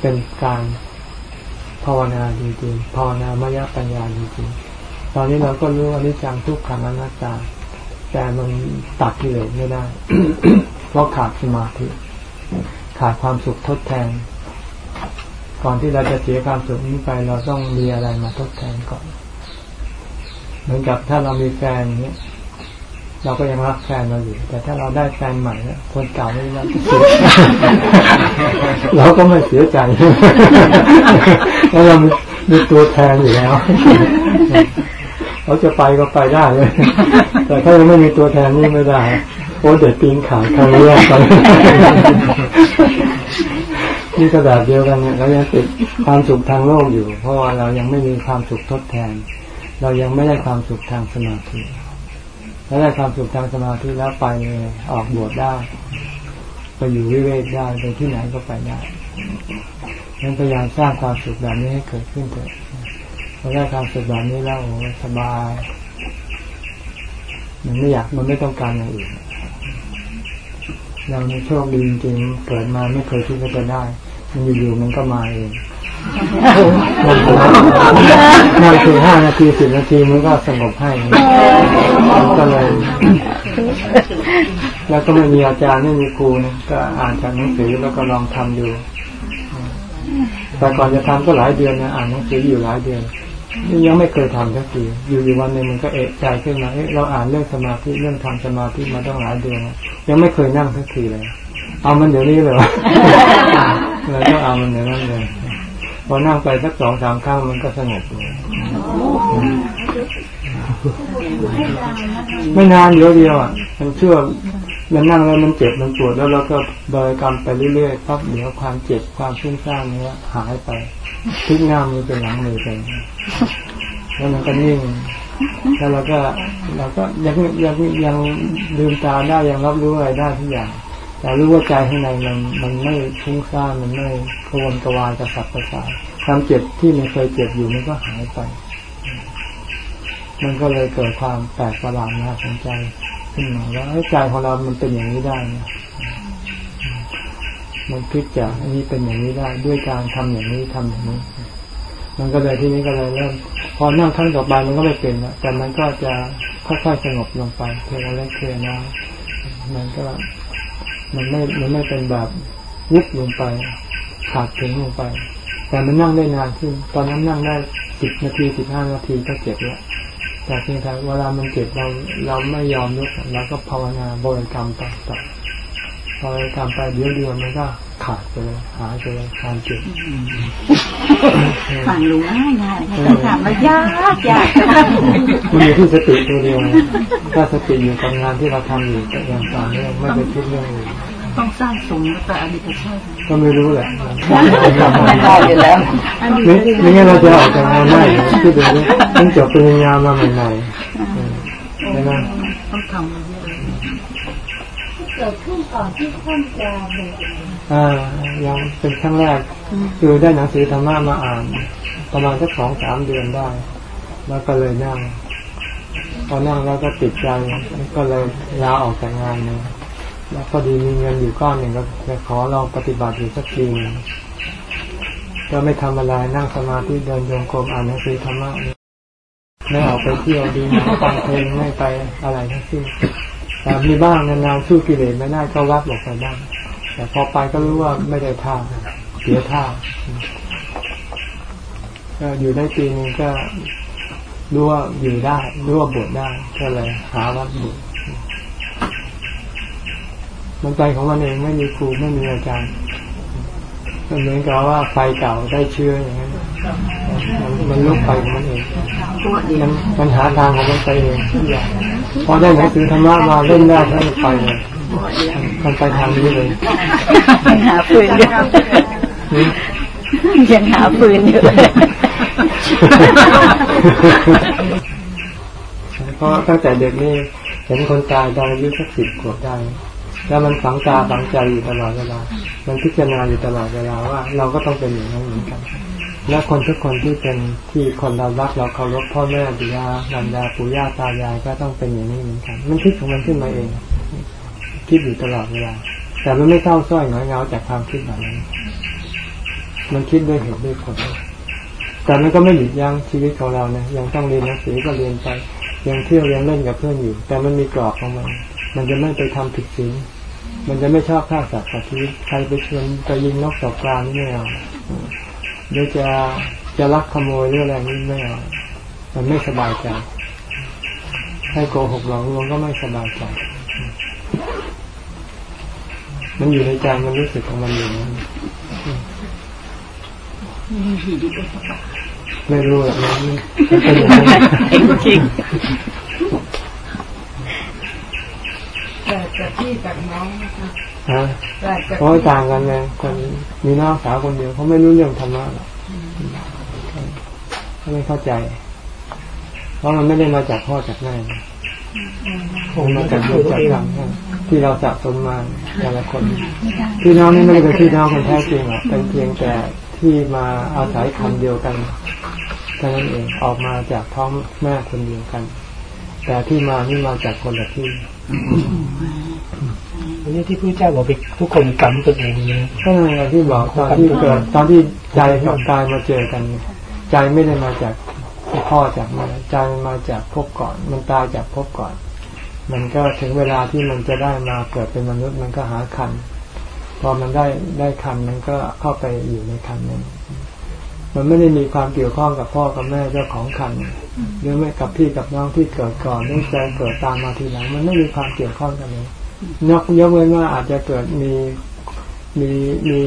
เป็นการ ภาวนาจริงๆภาวนามยปัญญาจริงๆตอนนี้เราก็รู้ว่านิจังทุกขังอนัตตา แต่มันตัดกิเลสไม่ได้ เพราะขาดสมาธิ ขาดความสุขทดแทน ก่อนที่เราจะเสียความสุขนี้ไป เราต้องมีอะไรมาทดแทนก่อน เหมือนกับถ้าเรามีแฟนเนี้ย เราก็ยังรักแฟนเราอยู่ แต่ถ้าเราได้แฟนใหม่แล้วคนเก่าไม่รักเราก็ไม่เสียใจแล้วเรามีตัวแทนอยู่แล้วเขาจะไปก็ไปได้เลย แต่ถ้ายังไม่มีตัวแทนนี่ไม่ได้โอ้เด็ดปีนขาครั้งแรกไปนี่กระดาษเดียวกันเนี่ยเรายังติดความสุขทางโลกอยู่ เพราะว่าเรายังไม่มีความสุขทดแทน เรายังไม่ได้ความสุขทางสมาธิ แล้วได้ความสุขทางสมาธิแล้วไปออกบวชได้ ไปอยู่วิเวกได้ไปที่ไหนก็ไปได้ยังพยายามสร้างความสุขแบบนี้ให้เกิดขึ้นเถอะพอได้ความสุขแบบนี้แล้วโอ้สบาย มันไม่อยากมันไม่ต้องการอย่างอื่นเราในโชคดีจริงเกิดมาไม่เคยคิดว่าจะได้ มันอยู่ๆมันก็มาเอง นั่งคือห้านาทีสิบนาทีมันก็สงบให้มันก็เลย แล้วก็ไม่มีอาจารย์ไม่มีครูนะก็อ่านจากหนังสือแล้วก็ลองทำดูแต่ก่อนจะทำก็หลายเดือนนะอ่านหนังสืออยู่หลายเดือนยังไม่เคยทำสักทีอยู่ๆวันหนึ่งมันก็เอะใจขึ้นมาเอ๊ะเราอ่านเรื่องสมาธิเรื่องทำสมาธิมาต้องหลายเดือนยังไม่เคยนั่งสักทีเลย เอามันเดี๋ยวนี้เลยเราก็เอามันเดี๋ยวนั้นเลย พอนั่งไปสักสองสามครั้งมันก็สงบเลยไม่นานเดียวเดียวอะมันเชื่อมันนั่งแล้วมันเจ็บมันปวดแล้วเราก็บริกรรมไปเรื่อยๆครับเดี๋ยวความเจ็บความฟุ้งซ่านนี้หายไปพลิกหน้ามือเป็นหลังมือไปแล้วมันก็นิ่งแล้วเราก็เราก็ยังยังยังลืมตาได้ยังรับรู้อะไรได้ทุกอย่าง แต่รู้ว่าใจข้างในมันมันไม่ฟุ้งซ่านมันไม่กวนกวายกระสับกระส่ายความเจ็บที่มันเคยเจ็บอยู่มันก็หายไป มันก็เลยเกิดความแปลกประหลาดน่าสนใจขึ้นมาว่าใจของเรา มันเป็นอย่างนี้ได้นะมันพลิกจากอันนี้เป็นอย่างนี้ได้ ด้วยการทำอย่างนี้ทำอย่างนี้มันก็เลยที่นี้ก็เลยเริ่ม พอนั่งขั้นต่อไปมันก็ไม่เป็นแล้วแต่มันก็จะค่อยๆสงบลงไปเทละเล็กเทละน้อยมันก็ มันไม่มันไม่เป็นแบบยุบลงไปขาดถึงลงไป แต่มันนั่งได้นานขึ้น ตอนนั้นนั่งได้สิบนาทีสิบห้านาทีก็เจ็บแล้วแต่เพียงแต่เวลามันเจ็บเราเราไม่ยอมลุกเราก็ภาวนาบริกรรมต่อต่อพอทำไปเดี๋ยวเดียวมันก็ขาดไปเลยหายไปเลยความเจ็บฟังดูง่ายง่ายแต่ถามมายากยากมันอยู่ที่สติตัวเดียวถ้าสติอยู่กับงานที่เราทำอยู่ก็อย่างต่อเนื่องไม่ไปคิดเรื่องอื่น ต้องสร้างสมแต่อดีตชาติก็ไม่รู้แหละได้อยู่แล้วไม่ไม่งั้นเราจะออกจากงานได้ที่เดี๋ยวนี้ต้องจบปริญญามาใหม่ๆใช่ไหมต้องทำมาเยอะเลยเกิดขึ้นก่อนที่ท่านจะบวชอ่ายังเป็นครั้งแรก คือได้หนังสือธรรมะมาอ่าน ประมาณสักสองสามเดือนได้ แล้วก็เลยนั่งพอนั่งแล้วก็ติดใจก็เลยลาออกจากงานเลย แล้วพอดีมีเงินอยู่ก้อนหนึ่งก็เลยขอลองปฏิบัติอยู่สักทีก็ไม่ทำอะไรนั่งสมาธิเดินโยงกรมอ่านหนังสือธรรมะไม่ออกไปเที่ยวดีไม่ฟังเพลงไม่ไปอะไรทั้งสิ้นแต่มีบ้างนานๆสู้กิเลสไม่ได้ก็วัดหลบไปบ้างแต่พอไปก็รู้ว่าไม่ได้ท่าเสียท่าก็อยู่ได้ปีนึงก็รู้ว่าอยู่ได้รู้ว่าบวชได้ก็เลยหาวัดบวช มันไปของมันเองไม่มีครูไม่มีอาจารย์มันเหมือนกับว่าไฟเก่าได้เชื้ออย่างนั้นมันมันลุกไปของมันเองมันมันหาทางของมันไปเองทุกอย่างพอได้หนังสือธรรมะมาเล่นได้ก็ไปเลยมันไปทางนี้เลยยังหาปืนอยู่ยังหาปืนอยู่เพราะตั้งแต่เด็กนี่เห็นคนตายตอนอายุสักสิบขวบได้ แล้วมันฝังตาฝังใจอยู่ตลอดเวลา มันพิจารณาอยู่ตลอดเวลาว่า เราก็ต้องเป็นอย่างนั้นเหมือนกัน และคนทุกคนที่เป็นที่คนเรารักเราเคารพพ่อแม่บิดาบรรดาปู่ย่าตายายก็ต้องเป็นอย่างนี้เหมือนกัน มันคิดของมันขึ้นมาเอง คิดอยู่ตลอดเวลา แต่มันไม่เศร้าส้อยหงอยเงาจากความคิดแบบนั้น มันคิดด้วยเหตุด้วยผล แต่มันก็ไม่หยุดยั้งชีวิตของเรานะยังต้องเรียนหนังสือก็เรียนไป ยังเที่ยวยังเล่นกับเพื่อนอยู่ แต่มันมีกรอบของมัน มันจะไม่ไปทำผิดศีลมันจะไม่ชอบฆ่าสัตว์ตัดชีวิตใครไปชวนไปยิงนกตกปลานี่ไม่เอาเดี๋ยจะจะลักขโมยหรืออะไรนี่ไม่เอามันไม่สบายใจให้โกหกหลอกลวงก็ไม่สบายใจมันอยู่ในใจมันรู้สึกของมันอยู่นั้นไม่รู้หรอกมันเป็นอย่างนั้จริง แต่แต่พี่กับน้องนะคะฮะแต่แต่เพราะต่างกันไงคนมีน้องสาวคนเดียวเขาไม่รู้เรื่องธรรมะหรอกเขาไม่เข้าใจ เพราะมันไม่ได้มาจากพ่อจากแม่คงมาจากบุญจากกรรมที่เราสะสมมาแต่ละคนพี่น้องนี่ไม่ได้เป็นพี่น้องคนแท้จริงหรอกเป็นเพียงแต่ที่มาอาศัยคำเดียวกันเท่านั้นเองออกมาจากท้องแม่คนเดียวกัน แต่ที่มานี่มาจากคนละที่ อันนี้ที่พระเจ้าบอกไปทุกคนกรรมตัวเองนะก็นั่นไงที่บอกตอนที่เกิดตอนที่ใจกับกายมาเจอกัน ใจไม่ได้มาจากพ่อจากแม่ใจมาจากพบก่อน มันตายจากพบก่อน มันก็ถึงเวลาที่มันจะได้มาเกิดเป็นมนุษย์มันก็หาคันพอมันได้ได้คันมันก็เข้าไปอยู่ในคันนั้น มันไม่ได้มีความเกี่ยวข้องกับพ่อกับแม่เจ้าของคันหรือไม่กับพี่กับน้องที่เกิดก่อนนี่ใจเกิดตามมาทีหลัง มันไม่มีความเกี่ยวข้องกันเลยนอกยกเว้นว่าอาจจะเกิดมีมีมี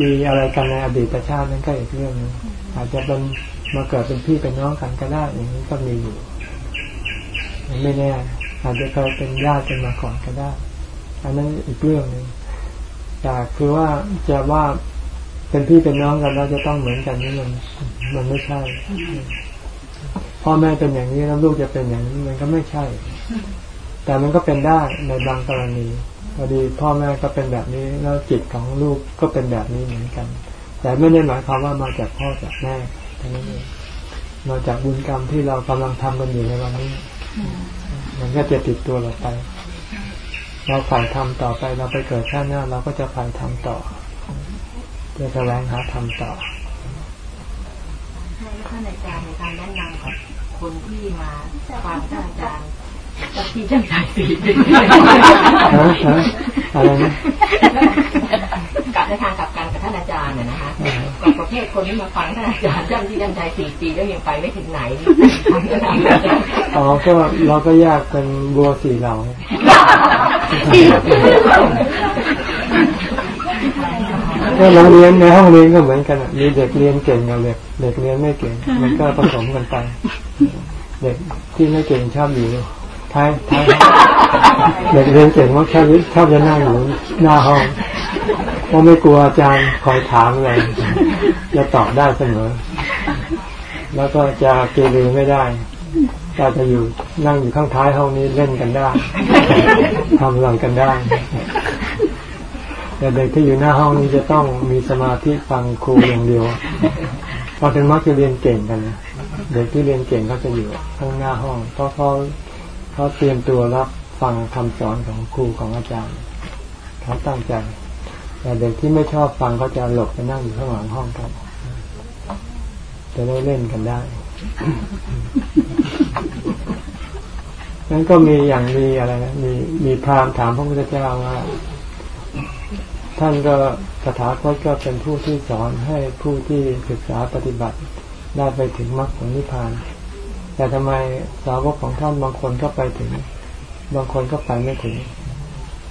มีอะไรกันในอดีตชาตินั่นก็อีกเรื่องนึงอาจจะเป็นมาเกิดเป็นพี่เป็นน้องกันก็ได้อย่างนี้ก็มีอยู่ไม่แน่อาจจะเคยเป็นญาติกันมาก่อนก็ได้ อันนั้นอีกเรื่องหนึ่งแต่คือว่าจะว่า เป็นพี่เป็นน้องกันเราจะต้องเหมือนกันนี่มันมันไม่ใช่พ่อแม่เป็นอย่างนี้แล้วลูกจะเป็นอย่างนี้มันก็ไม่ใช่ แต่มันก็เป็นได้ในบางกรณีพอดีพ่อแม่ก็เป็นแบบนี้แล้วจิตของลูกก็เป็นแบบนี้เหมือนกัน แต่ไม่ได้หมายความว่ามาจากพ่อจากแม่ทั้งนั้นเองมาจากบุญกรรมที่เรากำลังทำกันอยู่ในวันนี้ มันก็จะติดตัวเราไป เราฝ่ายทำต่อไปเราไปเกิดชาติหน้าเราก็จะฝ่ายทำต่อ จะแสวงหาทำต่อให้ท่านอาจารย์ในการแนะนำกับคนที่มาฟังท่านอาจารย์กับที่จังใจสีอะไรนะกับในทางกับการกับท่านอาจารย์เนี่ยนะคะกับประเภทคนที่มาฟังท่านอาจารย์จังที่จังใจสี่ปีแล้วยังไปไม่ถึงไหนอ๋อก็เราก็ยากเป็นบัวสีเหล่า ก็โรงเรียนในห้องเรียนก็เหมือนกันมีเด็กเรียนเก่งกับเด็กเด็กเรียนไม่เก่ง มันก็ผสมกันไปเด็กที่ไม่เก่งชอบอยู่ท้ายท้ายเด็กเรียนเก่งว่าชอบชอบจะนั่งอยู่หน้าห้องเพราะไม่กลัวอาจารย์คอยถามอะไรจะตอบได้เสมอ แล้วก็จะเกเรไม่ได้ก็จะอยู่นั่งอยู่ข้างท้ายห้องนี้เล่นกันได้ทำอะไรกันได้ แต่เด็กที่อยู่หน้าห้องนี้จะต้องมีสมาธิฟังครูอย่างเดียวพอถึงมักจะเรียนเก่งกัน เด็กที่เรียนเก่งเขาจะอยู่ข้างหน้าห้องเพราะเขาเขาเตรียมตัวรับฟังคำสอนของครูของอาจารย์เขาตั้งใจ แต่เด็กที่ไม่ชอบฟังเขาจะหลบไปนั่งอยู่ข้างหลังห้องกันจะได้เล่นกันได้นั้นก็มีอย่างมีอะไรนะมีมีพราหมณ์ถามพระพุทธเจ้าว่า ท่านก็สถาคตก็เป็นผู้ที่สอนให้ผู้ที่ศึกษาปฏิบัติได้ไปถึงมรรคผลนิพพาน แต่ทำไมสาวกของท่านบางคนก็ไปถึง บางคนก็ไปไม่ถึง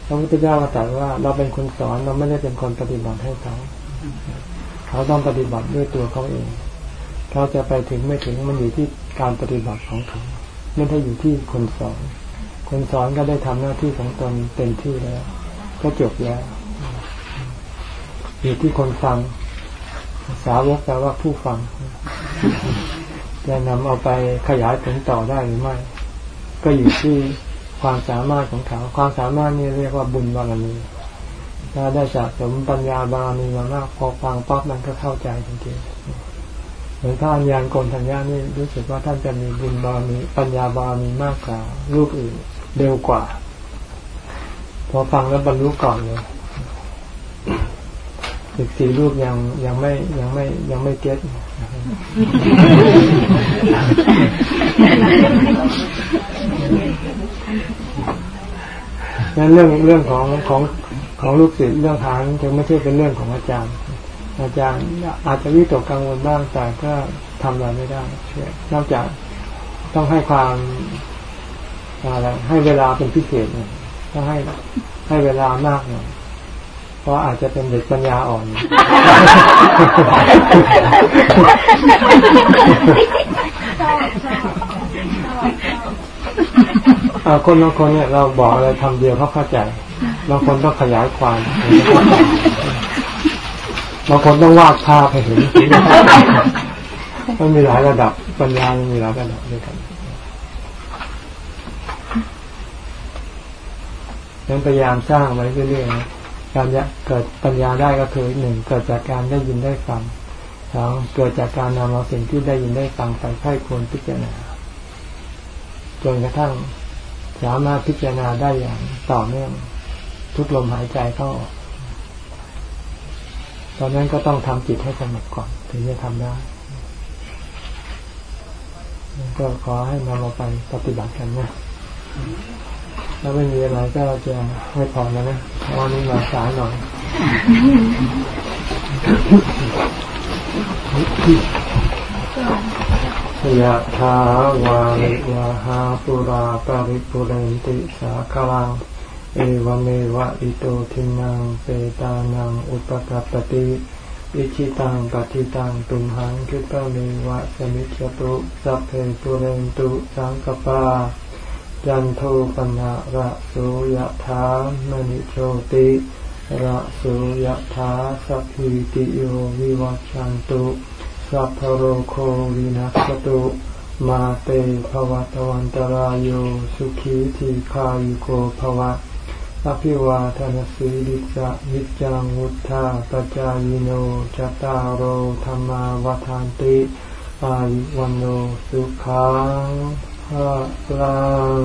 พระพุทธเจ้าตรัสว่าเราเป็นคนสอนเราไม่ได้เป็นคนปฏิบัติให้เขา เขาต้องปฏิบัติด้วยตัวเขาเองเขาจะไปถึงไม่ถึงมันอยู่ที่การปฏิบัติของเขาไม่ได้อยู่ที่คนสอน คนสอนก็ได้ทำหน้าที่ของตนเต็มที่แล้ว ก็จบแล้ว อยู่ที่คนฟัง สาวกแปลว่าผู้ฟัง จะนำเอาไปขยายผลต่อได้หรือไม่ ก็อยู่ที่ความสามารถของเขา ความสามารถนี่เรียกว่าบุญบารมีถ้าได้สะสมปัญญาบารมีมามากพอฟังปั๊บมันก็เข้าใจจริงๆเหมือนท่านยานโกนทัญญานี่รู้สึกว่าท่านจะมีบุญบารมีปัญญาบารมีมากกว่าลูกอื่นเร็วกว่า พอฟังแล้วบรรลุก่อนเลย อีกสี่รูปยังยังไม่ยังไม่ยังไม่เก็ตนั้นเรื่องเรื่องของของของลูกศิษย์เรื่องทางจะไม่ใช่เป็นเรื่องของอาจารย์ อาจารย์อาจจะวิตกกังวลบ้างแต่ก็ทำอะไรไม่ได้นอกจากต้องให้ความอะไรให้เวลาเป็นพิเศษต้องให้ให้เวลามากหน่อยพ ราะอาจจะเป็นเด็กปัญญาอ่อน คนบางคนเนี่ยเราบอกอะไรทำเดียวเขาเข้าใจบางคนต้องขยายความบางคนต้องวาดภาพให้เห็นมันมีหลายระดับปัญญามีหลายระดับด้วยกันยังพยายามสร้างไว้เรื่อยๆ การจะเกิดปัญญาได้ก็คือหนึ่งเกิดจากการได้ยินได้ฟังสองเกิดจากการนำเอาสิ่งที่ได้ยินได้ฟังไปไข้ควรพิจารณาจนกระทั่งสามารถพิจารณาได้อย่างต่อเนื่องทุกลมหายใจเข้าออกตอนนั้นก็ต้องทำจิตให้สงบก่อน ถึงจะทำได้ ก็ขอให้นำเราไปปฏิบัติกันนะ ถ้าไม่มีอะไรก็จะให้พอแล้วนะวันนี้มาสายหน่อยยะถาวาริวะหาปุราปาริปุเรนติสาคลัง เอวะเมวะอิโตทินนังเปตานังอุปะกัปปะติอิจฉิตังปัตถิตังตุมหัง ขิปปะเมวะ สะมิชฌะตุสัพเพปูเรนตุสังกัปปา จันโทปัณณะระโส ยะถา มะณิโชติระโส ยะถาสัพพีติโยวิวัชชันตุสัพพะโรโควินัสสะตุมาเตภวัตวันตรายโยสุขีทีขายุโกภวะอภิวาทนสีลิสะนิจังวุธาปจายโนจตารโอธรรมาวทานติอายุวันโนสุขัง พระลัง